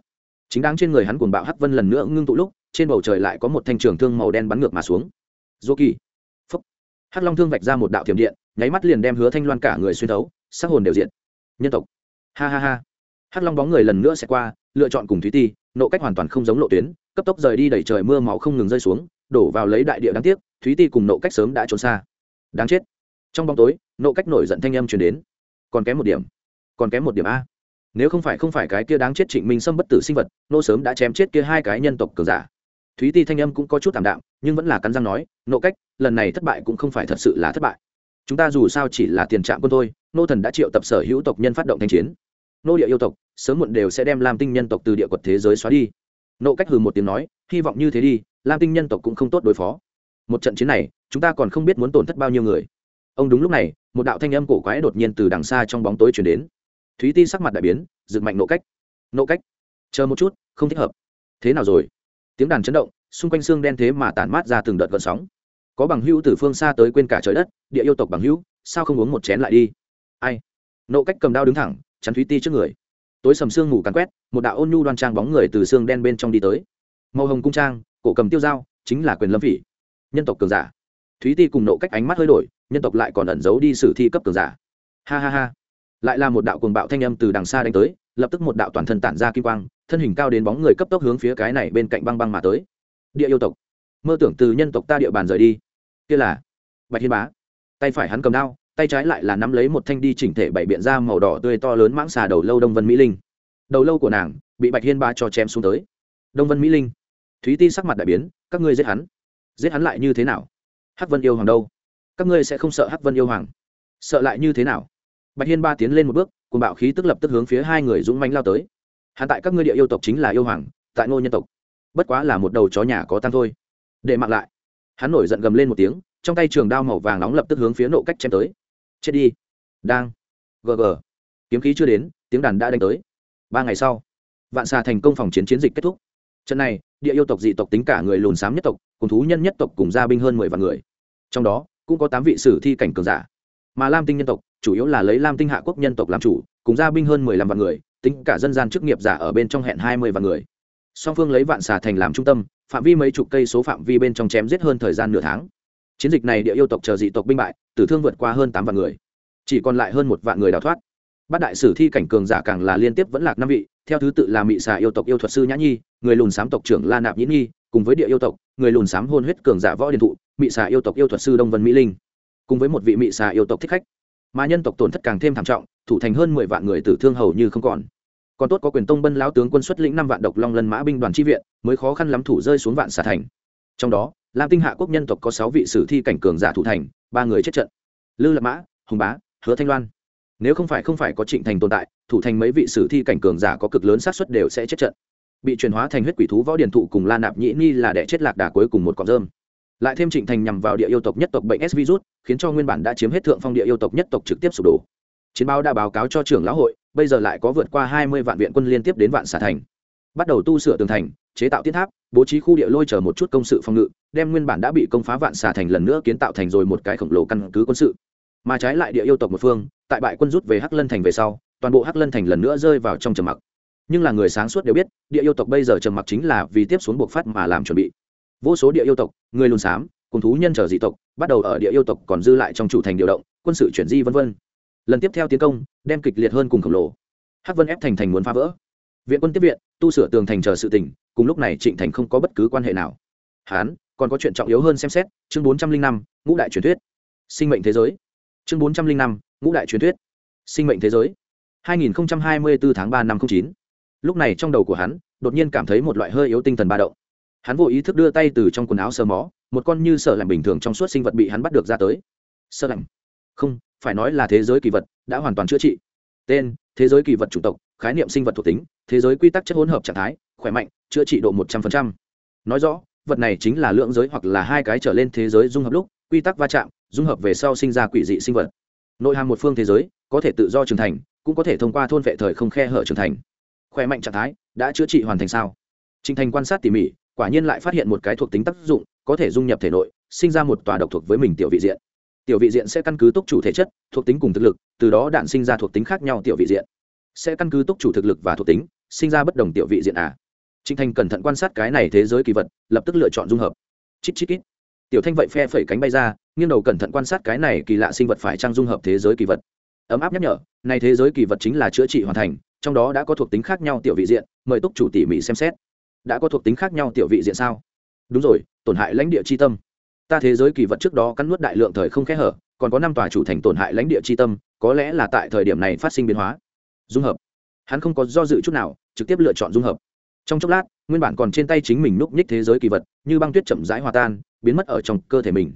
Chính đáng trên người hắn cuồng bạo hắc vân lần nữa ngưng tụ lúc, trên bầu trời lại có một thanh trường thương màu đen bắn ngược mà xuống. Dô kỳ. Phúc. Hắc long thương vạch ra một đạo thiểm điện, nháy mắt liền đem hứa thanh loan cả người xuyên thấu, sắc hồn đều diện nhân tộc. Ha ha ha. Hắc long bóng người lần nữa sẽ qua, lựa chọn cùng thúy ti, nộ cách hoàn toàn không giống lộ tuyến, cấp tốc rời đi đẩy trời mưa máu không ngừng rơi xuống, đổ vào lấy đại địa đáng tiếc thúy ti cùng nộ cách sớm đã trốn xa. Đáng chết. Trong bóng tối, nộ cách nổi giận thanh âm truyền đến. Còn kém một điểm. Còn kém một điểm a. Nếu không phải không phải cái kia đáng chết trịnh minh xâm bất tử sinh vật, nô sớm đã chém chết kia hai cái nhân tộc cường giả. Thúy ti thanh âm cũng có chút thảm đạm, nhưng vẫn là cắn răng nói, nộ cách, lần này thất bại cũng không phải thật sự là thất bại. Chúng ta dù sao chỉ là tiền trạm quân thôi, nô thần đã triệu tập sở hữu tộc nhân phát động thanh chiến. Nô địa yêu tộc, sớm muộn đều sẽ đem lam tinh nhân tộc từ địa quật thế giới xóa đi. Nộ cách hừ một tiếng nói, hy vọng như thế đi, lam tinh nhân tộc cũng không tốt đối phó một trận chiến này, chúng ta còn không biết muốn tổn thất bao nhiêu người. Ông đúng lúc này, một đạo thanh âm cổ quái đột nhiên từ đằng xa trong bóng tối chuyển đến. Thúy ti sắc mặt đại biến, dựng mạnh nộ cách. Nộ cách? Chờ một chút, không thích hợp. Thế nào rồi? Tiếng đàn chấn động, xung quanh xương đen thế mà tản mát ra từng đợt gợn sóng. Có bằng hữu từ phương xa tới quên cả trời đất, địa yêu tộc bằng hữu, sao không uống một chén lại đi? Ai? Nộ cách cầm đao đứng thẳng, chắn thúy ti trước người. Tối sầm sương ngủ cắn quét, một đạo ôn nhu đoan trang bóng người từ xương đen bên trong đi tới. Màu hồng cung trang, cổ cầm tiêu dao, chính là quyền lâm phỉ nhân tộc cường giả. Thúy ti cùng nộ cách ánh mắt hơi đổi, nhân tộc lại còn ẩn giấu đi sử thi cấp cường giả. Ha ha ha. Lại là một đạo cuồng bạo thanh âm từ đằng xa đánh tới, lập tức một đạo toàn thân tản ra kim quang, thân hình cao đến bóng người cấp tốc hướng phía cái này bên cạnh băng băng mà tới. Địa yêu tộc. Mơ tưởng từ nhân tộc ta địa bàn rời đi. Kia là bạch hiên bá. Tay phải hắn cầm đao, tay trái lại là nắm lấy một thanh đi chỉnh thể bảy biện ra màu đỏ tươi to lớn mãng xà đầu lâu đông vân mỹ linh. Đầu lâu của nàng bị bạch hiên bá cho chém xuống tới. Đông vân mỹ linh. Thúy ti sắc mặt đại biến, các ngươi giết hắn giết hắn lại như thế nào? Hắc vân yêu hoàng đâu? Các ngươi sẽ không sợ hắc vân yêu hoàng. Sợ lại như thế nào? Bạch hiên ba tiến lên một bước cùng bạo khí tức lập tức hướng phía hai người dũng manh lao tới. Hắn tại các ngươi địa yêu tộc chính là yêu hoàng tại ngô nhân tộc. Bất quá là một đầu chó nhà có tăng thôi. Để mặc lại. Hắn nổi giận gầm lên một tiếng trong tay trường đao màu vàng nóng lập tức hướng phía nộ cách chém tới. Chết đi. Đang. Gờ gờ, kiếm khí chưa đến tiếng đàn đã đánh tới. Ba ngày sau vạn xà thành công phòng chiến chiến dịch kết thúc. Trận này địa yêu tộc dị tộc tính cả người lùn xám nhất tộc cùng thú nhân nhất tộc cùng gia binh hơn mười vạn người. Trong đó, cũng có tám vị sử thi cảnh cường giả. Mà lam tinh nhân tộc, chủ yếu là lấy lam tinh hạ quốc nhân tộc làm chủ, cùng gia binh hơn mười lăm vạn người, tính cả dân gian chức nghiệp giả ở bên trong hẹn hai mươi vạn người. Song phương lấy vạn xà thành làm trung tâm, phạm vi mấy chục cây số phạm vi bên trong chém giết hơn thời gian nửa tháng. Chiến dịch này địa yêu tộc chờ dị tộc binh bại, tử thương vượt qua hơn tám vạn người. Chỉ còn lại hơn một vạn người đào thoát. Bát đại sử thi cảnh cường giả càng là liên tiếp vẫn lạc năm vị, theo thứ tự là mị xà yêu tộc yêu thuật sư nhã nhi, người lùn sám tộc trưởng la nạp nhĩ nhi, cùng với địa yêu tộc người lùn xám hôn huyết cường giả võ điện thụ, mị xà yêu tộc yêu thuật sư đông vân mỹ linh. Cùng với một vị mị xà yêu tộc thích khách, mà nhân tộc tổn thất càng thêm thảm trọng, thủ thành hơn mười vạn người tử thương hầu như không còn. Còn tốt có quyền tông bân lão tướng quân xuất lĩnh năm vạn độc long lân mã binh đoàn tri viện, mới khó khăn lắm thủ rơi xuống vạn xà thành. Trong đó, lam tinh hạ quốc nhân tộc có sáu vị sử thi cảnh cường giả thủ thành, ba người chết trận. Lư lập mã, hùng bá, hứa thanh loan. Nếu không phải không phải có trịnh thành tồn tại, thủ thành mấy vị sử thi cảnh cường giả có cực lớn xác suất đều sẽ chết trận bị chuyển hóa thành huyết quỷ thú võ điển thụ cùng la nạp nhĩ ni là đẻ chết lạc đà cuối cùng một cọng rơm. Lại thêm trịnh thành nhằm vào địa yêu tộc nhất tộc bệnh s virus, khiến cho nguyên bản đã chiếm hết thượng phong địa yêu tộc nhất tộc trực tiếp sụp đổ. Chiến báo đã báo cáo cho trưởng lão hội, bây giờ lại có vượt qua hai mươi vạn viện quân liên tiếp đến vạn xà thành. Bắt đầu tu sửa tường thành, chế tạo tiến tháp, bố trí khu địa lôi chờ một chút công sự phòng ngự, đem nguyên bản đã bị công phá vạn xà thành lần nữa kiến tạo thành rồi một cái khổng lồ căn cứ quân sự. Mà trái lại địa yêu tộc một phương, tại bại quân rút về hắc lân thành về sau, toàn bộ hắc lân thành lần nữa rơi vào trong trầm mặc nhưng là người sáng suốt đều biết, địa yêu tộc bây giờ trầm mặc chính là vì tiếp xuống buộc phát mà làm chuẩn bị. Vô số địa yêu tộc, người lùn xám, cùng thú nhân trở dị tộc, bắt đầu ở địa yêu tộc còn dư lại trong chủ thành điều động, quân sự chuyển di v v lần tiếp theo tiến công, đem kịch liệt hơn cùng khổng lồ. Hắc vân ép thành thành muốn phá vỡ. Viện quân tiếp viện, tu sửa tường thành chờ sự tỉnh, cùng lúc này trịnh thành không có bất cứ quan hệ nào. Hán, còn có chuyện trọng yếu hơn xem xét, chương bốn trăm linh năm, ngũ đại truyền thuyết. Sinh mệnh thế giới. Chương bốn trăm linh năm, ngũ đại truyền thuyết. Sinh mệnh thế giới. 2024 tháng 3 năm 09 lúc này trong đầu của hắn, đột nhiên cảm thấy một loại hơi yếu tinh thần ba động. Hắn vô ý thức đưa tay từ trong quần áo sờ mó, một con như sợ lạnh bình thường trong suốt sinh vật bị hắn bắt được ra tới. Sợ lạnh? Không, phải nói là thế giới kỳ vật, đã hoàn toàn chữa trị. Tên, thế giới kỳ vật chủng tộc, khái niệm sinh vật thuộc tính, thế giới quy tắc chất hỗn hợp trạng thái, khỏe mạnh, chữa trị độ một trăm phần trăm. Nói rõ, vật này chính là lượng giới hoặc là hai cái trở lên thế giới dung hợp lúc, quy tắc va chạm, dung hợp về sau sinh ra quỷ dị sinh vật. Nội hàm một phương thế giới, có thể tự do trưởng thành, cũng có thể thông qua thôn vệ thời không khe hở trưởng thành khỏe mạnh trạng thái đã chữa trị hoàn thành sao Trình Thành quan sát tỉ mỉ, quả nhiên lại phát hiện một cái thuộc tính tác dụng, có thể dung nhập thể nội, sinh ra một tòa độc thuộc với mình tiểu vị diện. Tiểu vị diện sẽ căn cứ túc chủ thể chất, thuộc tính cùng thực lực, từ đó đạn sinh ra thuộc tính khác nhau tiểu vị diện. Sẽ căn cứ túc chủ thực lực và thuộc tính, sinh ra bất đồng tiểu vị diện à. Trình Thành cẩn thận quan sát cái này thế giới kỳ vật, lập tức lựa chọn dung hợp. Chít chít kít. Tiểu Thanh vậy phe phẩy cánh bay ra, nghiêng đầu cẩn thận quan sát cái này kỳ lạ sinh vật phải trang dung hợp thế giới kỳ vật. Ấm áp nhắc nhở, này thế giới kỳ vật chính là chữa trị hoàn thành, trong đó đã có thuộc tính khác nhau tiểu vị diện, mời túc chủ tỉ mỉ xem xét. Đã có thuộc tính khác nhau tiểu vị diện sao? Đúng rồi tổn hại lãnh địa c h i tâm. Ta thế giới kỳ vật trước đó cắn nuốt đại lượng thời không khẽ hở còn có năm tòa chủ thành tổn hại lãnh địa c h i tâm có lẽ là tại thời điểm này phát sinh biến hóa. Dung hợp. Hắn không có do dự chút nào trực tiếp lựa chọn dung hợp. Trong chốc lát nguyên bản còn trên tay chính mình núp nhích thế giới kỳ vật như băng tuyết chậm rãi hòa tan biến mất ở trong cơ thể mình.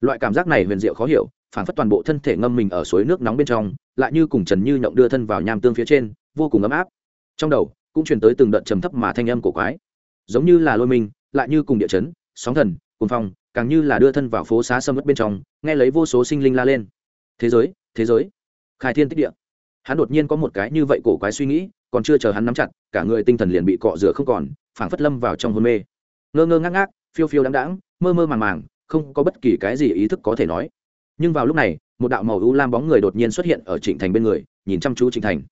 Loại cảm giác này huyền diệu khó hiểu phản phất toàn bộ thân thể ngâm mình ở suối nước nóng bên trong lại như cùng trần như nhộng đưa thân vào nham tương phía trên vô cùng ấm áp. Trong đầu, cũng truyền tới từng đợt trầm thấp mà thanh âm cổ quái. Giống như là lôi mình, lại như cùng địa chấn, sóng thần cùng phong, càng như là đưa thân vào phố xá sâm mất bên trong, nghe lấy vô số sinh linh la lên. Thế giới thế giới. Khai thiên tích địa. Hắn đột nhiên có một cái như vậy cổ quái suy nghĩ, còn chưa chờ hắn nắm chặt, cả người tinh thần liền bị cọ rửa không còn, phảng phất lâm vào trong hôn mê. Ngơ ngơ ngác ngác, phiêu phiêu đáng đáng mơ mơ màng màng, không có bất kỳ cái gì ý thức có thể nói. Nhưng vào lúc này, một đạo màu u lam bóng người đột nhiên xuất hiện ở trịnh thành bên người, nhìn chăm chú trịnh thành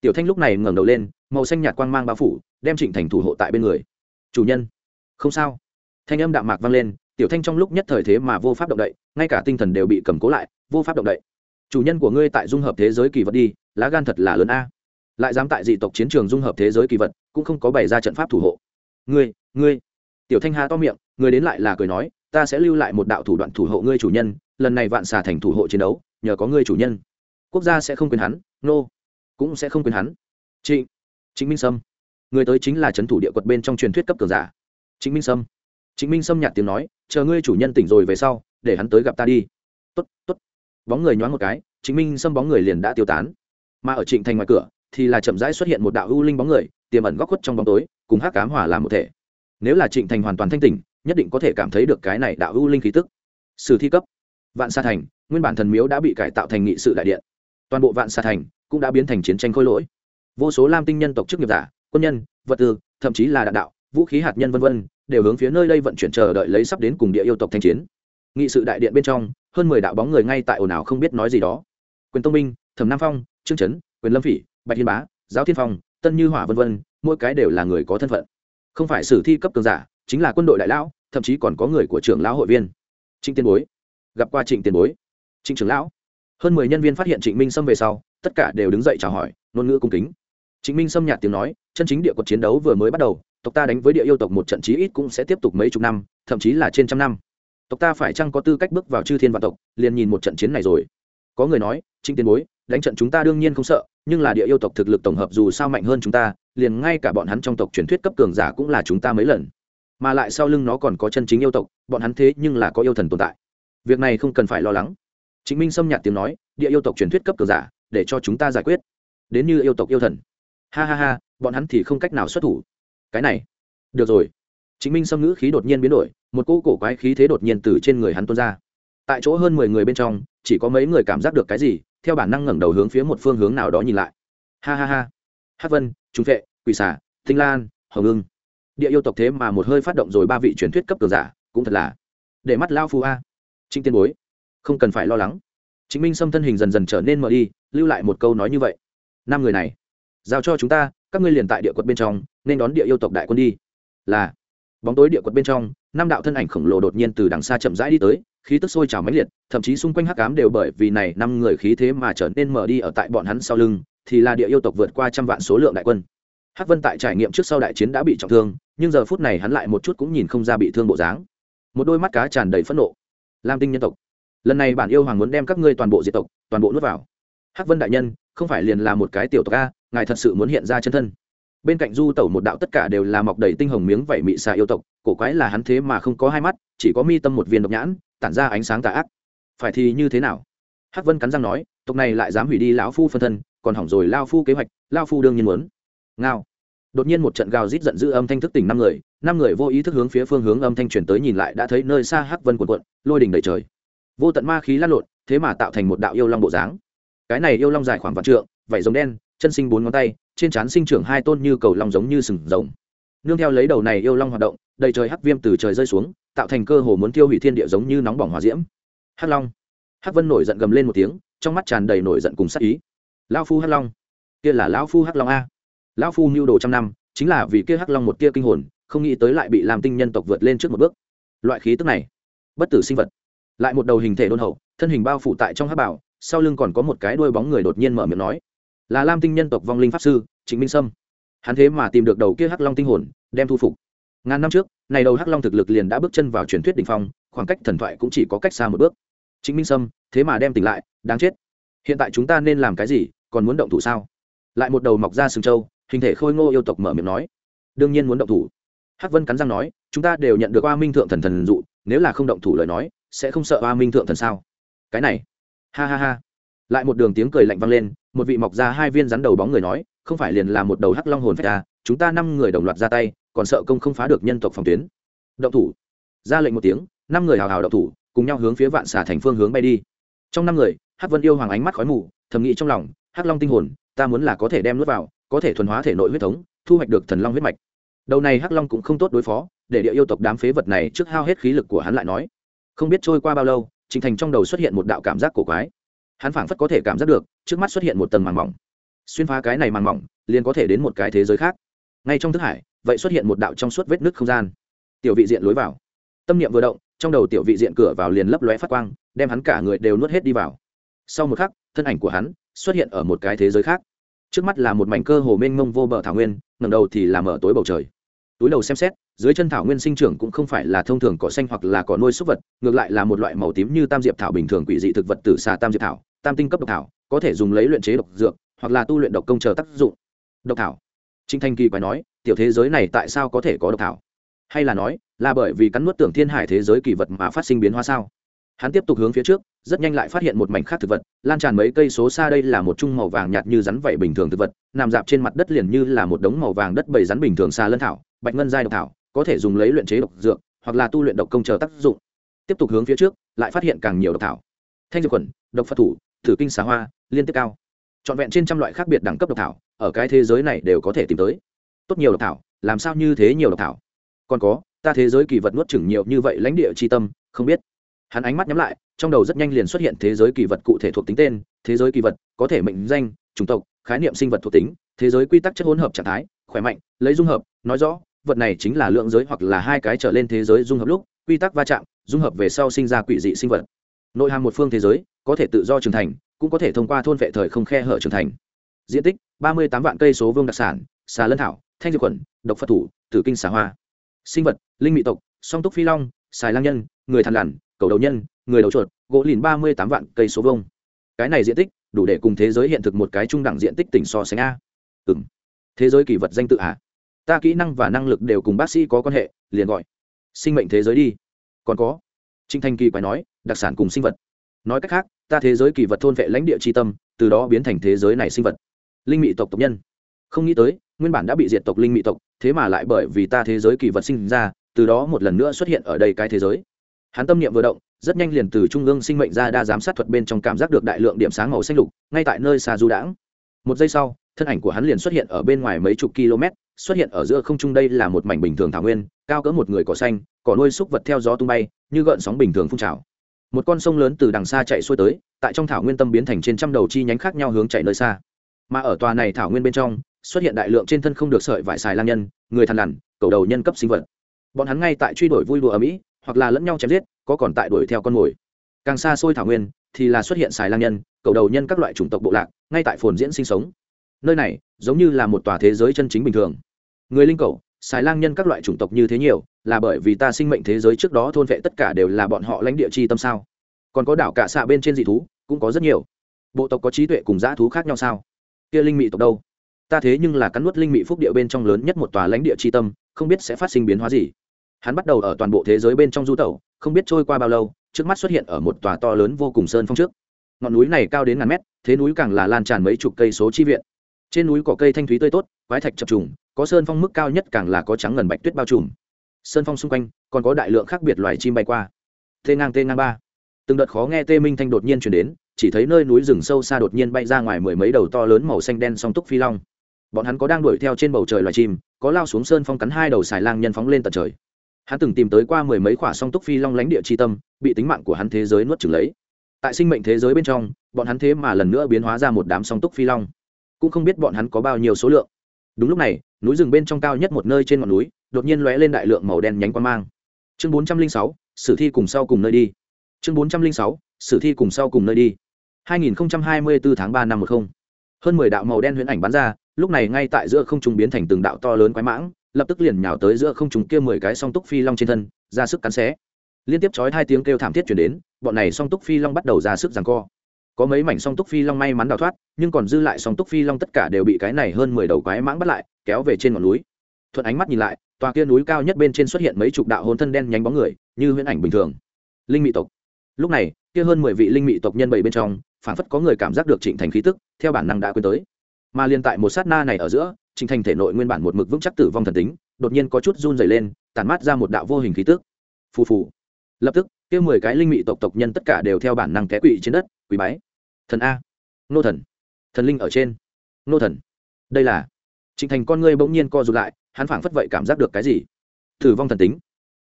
tiểu thanh lúc này ngẩng đầu lên, màu xanh nhạt quang mang bao phủ, đem trịnh thành thủ hộ tại bên người. Chủ nhân. Không sao. Thanh âm đạm mạc vang lên, tiểu thanh trong lúc nhất thời thế mà vô pháp động đậy, ngay cả tinh thần đều bị cầm cố lại, vô pháp động đậy. Chủ nhân của ngươi tại dung hợp thế giới kỳ vật đi, lá gan thật là lớn a. Lại dám tại dị tộc chiến trường dung hợp thế giới kỳ vật, cũng không có bày ra trận pháp thủ hộ. Ngươi ngươi. Tiểu thanh hà to miệng, người đến lại là cười nói, ta sẽ lưu lại một đạo thủ đoạn thủ hộ ngươi chủ nhân, lần này vạn xà thành thủ hộ chiến đấu, nhờ có ngươi chủ nhân. Quốc gia sẽ không quyền hắn, nô、no cũng sẽ không quên hắn. Trịnh trịnh minh sâm. Người tới chính là c h ấ n thủ địa quật bên trong truyền thuyết cấp cường giả. Trịnh minh sâm. Trịnh minh sâm nhạt tiếng nói, chờ ngươi chủ nhân tỉnh rồi về sau, để hắn tới gặp ta đi. Tốt tốt. Bóng người nhoáng một cái, Trịnh minh sâm bóng người liền đã tiêu tán. Mà ở trịnh thành ngoài cửa, thì là chậm rãi xuất hiện một đạo u linh bóng người, tiềm ẩn góc khuất trong bóng tối, cùng hát cám hỏa làm một thể. Nếu là trịnh thành hoàn toàn thanh tỉnh, nhất định có thể cảm thấy được cái này đạo u linh khí tức. Sử thi cấp. Vạn sa thành, nguyên bản thần miếu đã bị cải tạo thành nghị sự đại điện. Toàn bộ vạn sa thành cũng đã biến thành chiến tranh khôi lỗi. Vô số lam tinh nhân tộc chức nghiệp giả, quân nhân, vật tư, thậm chí là đạn đạo, vũ khí hạt nhân v v đều hướng phía nơi đây vận chuyển chờ đợi lấy sắp đến cùng địa yêu tộc thanh chiến. Nghị sự đại điện bên trong, hơn mười đạo bóng người ngay tại ồn ào không biết nói gì đó. Quyền tông minh, thẩm nam phong, trương trấn quyền lâm phỉ, bạch thiên bá, giáo thiên phong, tân như hỏa v v mỗi cái đều là người có thân phận. Không phải sử thi cấp cường giả, chính là quân đội đại lão, thậm chí còn có người của trưởng lão hội viên. Trịnh tiên bối. Gặp qua trịnh tiền bối. Trịnh trưởng lão hơn mười nhân viên phát hiện trịnh minh Sâm về sau tất cả đều đứng dậy chào hỏi ngôn ngữ cung kính Trịnh Minh Sâm nhạt tiếng nói, chân chính địa cuộc chiến đấu vừa mới bắt đầu, tộc ta đánh với địa yêu tộc một trận chí ít cũng sẽ tiếp tục mấy chục năm, thậm chí là trên trăm năm. Tộc ta phải chăng có tư cách bước vào chư thiên vạn tộc, liền nhìn một trận chiến này rồi. Có người nói, Trịnh tiền Bối, đánh trận chúng ta đương nhiên không sợ, nhưng là địa yêu tộc thực lực tổng hợp dù sao mạnh hơn chúng ta, liền ngay cả bọn hắn trong tộc truyền thuyết cấp cường giả cũng là chúng ta mấy lần. Mà lại sau lưng nó còn có chân chính yêu tộc, bọn hắn thế nhưng là có yêu thần tồn tại. Việc này không cần phải lo lắng. Trịnh Minh xâm nhạt tiếng nói, địa yêu tộc truyền thuyết cấp cường giả, để cho chúng ta giải quyết. Đến như yêu tộc yêu thần. Ha ha ha bọn hắn thì không cách nào xuất thủ. Cái này được rồi. Chính minh xâm ngữ khí đột nhiên biến đổi một cỗ cổ quái khí thế đột nhiên từ trên người hắn tuôn ra. Tại chỗ hơn mười người bên trong chỉ có mấy người cảm giác được cái gì theo bản năng ngẩng đầu hướng phía một phương hướng nào đó nhìn lại. Ha ha ha. Hát vân trung vệ quỷ xả tinh lan hồng ưng. Địa yêu tộc thế mà một hơi phát động rồi ba vị truyền thuyết cấp cường giả cũng thật là để mắt lao phu a. Trinh tiên bối không cần phải lo lắng. Chính minh xâm thân hình dần dần trở nên mờ đi, lưu lại một câu nói như vậy. Năm người này, giao cho chúng ta, các ngươi liền tại địa quật bên trong, nên đón địa yêu tộc đại quân đi. Là, bóng tối địa quật bên trong, năm đạo thân ảnh khổng lồ đột nhiên từ đằng xa chậm rãi đi tới, khí tức sôi trào mãnh liệt, thậm chí xung quanh hắc ám đều bởi vì này năm người khí thế mà trở nên mở đi ở tại bọn hắn sau lưng, thì là địa yêu tộc vượt qua trăm vạn số lượng đại quân. Hắc vân tại trải nghiệm trước sau đại chiến đã bị trọng thương, nhưng giờ phút này hắn lại một chút cũng nhìn không ra bị thương bộ dáng. Một đôi mắt cá tràn đầy phẫn nộ. Lam tinh nhân tộc lần này bản yêu hoàng muốn đem các ngươi toàn bộ diệt tộc, toàn bộ nuốt vào. Hắc vân đại nhân, không phải liền là một cái tiểu tộc a, ngài thật sự muốn hiện ra chân thân. Bên cạnh du tẩu một đạo tất cả đều là mọc đầy tinh hồng miếng vảy mị xà yêu tộc, cổ quái là hắn thế mà không có hai mắt, chỉ có mi tâm một viên độc nhãn, tản ra ánh sáng tà ác. Phải thì như thế nào? Hắc vân cắn răng nói, tộc này lại dám hủy đi lão phu phân thân, còn hỏng rồi lao phu kế hoạch lao phu đương nhiên muốn. Ngao. Đột nhiên một trận gào rít giận dữ âm thanh thức tỉnh năm người năm người vô ý thức hướng phía phương hướng âm thanh chuyển tới nhìn lại đã thấy nơi xa hắc vân cuộn cuộn, lôi đỉnh đầy trời vô tận ma khí lan lộn, thế mà tạo thành một đạo yêu long bộ dáng. Cái này yêu long dài khoảng vạn trượng, vảy giống đen, chân sinh bốn ngón tay, trên trán sinh trưởng hai tôn như cầu long giống như sừng rồng. Nương theo lấy đầu này yêu long hoạt động, đầy trời hắc viêm từ trời rơi xuống, tạo thành cơ hồ muốn tiêu hủy thiên địa giống như nóng bỏng hòa diễm. Hắc long. Hắc vân nổi giận gầm lên một tiếng, trong mắt tràn đầy nổi giận cùng sắc ý. Lao phu hắc long. Kia là lão phu hắc long a. Lão phu mưu đồ trăm năm, chính là vì kia hắc long một kia kinh hồn, không nghĩ tới lại bị làm tinh nhân tộc vượt lên trước một bước. Loại khí tức này, bất tử sinh vật lại một đầu hình thể đôn hậu, thân hình bao phủ tại trong hắc bảo, sau lưng còn có một cái đuôi bóng người đột nhiên mở miệng nói, là lam tinh nhân tộc vong linh pháp sư, trịnh minh sâm. Hắn thế mà tìm được đầu kia hắc long tinh hồn, đem thu phục. Ngàn năm trước, này đầu hắc long thực lực liền đã bước chân vào truyền thuyết đ ỉ n h phong, khoảng cách thần thoại cũng chỉ có cách xa một bước. Trịnh minh sâm, thế mà đem tỉnh lại, đáng chết. Hiện tại chúng ta nên làm cái gì, còn muốn động thủ sao? Lại một đầu mọc ra sừng trâu, hình thể khôi ngô yêu tộc mở miệng nói. Đương nhiên muốn động thủ. Hắc vân cắn răng nói, chúng ta đều nhận được qua minh thượng thần thần dụ, nếu là không động thủ lời nói sẽ không sợ oa minh thượng thần sao? Cái này, ha ha ha. Lại một đường tiếng cười lạnh vang lên, một vị mọc ra hai viên rắn đầu bóng người nói, không phải liền là một đầu hắc long hồn phách à chúng ta năm người đồng loạt ra tay, còn sợ công không phá được nhân tộc phòng tuyến. Động thủ. Ra lệnh một tiếng, năm người hào hào động thủ, cùng nhau hướng phía vạn xà thành phương hướng bay đi. Trong năm người, hắc vân yêu hoàng ánh mắt khói mù, thầm nghĩ trong lòng, hắc long tinh hồn, ta muốn là có thể đem nuốt vào, có thể thuần hóa thể nội huyết thống, thu hoạch được thần long huyết mạch. Đầu này hắc long cũng không tốt đối phó, để địa yêu tộc đám phế vật này trước hao hết khí lực của hắn lại nói không biết trôi qua bao lâu trịnh thành trong đầu xuất hiện một đạo cảm giác cổ quái. Hắn phảng phất có thể cảm giác được, trước mắt xuất hiện một tầng màng mỏng. Xuyên phá cái này màng mỏng, liền có thể đến một cái thế giới khác. Ngay trong thức hải, vậy xuất hiện một đạo trong suốt vết nứt không gian. Tiểu vị diện lối vào. Tâm niệm vừa động, trong đầu tiểu vị diện cửa vào liền lấp lóe phát quang, đem hắn cả người đều nuốt hết đi vào. Sau một khắc, thân ảnh của hắn xuất hiện ở một cái thế giới khác. Trước mắt là một mảnh cơ hồ mênh mông vô bờ thảo nguyên ngầm đầu thì là mở tối bầu trời. Túi đầu xem xét dưới chân thảo nguyên sinh trưởng cũng không phải là thông thường cỏ xanh hoặc là cỏ nuôi súc vật, ngược lại là một loại màu tím như tam diệp thảo bình thường quỷ dị thực vật từ xà tam diệp thảo, tam tinh cấp độc thảo, có thể dùng lấy luyện chế độc dược, hoặc là tu luyện độc công chờ tác dụng. Độc thảo. Trinh thanh kỳ quái nói, tiểu thế giới này tại sao có thể có độc thảo? Hay là nói, là bởi vì cắn nuốt tưởng thiên hải thế giới kỳ vật mà phát sinh biến hóa sao? Hắn tiếp tục hướng phía trước, rất nhanh lại phát hiện một mảnh khác thực vật, lan tràn mấy cây số xa đây là một chung màu vàng nhạt như rắn vảy bình thường thực vật, nằm dạp trên mặt đất liền như là một đống màu vàng đất bầy rắn bình thường xa lân thảo, bạch ngân giai độc thảo có thể dùng lấy luyện chế độc dược, hoặc là tu luyện độc công chờ tác dụng. Tiếp tục hướng phía trước, lại phát hiện càng nhiều độc thảo. Thanh dược khuẩn, độc phật thủ, thử kinh xà hoa, liên tiếp cao. Trọn vẹn trên trăm loại khác biệt đẳng cấp độc thảo, ở cái thế giới này đều có thể tìm tới. Tốt nhiều độc thảo, làm sao như thế nhiều độc thảo? Còn có, ta thế giới kỳ vật nuốt chửng nhiều như vậy lãnh địa tri tâm, không biết. Hắn ánh mắt nhắm lại, trong đầu rất nhanh liền xuất hiện thế giới kỳ vật cụ thể thuộc tính tên, thế giới kỳ vật, có thể mệnh danh, chủng tộc, khái niệm sinh vật thuộc tính, thế giới quy tắc chất hỗn hợp trạng thái, khỏe mạnh, lấy dung hợp, nói rõ vật này chính là lượng giới hoặc là hai cái trở lên thế giới dung hợp lúc, quy tắc va chạm, dung hợp về sau sinh ra quỷ dị sinh vật. Nội hàm một phương thế giới, có thể tự do trưởng thành, cũng có thể thông qua thôn vệ thời không khe hở trưởng thành. Diện tích, ba mươi tám vạn cây số vương đặc sản, xà lân thảo, thanh diệt khuẩn độc phật thủ, tử kinh xà hoa. Sinh vật, linh mỹ tộc, song túc phi long, xài lang nhân, người thằn lằn, cầu đầu nhân, người đầu chuột, gỗ lìn ba mươi tám vạn cây số vông cái này diện tích, đủ để cùng thế giới hiện thực một cái trung đẳng diện tích tỉnh so sánh a. Ừ m thế giới kỳ vật danh tự à ta kỹ năng và năng lực đều cùng bác sĩ có quan hệ, liền gọi, sinh mệnh thế giới đi. Còn có, trịnh thanh kỳ phải nói, đặc sản cùng sinh vật. Nói cách khác, ta thế giới kỳ vật thôn vệ lãnh địa tri tâm, từ đó biến thành thế giới này sinh vật. Linh mị tộc tộc nhân. Không nghĩ tới, nguyên bản đã bị diệt tộc linh mị tộc, thế mà lại bởi vì ta thế giới kỳ vật sinh ra, từ đó một lần nữa xuất hiện ở đây cái thế giới. Hắn tâm niệm vừa động, rất nhanh liền từ trung ương sinh mệnh ra đa giám sát thuật bên trong cảm giác được đại lượng điểm sáng màu xanh lục, ngay tại nơi xa du đãng. Một giây sau, thân ảnh của hắn liền xuất hiện ở bên ngoài mấy chục km xuất hiện ở giữa không trung đây là một mảnh bình thường thảo nguyên, cao cỡ một người cỏ xanh, cỏ nuôi súc vật theo gió tung bay, như gợn sóng bình thường phun trào. Một con sông lớn từ đằng xa chạy xuôi tới, tại trong thảo nguyên tâm biến thành trên trăm đầu chi nhánh khác nhau hướng chạy nơi xa. Mà ở tòa này thảo nguyên bên trong, xuất hiện đại lượng trên thân không được sợi vải xài lang nhân, người thằn lằn, cầu đầu nhân cấp sinh vật. Bọn hắn ngay tại truy đuổi vui đùa ở mỹ, hoặc là lẫn nhau chém giết, có còn tại đuổi theo con mồi. Càng xa xôi thảo nguyên, thì là xuất hiện xài lang nhân, cầu đầu nhân các loại chủng tộc bộ lạc, ngay tại phồn diễn sinh sống. Nơi này, giống như là một tòa thế giới chân chính bình thường người linh cầu xài lang nhân các loại chủng tộc như thế nhiều, là bởi vì ta sinh mệnh thế giới trước đó thôn vệ tất cả đều là bọn họ lãnh địa chi tâm sao? Còn có đảo cả xạ bên trên dị thú, cũng có rất nhiều. Bộ tộc có trí tuệ cùng dã thú khác nhau sao? Kia linh mị tộc đâu? Ta thế nhưng là cắn nuốt linh mị phúc địa bên trong lớn nhất một tòa lãnh địa chi tâm, không biết sẽ phát sinh biến hóa gì. Hắn bắt đầu ở toàn bộ thế giới bên trong du tẩu, không biết trôi qua bao lâu, trước mắt xuất hiện ở một tòa to lớn vô cùng sơn phong trước. Ngọn núi này cao đến ngàn mét, thế núi càng là lan tràn mấy chục cây số chi viện. Trên núi có cây thanh thúy tươi tốt, quái thạch chập trùng có sơn phong mức cao nhất càng là có trắng ngần bạch tuyết bao trùm. Sơn phong xung quanh, còn có đại lượng khác biệt loài chim bay qua. Tê ngang tê ngang ba. Từng đợt khó nghe tê minh thanh đột nhiên chuyển đến, chỉ thấy nơi núi rừng sâu xa đột nhiên bay ra ngoài mười mấy đầu to lớn màu xanh đen song túc phi long. Bọn hắn có đang đuổi theo trên bầu trời loài chim, có lao xuống sơn phong cắn hai đầu xài lang nhân phóng lên tận trời. Hắn từng tìm tới qua mười mấy khỏa song túc phi long lánh địa c tâm, bị tính mạng của hắn thế giới nuốt trừng lấy. Tại sinh mệnh thế giới bên trong, bọn hắn thế mà lần nữa biến hóa ra một đám song túc phi long. Cũng không biết bọn hắn có bao nhiêu số lượng. Đúng lúc này núi rừng bên trong cao nhất một nơi trên ngọn núi đột nhiên lóe lên đại lượng màu đen nhánh quan mang chương bốn trăm linh sáu sử thi cùng sau cùng nơi đi chương bốn trăm linh sáu sử thi cùng sau cùng nơi đi 2024 tháng 3 năm 10. Hơn 10 đạo màu đen huyễn ảnh bắn ra, lúc này ngay tại giữa không trung biến thành từng đạo to lớn quái mãng, lập tức liền nhào tới giữa không trung kia 10 cái song túc phi long trên thân, ra sức cắn xé. Liên tiếp chói hai tiếng kêu thảm thiết truyền đến, bọn này song túc phi long bắt đầu ra sức giằng co. Có mấy mảnh song túc phi long may mắn đào thoát, nhưng còn dư lại song túc phi long tất cả đều bị cái này hơn 10 đầu quái mãng bắt lại, kéo về trên ngọn núi. Thuận ánh mắt nhìn lại, tòa kia núi cao nhất bên trên xuất hiện mấy chục đạo hồn thân đen nhánh bóng người, như huyễn ảnh bình thường. Linh mị tộc. Lúc này, kia hơn 10 vị linh mị tộc nhân bảy bên trong, phản phất có người cảm giác được trịnh thành khí tức theo bản năng đã quên tới mà liên tại một sát na này ở giữa trịnh thành thể nội nguyên bản một mực vững chắc tử vong thần tính đột nhiên có chút run dày lên tàn mát ra một đạo vô hình khí tức phù phù lập tức kia mười cái linh mị tộc tộc nhân tất cả đều theo bản năng té quỵ trên đất quỳ bái thần a. Nô thần. Thần linh ở trên. Nô thần. Đây là. Trịnh thành con ngươi bỗng nhiên co rụt lại, hắn phảng phất vậy cảm giác được cái gì? Tử vong thần tính.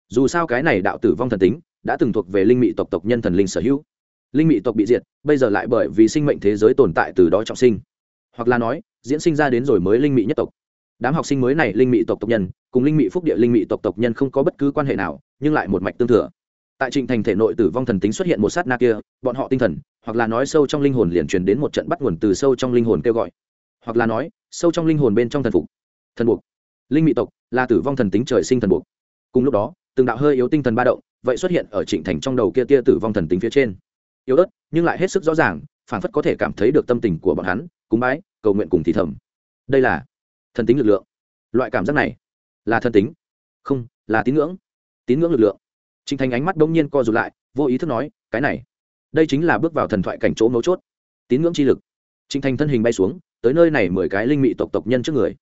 Dù sao cái này đạo tử vong thần tính đã từng thuộc về linh mị tộc tộc nhân thần linh sở hữu. Linh mị tộc bị diệt, bây giờ lại bởi vì sinh mệnh thế giới tồn tại từ đó trọng sinh. Hoặc là nói, diễn sinh ra đến rồi mới linh mị nhất tộc. Đám học sinh mới này linh mị tộc tộc nhân, cùng linh mị phúc địa linh mị tộc tộc nhân không có bất cứ quan hệ nào, nhưng lại một mạch tương thừa. Tại trịnh thành thể nội tử vong thần tính xuất hiện một sát na kia, bọn họ tinh thần hoặc là nói sâu trong linh hồn liền truyền đến một trận bắt nguồn từ sâu trong linh hồn kêu gọi. Hoặc là nói, sâu trong linh hồn bên trong thần phục, thần buộc. Linh mị tộc là tử vong thần tính trời sinh thần buộc. Cùng lúc đó, từng đạo hơi yếu tinh thần ba động vậy xuất hiện ở trịnh thành trong đầu kia tia tử vong thần tính phía trên. Yếu ớt, nhưng lại hết sức rõ ràng phản phất có thể cảm thấy được tâm tình của bọn hắn, cúng bái, cầu nguyện cùng thì thầm. Đây là thần tính lực lượng. Loại cảm giác này là thần tính, không, là tín ngưỡng. Tín ngưỡng lực lượng. Trịnh thành ánh mắt đông nhiên co r ụ t lại, vô ý thức nói, cái này đây chính là bước vào thần thoại cảnh chỗ mấu chốt. Tín ngưỡng chi lực. Trịnh thành thân hình bay xuống, tới nơi này mười cái linh mị tộc tộc nhân trước người.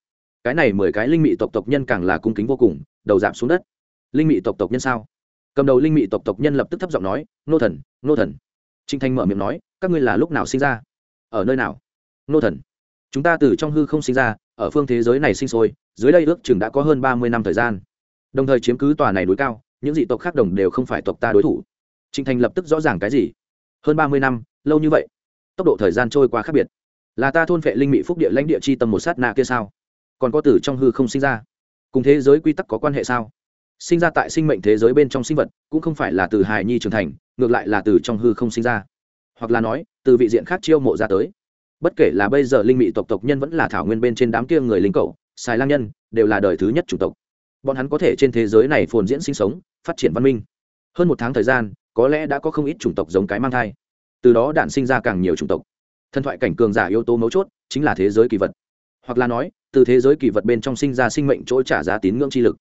Cái này mười cái linh mị tộc tộc nhân càng là cung kính vô cùng, đầu giảm xuống đất. Linh mị tộc tộc nhân sao? Cầm đầu linh mị tộc tộc nhân lập tức thấp giọng nói, nô thần nô thần. Trịnh thanh mở miệng nói, các ngươi là lúc nào sinh ra? Ở nơi nào? Nô thần, chúng ta từ trong hư không sinh ra, ở phương thế giới này sinh sôi, dưới đây ước chừng đã có hơn ba mươi năm thời gian. Đồng thời chiếm cứ tòa này núi cao, những dị tộc khác đồng đều không phải tộc ta đối thủ. Trịnh thanh lập tức rõ ràng cái gì? Hơn ba mươi năm, lâu như vậy. Tốc độ thời gian trôi qua khác biệt. Là ta thôn phệ linh mị phúc địa lãnh địa chi tâm một sát nạ kia sao? Còn có tử trong hư không sinh ra. Cùng thế giới quy tắc có quan hệ sao? Sinh ra tại sinh mệnh thế giới bên trong sinh vật, cũng không phải là từ hài nhi trưởng thành, ngược lại là từ trong hư không sinh ra. Hoặc là nói, từ vị diện khác chiêu mộ ra tới. Bất kể là bây giờ linh mị tộc tộc nhân vẫn là thảo nguyên bên trên đám kia người linh cầu, xài lang nhân, đều là đời thứ nhất chủng tộc. Bọn hắn có thể trên thế giới này phồn diễn sinh sống, phát triển văn minh. Hơn một tháng thời gian có lẽ đã có không ít chủng tộc giống cái mang thai. Từ đó đản sinh ra càng nhiều chủng tộc. Thần thoại cảnh cường giả yếu tố mấu chốt chính là thế giới kỳ vật. Hoặc là nói, từ thế giới kỳ vật bên trong sinh ra sinh mệnh chỗ trả giá tín ngưỡng chi lực.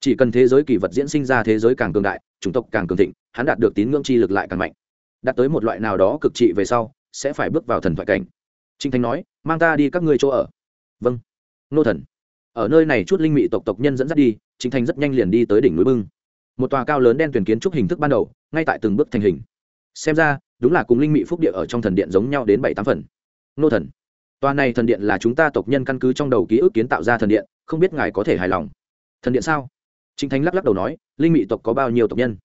Chỉ cần thế giới kỳ vật diễn sinh ra thế giới càng cường đại, chủng tộc càng cường thịnh, hắn đạt được tín ngưỡng chi lực lại càng mạnh. Đạt tới một loại nào đó cực trị về sau, sẽ phải bước vào thần thoại cảnh. Trinh thanh nói, mang ta đi các ngươi chỗ ở. Vâng. Nô thần. Ở nơi này chút linh mị tộc tộc nhân dẫn dắt đi. Trinh thanh rất nhanh liền đi tới đỉnh núi bưng một tòa cao lớn đen tuyển kiến trúc hình thức ban đầu ngay tại từng bước thành hình xem ra đúng là cùng linh mị phúc địa ở trong thần điện giống nhau đến bảy tám phần nô thần tòa này thần điện là chúng ta tộc nhân căn cứ trong đầu ký ức kiến tạo ra thần điện không biết ngài có thể hài lòng thần điện sao Trịnh Thánh lắc lắc đầu nói, linh mị tộc có bao nhiêu tộc nhân?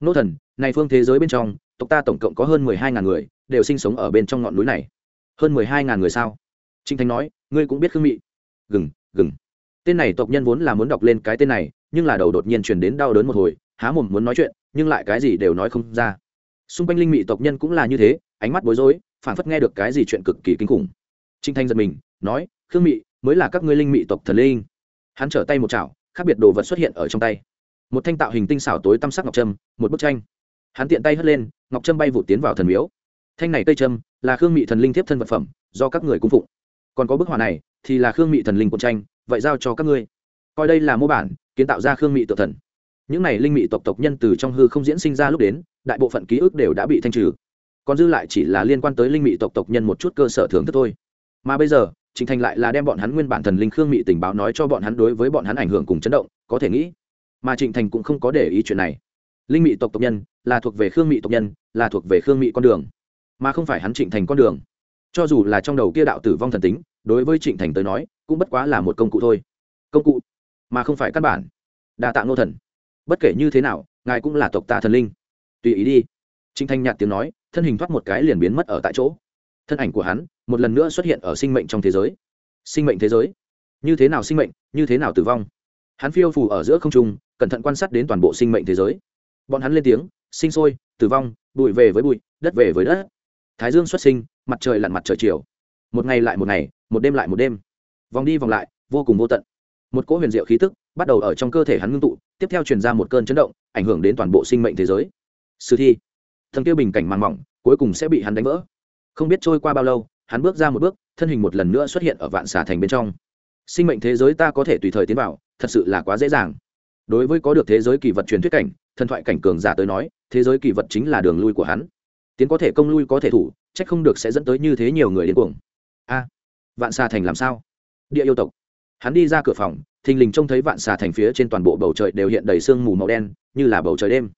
Nô thần, này phương thế giới bên trong, tộc ta tổng cộng có hơn mười hai ngàn người, đều sinh sống ở bên trong ngọn núi này. Hơn mười hai ngàn người sao? Trịnh Thánh nói, ngươi cũng biết khương mị. Gừng, gừng. Tên này tộc nhân vốn là muốn đọc lên cái tên này, nhưng là đầu đột nhiên truyền đến đau đớn một hồi, há mồm muốn nói chuyện nhưng lại cái gì đều nói không ra. Xung quanh linh mị tộc nhân cũng là như thế ánh mắt bối rối phản phất nghe được cái gì chuyện cực kỳ kinh khủng. Trinh thanh giật mình nói khương mị mới là các ngươi linh mị tộc thần linh. Hắn trở tay một chảo khác biệt đồ vật xuất hiện ở trong tay. Một thanh tạo hình tinh xảo tối tăm sắc ngọc trâm một bức tranh. Hắn tiện tay hất lên ngọc trâm bay vụt tiến vào thần miếu. Thanh này cây trâm là khương mị thần linh tiếp thân vật phẩm do các người cung phụng. Còn có bức họa này thì là khương mị thần linh cuộn tranh vậy giao cho các ngươi. Coi đây là mô bản kiến tạo ra khương mị tự thần. Những này linh mị tộc tộc nhân từ trong hư không diễn sinh ra lúc đến, đại bộ phận ký ức đều đã bị thanh trừ. Còn dư lại chỉ là liên quan tới linh mị tộc tộc nhân một chút cơ sở thưởng thức thôi. Mà bây giờ, trình thành lại là đem bọn hắn nguyên bản thần linh khương mị tình báo nói cho bọn hắn đối với bọn hắn ảnh hưởng cùng chấn động, có thể nghĩ. Mà trịnh thành cũng không có để ý chuyện này. Linh mị tộc tộc nhân là thuộc về khương mị tộc nhân, là thuộc về khương mị con đường. Mà không phải hắn trịnh thành con đường. Cho dù là trong đầu kia đạo tử vong thần tính, đối với trịnh thành tới nói, cũng bất quá là một công cụ thôi. Công cụ mà không phải căn bản. Đa tạ ngô thần. Bất kể như thế nào, ngài cũng là tộc ta thần linh. Tùy ý đi. Trịnh Thanh nhạt tiếng nói, thân hình thoát một cái liền biến mất ở tại chỗ. Thân ảnh của hắn một lần nữa xuất hiện ở sinh mệnh trong thế giới. Sinh mệnh thế giới? Như thế nào sinh mệnh, như thế nào tử vong? Hắn phiêu phủ ở giữa không trung, cẩn thận quan sát đến toàn bộ sinh mệnh thế giới. Bọn hắn lên tiếng, sinh sôi, tử vong, bụi về với bụi, đất về với đất. Thái dương xuất sinh, mặt trời lặn mặt trời chiều. Một ngày lại một ngày, một đêm lại một đêm. Vòng đi vòng lại, vô cùng vô tận một cỗ huyền diệu khí tức bắt đầu ở trong cơ thể hắn ngưng tụ, tiếp theo truyền ra một cơn chấn động, ảnh hưởng đến toàn bộ sinh mệnh thế giới. Sử thi, thần kia bình cảnh màng mỏng, cuối cùng sẽ bị hắn đánh vỡ. Không biết trôi qua bao lâu, hắn bước ra một bước, thân hình một lần nữa xuất hiện ở vạn xà thành bên trong. Sinh mệnh thế giới ta có thể tùy thời tiến vào, thật sự là quá dễ dàng. Đối với có được thế giới kỳ vật truyền thuyết cảnh, thần thoại cảnh cường giả tới nói, thế giới kỳ vật chính là đường lui của hắn. Tiến có thể công lui có thể thủ trách không được sẽ dẫn tới như thế nhiều người đến cuồng. A, vạn xà thành làm sao? Địa yêu tộc hắn đi ra cửa phòng, thình lình trông thấy vạn xà thành phía trên toàn bộ bầu trời đều hiện đầy sương mù màu đen, như là bầu trời đêm.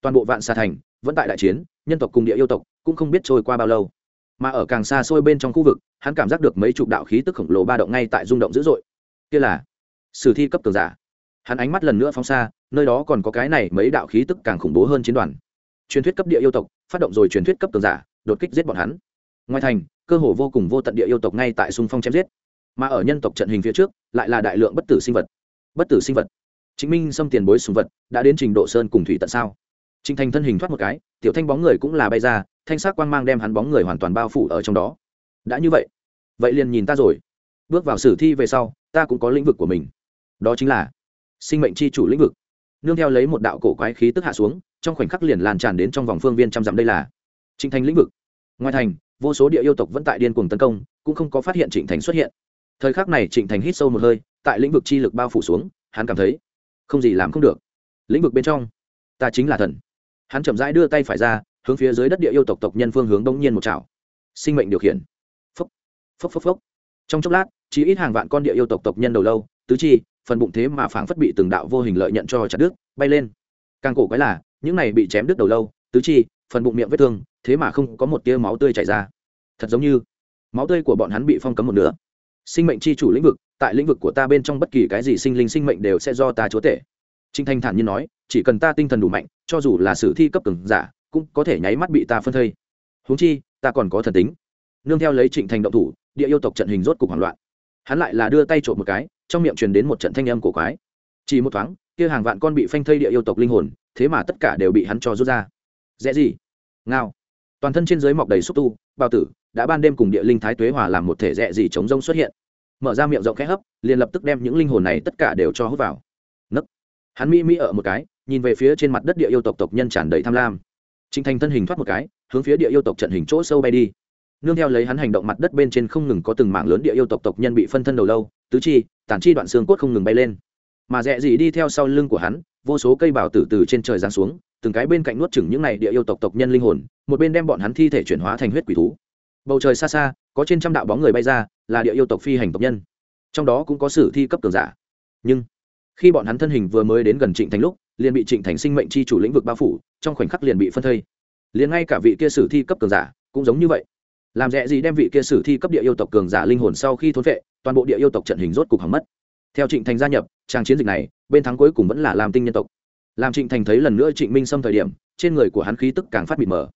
Toàn bộ vạn xà thành vẫn tại đại chiến, nhân tộc cùng địa yêu tộc cũng không biết trôi qua bao lâu. Mà ở càng xa xôi bên trong khu vực, hắn cảm giác được mấy chục đạo khí tức khổng lồ ba động ngay tại rung động dữ dội. Kia là sử thi cấp cường giả. Hắn ánh mắt lần nữa phóng xa, nơi đó còn có cái này mấy đạo khí tức càng khủng bố hơn chiến đoàn. Truyền thuyết cấp địa yêu tộc, phát động rồi truyền thuyết cấp cường giả, đột kích giết bọn hắn. Ngoài thành, cơ hồ vô cùng vô tận địa yêu tộc ngay tại xung phong chém giết mà ở nhân tộc trận hình phía trước lại là đại lượng bất tử sinh vật bất tử sinh vật chính minh xâm tiền bối sùng vật đã đến trình độ sơn cùng thủy tận sao Trình Thành thân hình thoát một cái, tiểu thanh bóng người cũng là bay ra, thanh sắc quang mang đem hắn bóng người hoàn toàn bao phủ ở trong đó. Đã như vậy, vậy liền nhìn ta rồi. Bước vào sử thi về sau, ta cũng có lĩnh vực của mình. Đó chính là sinh mệnh chi chủ lĩnh vực. Nương theo lấy một đạo cổ quái khí tức hạ xuống, trong khoảnh khắc liền lan tràn đến trong vòng phương viên trăm dặm đây là Trình Thành lĩnh vực. Ngoài thành, vô số địa yêu tộc vẫn tại điên cuồng tấn công, cũng không có phát hiện Trịnh Thành xuất hiện. Thời khắc này Trịnh Thành hít sâu một hơi, tại lĩnh vực chi lực bao phủ xuống, hắn cảm thấy không gì làm không được. Lĩnh vực bên trong, ta chính là thần. Hắn chậm rãi đưa tay phải ra hướng phía dưới đất địa yêu tộc tộc nhân phương hướng đông nhiên một chảo. Sinh mệnh điều khiển. Phốc phốc phốc phốc. Trong chốc lát chỉ ít hàng vạn con địa yêu tộc tộc nhân đầu lâu tứ chi phần bụng thế mà phảng phất bị từng đạo vô hình lợi nhận cho chặt đứt bay lên. Càng cổ quái là những này bị chém đứt đầu lâu tứ chi phần bụng miệng vết thương thế mà không có một tia máu tươi chảy ra. Thật giống như máu tươi của bọn hắn bị phong cấm một nửa sinh mệnh chi chủ lĩnh vực, tại lĩnh vực của ta bên trong bất kỳ cái gì sinh linh sinh mệnh đều sẽ do ta chúa tể. Trinh thanh thản nhiên nói, chỉ cần ta tinh thần đủ mạnh, cho dù là sử thi cấp cường giả, cũng có thể nháy mắt bị ta phân thây. Huống chi, ta còn có thần tính. Nương theo lấy trịnh thành động thủ, địa yêu tộc trận hình rốt cục hoảng loạn. Hắn lại là đưa tay trộm một cái, trong miệng truyền đến một trận thanh âm cổ quái. Chỉ một thoáng, kia hàng vạn con bị phanh thây địa yêu tộc linh hồn, thế mà tất cả đều bị hắn cho rút ra. Dễ gì? Ngao. Toàn thân trên dưới mọc đầy xúc tu bao tử, đã ban đêm cùng địa linh thái tuế hòa làm một thể rẽ gì chống rông xuất hiện. Mở ra miệng rộng khẽ hấp, liền lập tức đem những linh hồn này tất cả đều cho hút vào. Nấc. Hắn mỹ mỹ ở một cái, nhìn về phía trên mặt đất địa yêu tộc tộc nhân tràn đầy tham lam. Trinh thành thân hình thoát một cái, hướng phía địa yêu tộc trận hình chỗ sâu bay đi. Nương theo lấy hắn hành động mặt đất bên trên không ngừng có từng mảng lớn địa yêu tộc tộc nhân bị phân thân đầu lâu, tứ chi, tản chi đoạn xương cốt không ngừng bay lên. Mà rẽ gì đi theo sau lưng của hắn vô số cây bảo tử từ trên trời giáng xuống, từng cái bên cạnh nuốt chừng những này địa yêu tộc tộc nhân linh hồn, một bên đem bọn hắn thi thể chuyển hóa thành huyết quỷ thú. Bầu trời xa xa, có trên trăm đạo bóng người bay ra, là địa yêu tộc phi hành tộc nhân. Trong đó cũng có sử thi cấp cường giả. Nhưng, khi bọn hắn thân hình vừa mới đến gần trịnh thành lúc, liền bị trịnh thành sinh mệnh chi chủ lĩnh vực bao phủ, trong khoảnh khắc liền bị phân thây. Liền ngay cả vị kia sử thi cấp cường giả cũng giống như vậy. Làm rẽ gì đem vị kia sử thi cấp địa yêu tộc cường giả linh hồn sau khi thốn vệ toàn bộ địa yêu tộc trận hình rốt cục hỏng mất. Theo trịnh thành gia nhập, trang chiến dịch này bên thắng cuối cùng vẫn là làm tinh nhân tộc. Làm trịnh thành thấy lần nữa trịnh minh xâm thời điểm, trên người của hắn khí tức càng phát bị mở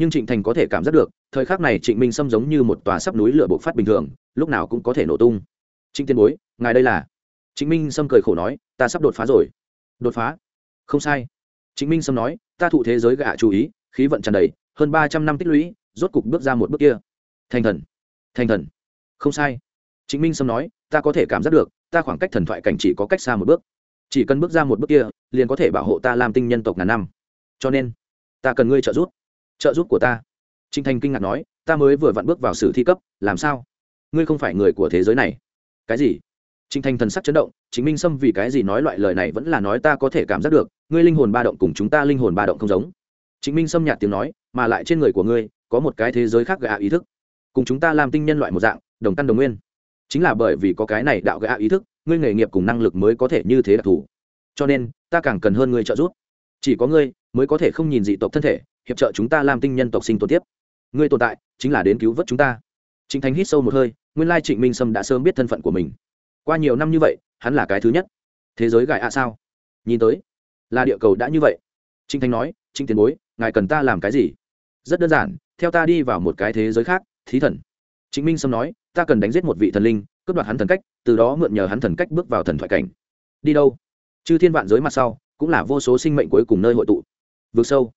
nhưng trịnh thành có thể cảm giác được, thời khắc này trịnh minh xâm giống như một tòa sắp núi lửa bộc phát bình thường, lúc nào cũng có thể nổ tung. Trịnh tiên bối, ngài đây là? Trịnh minh xâm cười khổ nói, ta sắp đột phá rồi. Đột phá? Không sai. Trịnh minh sâm nói, ta thụ thế giới gạ chú ý, khí vận tràn đầy, hơn ba trăm năm tích lũy, rốt cục bước ra một bước kia. Thành thần. Thành thần. Không sai. Trịnh minh sâm nói, ta có thể cảm giác được, ta khoảng cách thần thoại cảnh chỉ có cách xa một bước chỉ cần bước ra một bước kia, liền có thể bảo hộ ta làm tinh nhân tộc ngàn năm. Cho nên, ta cần ngươi trợ giúp. Trợ giúp của ta. Trinh thành kinh ngạc nói, ta mới vừa vặn bước vào sử thi cấp, làm sao? Ngươi không phải người của thế giới này. Cái gì? Trinh thành thần sắc chấn động chính minh sâm vì cái gì nói loại lời này vẫn là nói ta có thể cảm giác được, ngươi linh hồn ba động cùng chúng ta linh hồn ba động không giống. Chính minh sâm nhạt tiếng nói, mà lại trên người của ngươi, có một cái thế giới khác gạ ý thức. Cùng chúng ta làm tinh nhân loại một dạng, đồng căn đồng nguyên chính là bởi vì có cái này đạo gã ý thức, ngươi nghề nghiệp cùng năng lực mới có thể như thế đặc thù cho nên, ta càng cần hơn ngươi trợ giúp. Chỉ có ngươi mới có thể không nhìn dị tộc thân thể, hiệp trợ chúng ta làm tinh nhân tộc sinh tồn tiếp. Ngươi tồn tại chính là đến cứu vớt chúng ta. Trịnh thành hít sâu một hơi, nguyên lai trịnh minh sâm đã sớm biết thân phận của mình. Qua nhiều năm như vậy, hắn là cái thứ nhất. Thế giới gài ạ à sao? Nhìn tới, là địa cầu đã như vậy. Trịnh thành nói, trịnh tiền bối, ngài cần ta làm cái gì? Rất đơn giản, theo ta đi vào một cái thế giới khác, thí thần. Trịnh minh sâm nói ta cần đánh giết một vị thần linh, cướp đoạt hắn thần cách, từ đó mượn nhờ hắn thần cách bước vào thần thoại cảnh. Đi đâu? Chư thiên vạn giới mặt sau, cũng là vô số sinh mệnh cuối cùng nơi hội tụ. Vượt sâu.